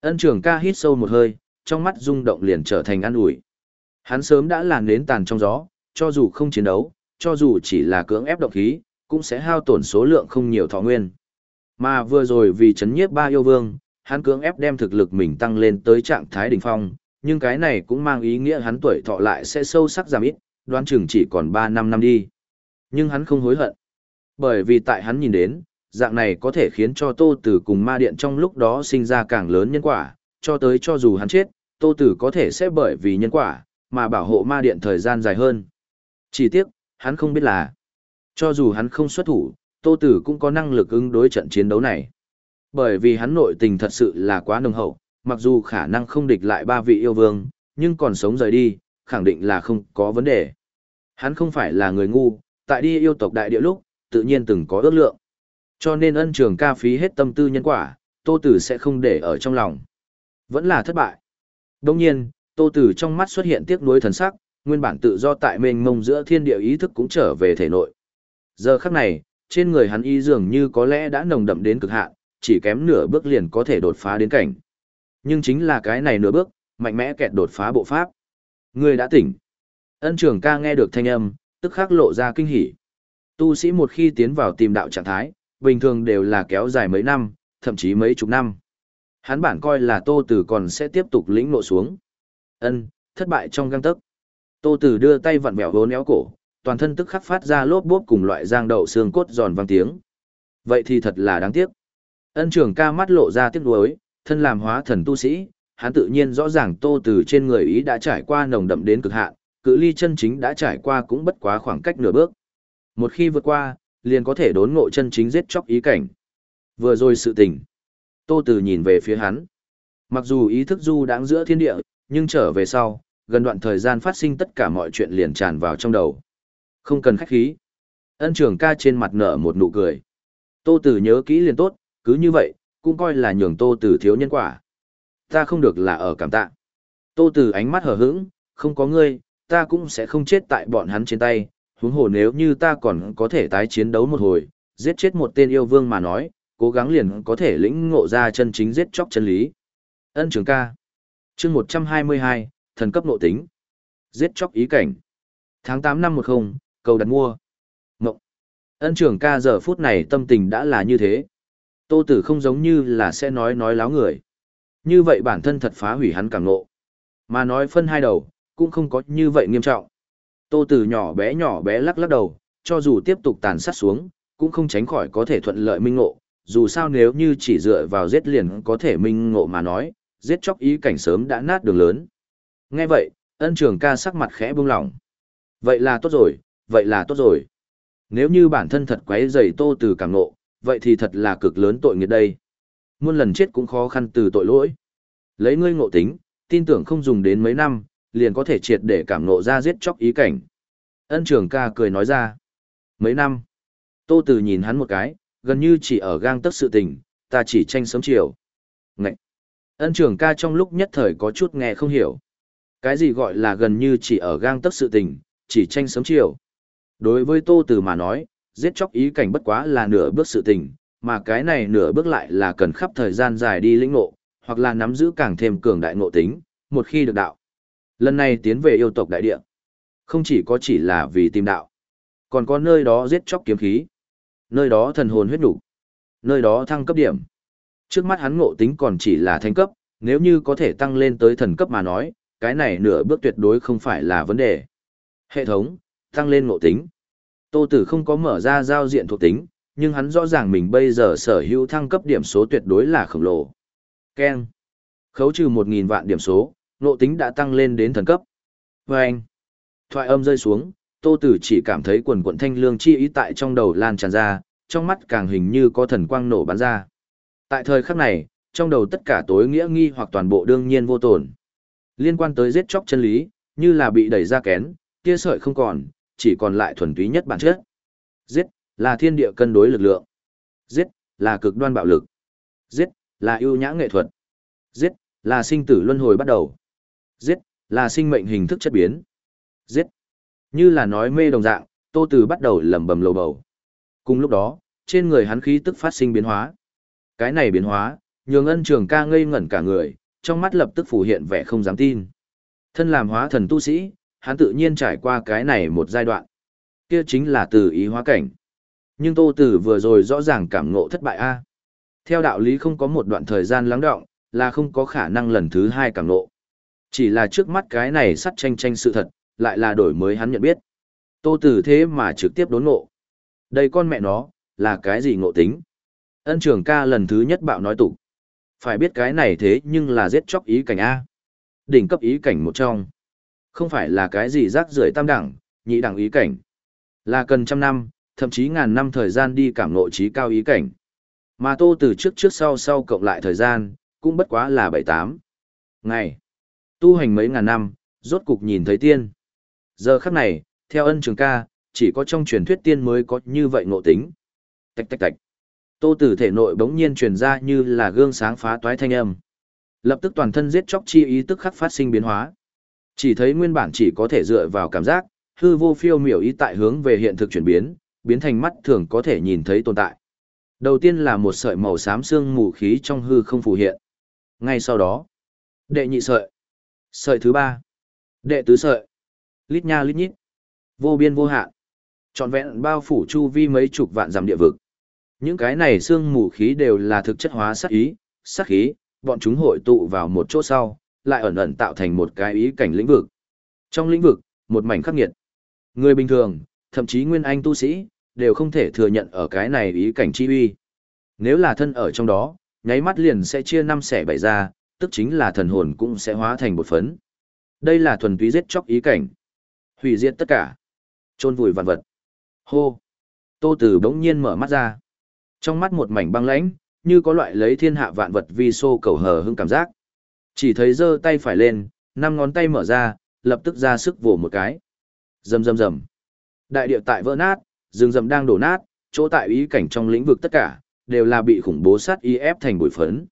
Speaker 1: Ân trưởng ca hít sâu một hơi, trong mắt rung động liền trở thành an ủi. Hắn sớm đã làn nến tàn trong gió, cho dù không chiến đấu, cho dù chỉ là cưỡng ép động khí, cũng sẽ hao tổn số lượng không nhiều thọ nguyên. Mà vừa rồi vì chấn nhiếp ba yêu vương, hắn cưỡng ép đem thực lực mình tăng lên tới trạng thái đỉnh phong, nhưng cái này cũng mang ý nghĩa hắn tuổi thọ lại sẽ sâu sắc giảm ít, đoán chừng chỉ còn 3 năm năm đi. Nhưng hắn không hối hận. Bởi vì tại hắn nhìn đến, dạng này có thể khiến cho Tô Tử cùng ma điện trong lúc đó sinh ra càng lớn nhân quả, cho tới cho dù hắn chết, Tô Tử có thể sẽ bởi vì nhân quả, mà bảo hộ ma điện thời gian dài hơn. Chỉ tiếc, hắn không biết là, cho dù hắn không xuất thủ, Tô Tử cũng có năng lực ứng đối trận chiến đấu này. Bởi vì hắn nội tình thật sự là quá nồng hậu, mặc dù khả năng không địch lại ba vị yêu vương, nhưng còn sống rời đi, khẳng định là không có vấn đề. Hắn không phải là người ngu, tại đi yêu tộc đại địa lúc, tự nhiên từng có ước lượng. Cho nên ân trường ca phí hết tâm tư nhân quả, Tô Tử sẽ không để ở trong lòng. Vẫn là thất bại. Đồng nhiên, Tô Tử trong mắt xuất hiện tiếc nuối thần sắc, nguyên bản tự do tại mênh mông giữa thiên địa ý thức cũng trở về thể nội. Giờ khắc này, trên người hắn y dường như có lẽ đã nồng đậm đến cực hạn, chỉ kém nửa bước liền có thể đột phá đến cảnh. Nhưng chính là cái này nửa bước, mạnh mẽ kẹt đột phá bộ pháp. Người đã tỉnh. Ân trường ca nghe được thanh âm, tức khắc lộ ra kinh hỉ. Tu sĩ một khi tiến vào tìm đạo trạng thái, bình thường đều là kéo dài mấy năm, thậm chí mấy chục năm. Hắn bản coi là Tô Tử còn sẽ tiếp tục lĩnh ngộ xuống. Ân, thất bại trong gang tấc. Tô Tử đưa tay vặn vẹo vốn éo cổ, toàn thân tức khắc phát ra lốp bốp cùng loại giang đậu xương cốt giòn vang tiếng. Vậy thì thật là đáng tiếc. Ân trưởng ca mắt lộ ra tiếc nuối, thân làm hóa thần tu sĩ, hắn tự nhiên rõ ràng Tô Tử trên người ý đã trải qua nồng đậm đến cực hạn, cự ly chân chính đã trải qua cũng bất quá khoảng cách nửa bước. Một khi vượt qua, liền có thể đốn ngộ chân chính giết chóc ý cảnh. Vừa rồi sự tình. Tô Tử nhìn về phía hắn. Mặc dù ý thức du đáng giữa thiên địa, nhưng trở về sau, gần đoạn thời gian phát sinh tất cả mọi chuyện liền tràn vào trong đầu. Không cần khách khí. Ân trưởng ca trên mặt nở một nụ cười. Tô Tử nhớ kỹ liền tốt, cứ như vậy, cũng coi là nhường Tô Tử thiếu nhân quả. Ta không được là ở cảm tạ. Tô Tử ánh mắt hờ hững, không có ngươi, ta cũng sẽ không chết tại bọn hắn trên tay, huống hồ nếu như ta còn có thể tái chiến đấu một hồi, giết chết một tên yêu vương mà nói, cố gắng liền có thể lĩnh ngộ ra chân chính giết chóc chân lý. Ân trường ca. chương 122, thần cấp nội tính. Giết chóc ý cảnh. Tháng 8 năm 10, cầu đặt mua. Ngộng. Ân trường ca giờ phút này tâm tình đã là như thế. Tô tử không giống như là sẽ nói nói láo người. Như vậy bản thân thật phá hủy hắn càng ngộ. Mà nói phân hai đầu, cũng không có như vậy nghiêm trọng. Tô Tử nhỏ bé nhỏ bé lắc lắc đầu, cho dù tiếp tục tàn sát xuống, cũng không tránh khỏi có thể thuận lợi minh ngộ, dù sao nếu như chỉ dựa vào giết liền có thể minh ngộ mà nói, giết chóc ý cảnh sớm đã nát đường lớn. Nghe vậy, ân trường ca sắc mặt khẽ buông lỏng. Vậy là tốt rồi, vậy là tốt rồi. Nếu như bản thân thật quấy dày Tô từ cảm ngộ, vậy thì thật là cực lớn tội nghiệp đây. Muôn lần chết cũng khó khăn từ tội lỗi. Lấy ngươi ngộ tính, tin tưởng không dùng đến mấy năm, liền có thể triệt để cảm nộ ra giết chóc ý cảnh. Ân trường ca cười nói ra. Mấy năm, tô từ nhìn hắn một cái, gần như chỉ ở gang tấc sự tình, ta chỉ tranh sớm chiều. Ngậy! Ân trường ca trong lúc nhất thời có chút nghe không hiểu. Cái gì gọi là gần như chỉ ở gang tấc sự tình, chỉ tranh sớm chiều. Đối với tô từ mà nói, giết chóc ý cảnh bất quá là nửa bước sự tình, mà cái này nửa bước lại là cần khắp thời gian dài đi lĩnh ngộ, hoặc là nắm giữ càng thêm cường đại ngộ tính, một khi được đạo. Lần này tiến về yêu tộc đại địa, không chỉ có chỉ là vì tìm đạo, còn có nơi đó giết chóc kiếm khí, nơi đó thần hồn huyết đủ, nơi đó thăng cấp điểm. Trước mắt hắn ngộ tính còn chỉ là thánh cấp, nếu như có thể tăng lên tới thần cấp mà nói, cái này nửa bước tuyệt đối không phải là vấn đề. Hệ thống, tăng lên ngộ tính. Tô Tử không có mở ra giao diện thuộc tính, nhưng hắn rõ ràng mình bây giờ sở hữu thăng cấp điểm số tuyệt đối là khổng lồ. Ken. Khấu trừ 1.000 vạn điểm số, nộ tính đã tăng lên đến thần cấp. Và anh, thoại âm rơi xuống, tô tử chỉ cảm thấy quần quận thanh lương chi ý tại trong đầu lan tràn ra, trong mắt càng hình như có thần quang nổ bắn ra. Tại thời khắc này, trong đầu tất cả tối nghĩa nghi hoặc toàn bộ đương nhiên vô tổn. Liên quan tới giết chóc chân lý, như là bị đẩy ra kén, kia sợi không còn, chỉ còn lại thuần túy nhất bản chất. Giết, là thiên địa cân đối lực lượng. Giết, là cực đoan bạo lực. Giết, là ưu nhã nghệ thuật. Giết, là sinh tử luân hồi bắt đầu. Giết, là sinh mệnh hình thức chất biến. Giết. Như là nói mê đồng dạng, Tô Từ bắt đầu lẩm bẩm lầu bầu. Cùng lúc đó, trên người hắn khí tức phát sinh biến hóa. Cái này biến hóa, nhường ân trường ca ngây ngẩn cả người, trong mắt lập tức phủ hiện vẻ không dám tin. Thân làm hóa thần tu sĩ, hắn tự nhiên trải qua cái này một giai đoạn. Kia chính là từ ý hóa cảnh. Nhưng Tô Tử vừa rồi rõ ràng cảm ngộ thất bại a. Theo đạo lý không có một đoạn thời gian lắng đọng là không có khả năng lần thứ hai cảm ngộ. Chỉ là trước mắt cái này sắt tranh tranh sự thật, lại là đổi mới hắn nhận biết. Tô Tử thế mà trực tiếp đốn ngộ. Đây con mẹ nó, là cái gì ngộ tính? Ân trường ca lần thứ nhất bạo nói tụ. Phải biết cái này thế nhưng là giết chóc ý cảnh A. Đỉnh cấp ý cảnh một trong. Không phải là cái gì rác rưởi tam đẳng, nhị đẳng ý cảnh. Là cần trăm năm, thậm chí ngàn năm thời gian đi cảm ngộ trí cao ý cảnh. Mà tô từ trước trước sau sau cộng lại thời gian, cũng bất quá là bảy tám ngày. Tu hành mấy ngàn năm, rốt cục nhìn thấy tiên. Giờ khắc này, theo ân trường ca, chỉ có trong truyền thuyết tiên mới có như vậy ngộ tính. Tạch tạch tạch. Tô tử thể nội bỗng nhiên truyền ra như là gương sáng phá toái thanh âm. Lập tức toàn thân giết chóc chi ý tức khắc phát sinh biến hóa. Chỉ thấy nguyên bản chỉ có thể dựa vào cảm giác, hư vô phiêu miểu ý tại hướng về hiện thực chuyển biến, biến thành mắt thường có thể nhìn thấy tồn tại. Đầu tiên là một sợi màu xám xương mù khí trong hư không phù hiện. Ngay sau đó, đệ nhị sợi, sợi thứ ba, đệ tứ sợi, lít nha lít nhít, vô biên vô hạn, trọn vẹn bao phủ chu vi mấy chục vạn dặm địa vực. Những cái này xương mù khí đều là thực chất hóa sát ý, sát khí, bọn chúng hội tụ vào một chỗ sau, lại ẩn ẩn tạo thành một cái ý cảnh lĩnh vực. Trong lĩnh vực, một mảnh khắc nghiệt. Người bình thường, thậm chí nguyên anh tu sĩ, đều không thể thừa nhận ở cái này ý cảnh chi uy. Nếu là thân ở trong đó, nháy mắt liền sẽ chia năm xẻ bảy ra, tức chính là thần hồn cũng sẽ hóa thành một phấn. Đây là thuần túy giết chóc ý cảnh. Hủy diệt tất cả. Chôn vùi vạn vật. Hô. Tô Tử bỗng nhiên mở mắt ra. Trong mắt một mảnh băng lãnh, như có loại lấy thiên hạ vạn vật vi xô cầu hờ hững cảm giác. Chỉ thấy giơ tay phải lên, năm ngón tay mở ra, lập tức ra sức vồ một cái. Rầm rầm rầm. Đại địa tại vỡ nát, rừng rậm đang đổ nát, chỗ tại ý cảnh trong lĩnh vực tất cả, đều là bị khủng bố sát y ép thành bụi phấn.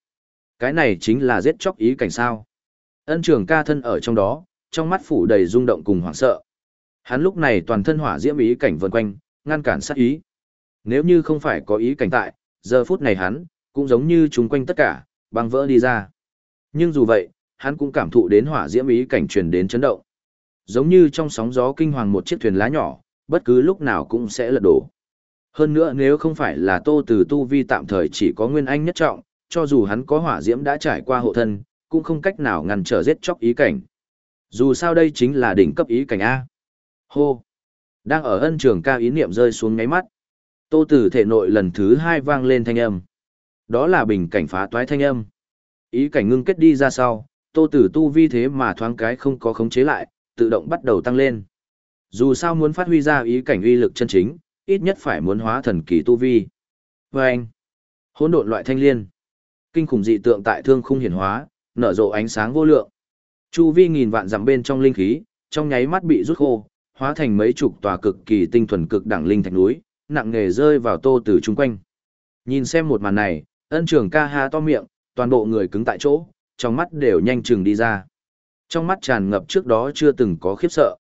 Speaker 1: Cái này chính là giết chóc ý cảnh sao. Ân trường ca thân ở trong đó, trong mắt phủ đầy rung động cùng hoảng sợ. Hắn lúc này toàn thân hỏa diễm ý cảnh vần quanh, ngăn cản sát ý. Nếu như không phải có ý cảnh tại, giờ phút này hắn, cũng giống như chúng quanh tất cả, băng vỡ đi ra. Nhưng dù vậy, hắn cũng cảm thụ đến hỏa diễm ý cảnh truyền đến chấn động. Giống như trong sóng gió kinh hoàng một chiếc thuyền lá nhỏ, bất cứ lúc nào cũng sẽ lật đổ. Hơn nữa nếu không phải là tô từ tu vi tạm thời chỉ có nguyên anh nhất trọng, cho dù hắn có hỏa diễm đã trải qua hộ thân, cũng không cách nào ngăn trở giết chóc ý cảnh. Dù sao đây chính là đỉnh cấp ý cảnh A. Hô! Đang ở ân trường ca ý niệm rơi xuống ngáy mắt. Tô tử thể nội lần thứ hai vang lên thanh âm. Đó là bình cảnh phá toái thanh âm. Ý cảnh ngưng kết đi ra sau, tô tử tu vi thế mà thoáng cái không có khống chế lại, tự động bắt đầu tăng lên. Dù sao muốn phát huy ra ý cảnh uy lực chân chính, ít nhất phải muốn hóa thần kỳ tu vi. Vâng! anh, hỗn độn loại thanh liên, kinh khủng dị tượng tại thương khung hiển hóa, nở rộ ánh sáng vô lượng. Chu vi nghìn vạn dặm bên trong linh khí, trong nháy mắt bị rút khô, hóa thành mấy chục tòa cực kỳ tinh thuần cực đẳng linh thạch núi, nặng nề rơi vào tô tử chung quanh. Nhìn xem một màn này, ân trưởng ca ha to miệng, toàn bộ người cứng tại chỗ, trong mắt đều nhanh chừng đi ra. Trong mắt tràn ngập trước đó chưa từng có khiếp sợ.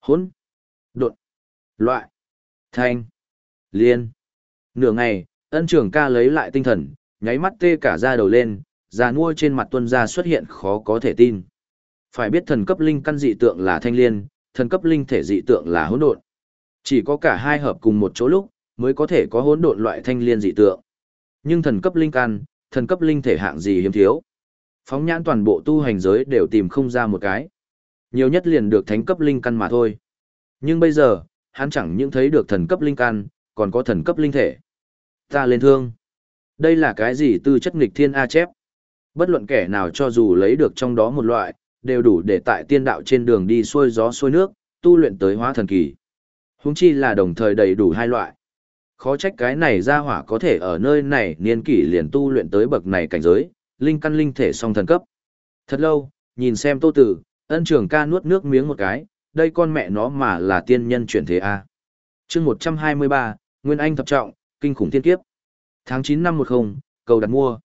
Speaker 1: Hỗn, đột, loại, thanh, liên. Nửa ngày, ân trưởng ca lấy lại tinh thần, nháy mắt tê cả da đầu lên, già nuôi trên mặt tuân ra xuất hiện khó có thể tin. Phải biết thần cấp linh căn dị tượng là thanh liên, thần cấp linh thể dị tượng là hỗn độn. Chỉ có cả hai hợp cùng một chỗ lúc, mới có thể có hỗn độn loại thanh liên dị tượng. Nhưng thần cấp linh căn, thần cấp linh thể hạng gì hiếm thiếu. Phóng nhãn toàn bộ tu hành giới đều tìm không ra một cái. Nhiều nhất liền được thánh cấp linh căn mà thôi. Nhưng bây giờ, hắn chẳng những thấy được thần cấp linh căn, còn có thần cấp linh thể. Ta lên thương. Đây là cái gì tư chất nghịch thiên A chép? Bất luận kẻ nào cho dù lấy được trong đó một loại, đều đủ để tại tiên đạo trên đường đi xuôi gió xuôi nước, tu luyện tới hóa thần kỳ. Húng chi là đồng thời đầy đủ hai loại. Khó trách cái này ra hỏa có thể ở nơi này niên kỷ liền tu luyện tới bậc này cảnh giới, linh căn linh thể song thần cấp. Thật lâu, nhìn xem tô tử, ân trường ca nuốt nước miếng một cái, đây con mẹ nó mà là tiên nhân chuyển thế A. chương 123, Nguyên Anh thập trọng, kinh khủng thiên kiếp. Tháng 9 năm 10, cầu đặt mua.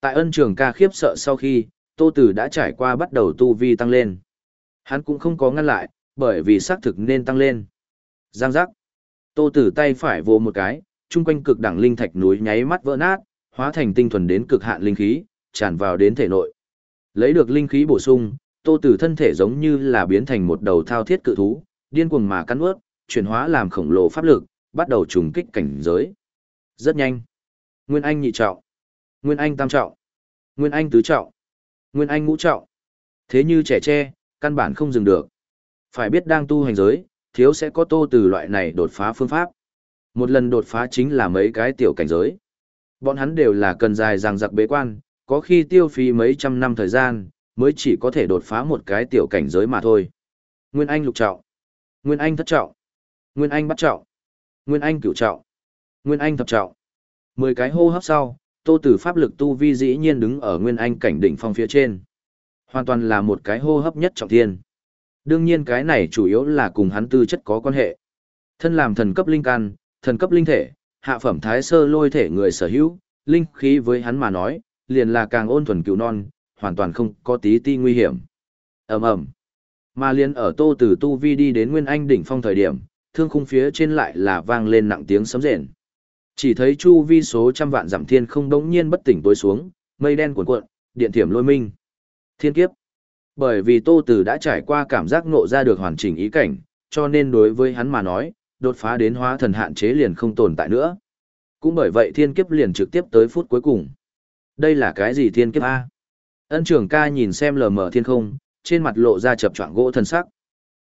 Speaker 1: Tại ân trường ca khiếp sợ sau khi, Tô Tử đã trải qua bắt đầu tu vi tăng lên. Hắn cũng không có ngăn lại, bởi vì xác thực nên tăng lên. Giang giác. Tô Tử tay phải vồ một cái, chung quanh cực đẳng linh thạch núi nháy mắt vỡ nát, hóa thành tinh thuần đến cực hạn linh khí, tràn vào đến thể nội. Lấy được linh khí bổ sung, Tô Tử thân thể giống như là biến thành một đầu thao thiết cự thú, điên cuồng mà cắn nuốt, chuyển hóa làm khổng lồ pháp lực, bắt đầu trùng kích cảnh giới. Rất nhanh. Nguyên Anh nhị trọng, Nguyên Anh tam trọng, Nguyên Anh tứ trọng, Nguyên Anh ngũ trọng. Thế như trẻ tre, căn bản không dừng được. Phải biết đang tu hành giới, thiếu sẽ có tô từ loại này đột phá phương pháp. Một lần đột phá chính là mấy cái tiểu cảnh giới. Bọn hắn đều là cần dài ràng giặc bế quan, có khi tiêu phí mấy trăm năm thời gian, mới chỉ có thể đột phá một cái tiểu cảnh giới mà thôi. Nguyên Anh lục trọng, Nguyên Anh thất trọng, Nguyên Anh bắt trọng, Nguyên Anh cửu trọng, Nguyên Anh thập trọng. Mười cái hô hấp sau, tô tử pháp lực tu vi dĩ nhiên đứng ở Nguyên Anh cảnh đỉnh phong phía trên. Hoàn toàn là một cái hô hấp nhất trọng thiên. Đương nhiên cái này chủ yếu là cùng hắn tư chất có quan hệ. Thân làm thần cấp linh căn, thần cấp linh thể, hạ phẩm thái sơ lôi thể người sở hữu, linh khí với hắn mà nói, liền là càng ôn thuần cừu non, hoàn toàn không có tí ti nguy hiểm. Ầm ầm. Mà liền ở tô tử tu vi đi đến nguyên anh đỉnh phong thời điểm, thương khung phía trên lại là vang lên nặng tiếng sấm rền. Chỉ thấy chu vi số trăm vạn dặm thiên không đống nhiên bất tỉnh tối xuống, mây đen cuộn cuộn, điện thiểm lôi minh. Thiên kiếp. Bởi vì Tô Tử đã trải qua cảm giác ngộ ra được hoàn chỉnh ý cảnh, cho nên đối với hắn mà nói, đột phá đến hóa thần hạn chế liền không tồn tại nữa. Cũng bởi vậy thiên kiếp liền trực tiếp tới phút cuối cùng. Đây là cái gì thiên kiếp A? Ân trưởng ca nhìn xem lờ mờ thiên không, trên mặt lộ ra chập choạng gỗ thân sắc.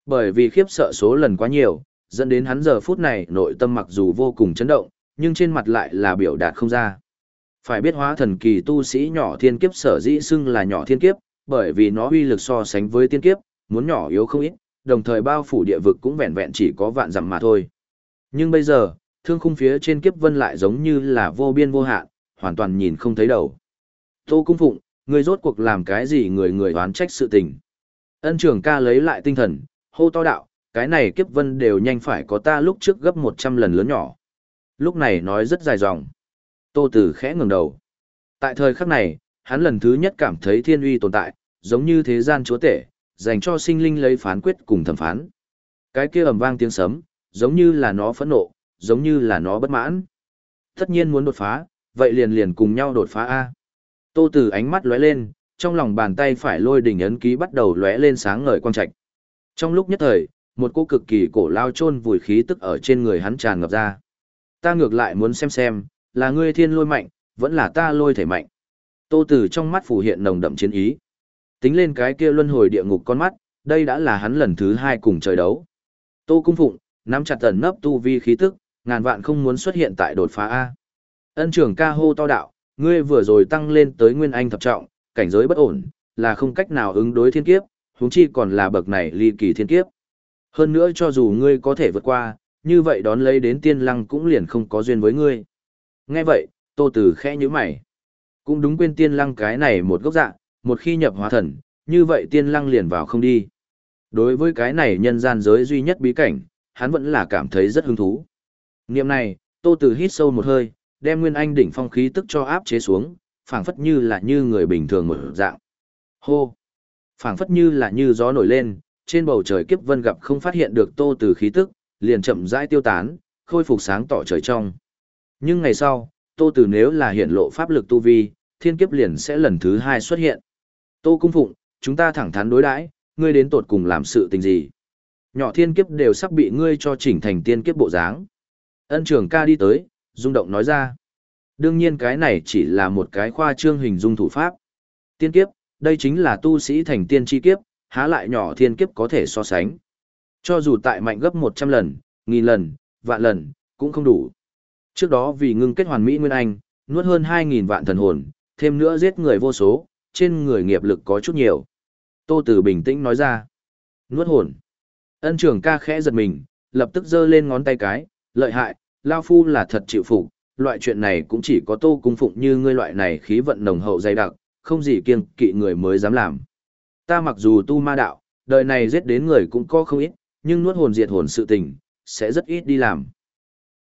Speaker 1: Bởi vì khiếp sợ số lần quá nhiều, dẫn đến hắn giờ phút này nội tâm mặc dù vô cùng chấn động, nhưng trên mặt lại là biểu đạt không ra. Phải biết hóa thần kỳ tu sĩ nhỏ thiên kiếp sở dĩ xưng là nhỏ thiên kiếp, bởi vì nó uy lực so sánh với tiên kiếp, muốn nhỏ yếu không ít, đồng thời bao phủ địa vực cũng vẹn vẹn chỉ có vạn dặm mà thôi. Nhưng bây giờ, thương khung phía trên kiếp vân lại giống như là vô biên vô hạn, hoàn toàn nhìn không thấy đầu. Tô Cung Phụng, người rốt cuộc làm cái gì người người oán trách sự tình. Ân trưởng ca lấy lại tinh thần, hô to đạo, cái này kiếp vân đều nhanh phải có ta lúc trước gấp 100 lần lớn nhỏ. Lúc này nói rất dài dòng. Tô Tử khẽ ngẩng đầu. Tại thời khắc này, hắn lần thứ nhất cảm thấy thiên uy tồn tại, giống như thế gian chúa tể, dành cho sinh linh lấy phán quyết cùng thẩm phán. Cái kia ầm vang tiếng sấm, giống như là nó phẫn nộ, giống như là nó bất mãn. Tất nhiên muốn đột phá, vậy liền liền cùng nhau đột phá A. Tô Tử ánh mắt lóe lên, trong lòng bàn tay phải lôi đỉnh ấn ký bắt đầu lóe lên sáng ngời quang trạch. Trong lúc nhất thời, một cô cực kỳ cổ lao chôn vùi khí tức ở trên người hắn tràn ngập ra. Ta ngược lại muốn xem xem, là ngươi thiên lôi mạnh, vẫn là ta lôi thể mạnh. Tô Tử trong mắt phủ hiện nồng đậm chiến ý. Tính lên cái kia luân hồi địa ngục con mắt, đây đã là hắn lần thứ hai cùng trời đấu. Tô Cung Phụng, nắm chặt tần nấp tu vi khí tức, ngàn vạn không muốn xuất hiện tại đột phá A. Ân trưởng ca hô to đạo, ngươi vừa rồi tăng lên tới nguyên anh thập trọng, cảnh giới bất ổn, là không cách nào ứng đối thiên kiếp, huống chi còn là bậc này ly kỳ thiên kiếp. Hơn nữa cho dù ngươi có thể vượt qua, như vậy đón lấy đến tiên lăng cũng liền không có duyên với ngươi. Nghe vậy, tô tử khẽ như mày. Cũng đúng quên tiên lăng cái này một gốc dạ, một khi nhập hóa thần, như vậy tiên lăng liền vào không đi. Đối với cái này nhân gian giới duy nhất bí cảnh, hắn vẫn là cảm thấy rất hứng thú. Niệm này, tô tử hít sâu một hơi, đem nguyên anh đỉnh phong khí tức cho áp chế xuống, phảng phất như là như người bình thường một dạng. Hô! phảng phất như là như gió nổi lên, trên bầu trời kiếp vân gặp không phát hiện được tô tử khí tức, liền chậm rãi tiêu tán, khôi phục sáng tỏ trời trong. Nhưng ngày sau, tô tử nếu là hiện lộ pháp lực tu vi, thiên kiếp liền sẽ lần thứ hai xuất hiện. Tô Cung Phụng, chúng ta thẳng thắn đối đãi, ngươi đến tột cùng làm sự tình gì? Nhỏ thiên kiếp đều sắp bị ngươi cho chỉnh thành tiên kiếp bộ dáng. Ân trưởng ca đi tới, rung động nói ra. Đương nhiên cái này chỉ là một cái khoa trương hình dung thủ pháp. Tiên kiếp, đây chính là tu sĩ thành tiên chi kiếp, há lại nhỏ thiên kiếp có thể so sánh. Cho dù tại mạnh gấp 100 lần, nghìn lần, vạn lần, cũng không đủ. Trước đó vì ngưng kết hoàn mỹ nguyên anh, nuốt hơn 2.000 vạn thần hồn, thêm nữa giết người vô số, trên người nghiệp lực có chút nhiều. Tô Tử bình tĩnh nói ra. Nuốt hồn. Ân trưởng ca khẽ giật mình, lập tức giơ lên ngón tay cái, lợi hại, Lao Phu là thật chịu phục, loại chuyện này cũng chỉ có tô cung phụng như ngươi loại này khí vận nồng hậu dày đặc, không gì kiêng kỵ người mới dám làm. Ta mặc dù tu ma đạo, đời này giết đến người cũng có không ít, nhưng nuốt hồn diệt hồn sự tình, sẽ rất ít đi làm.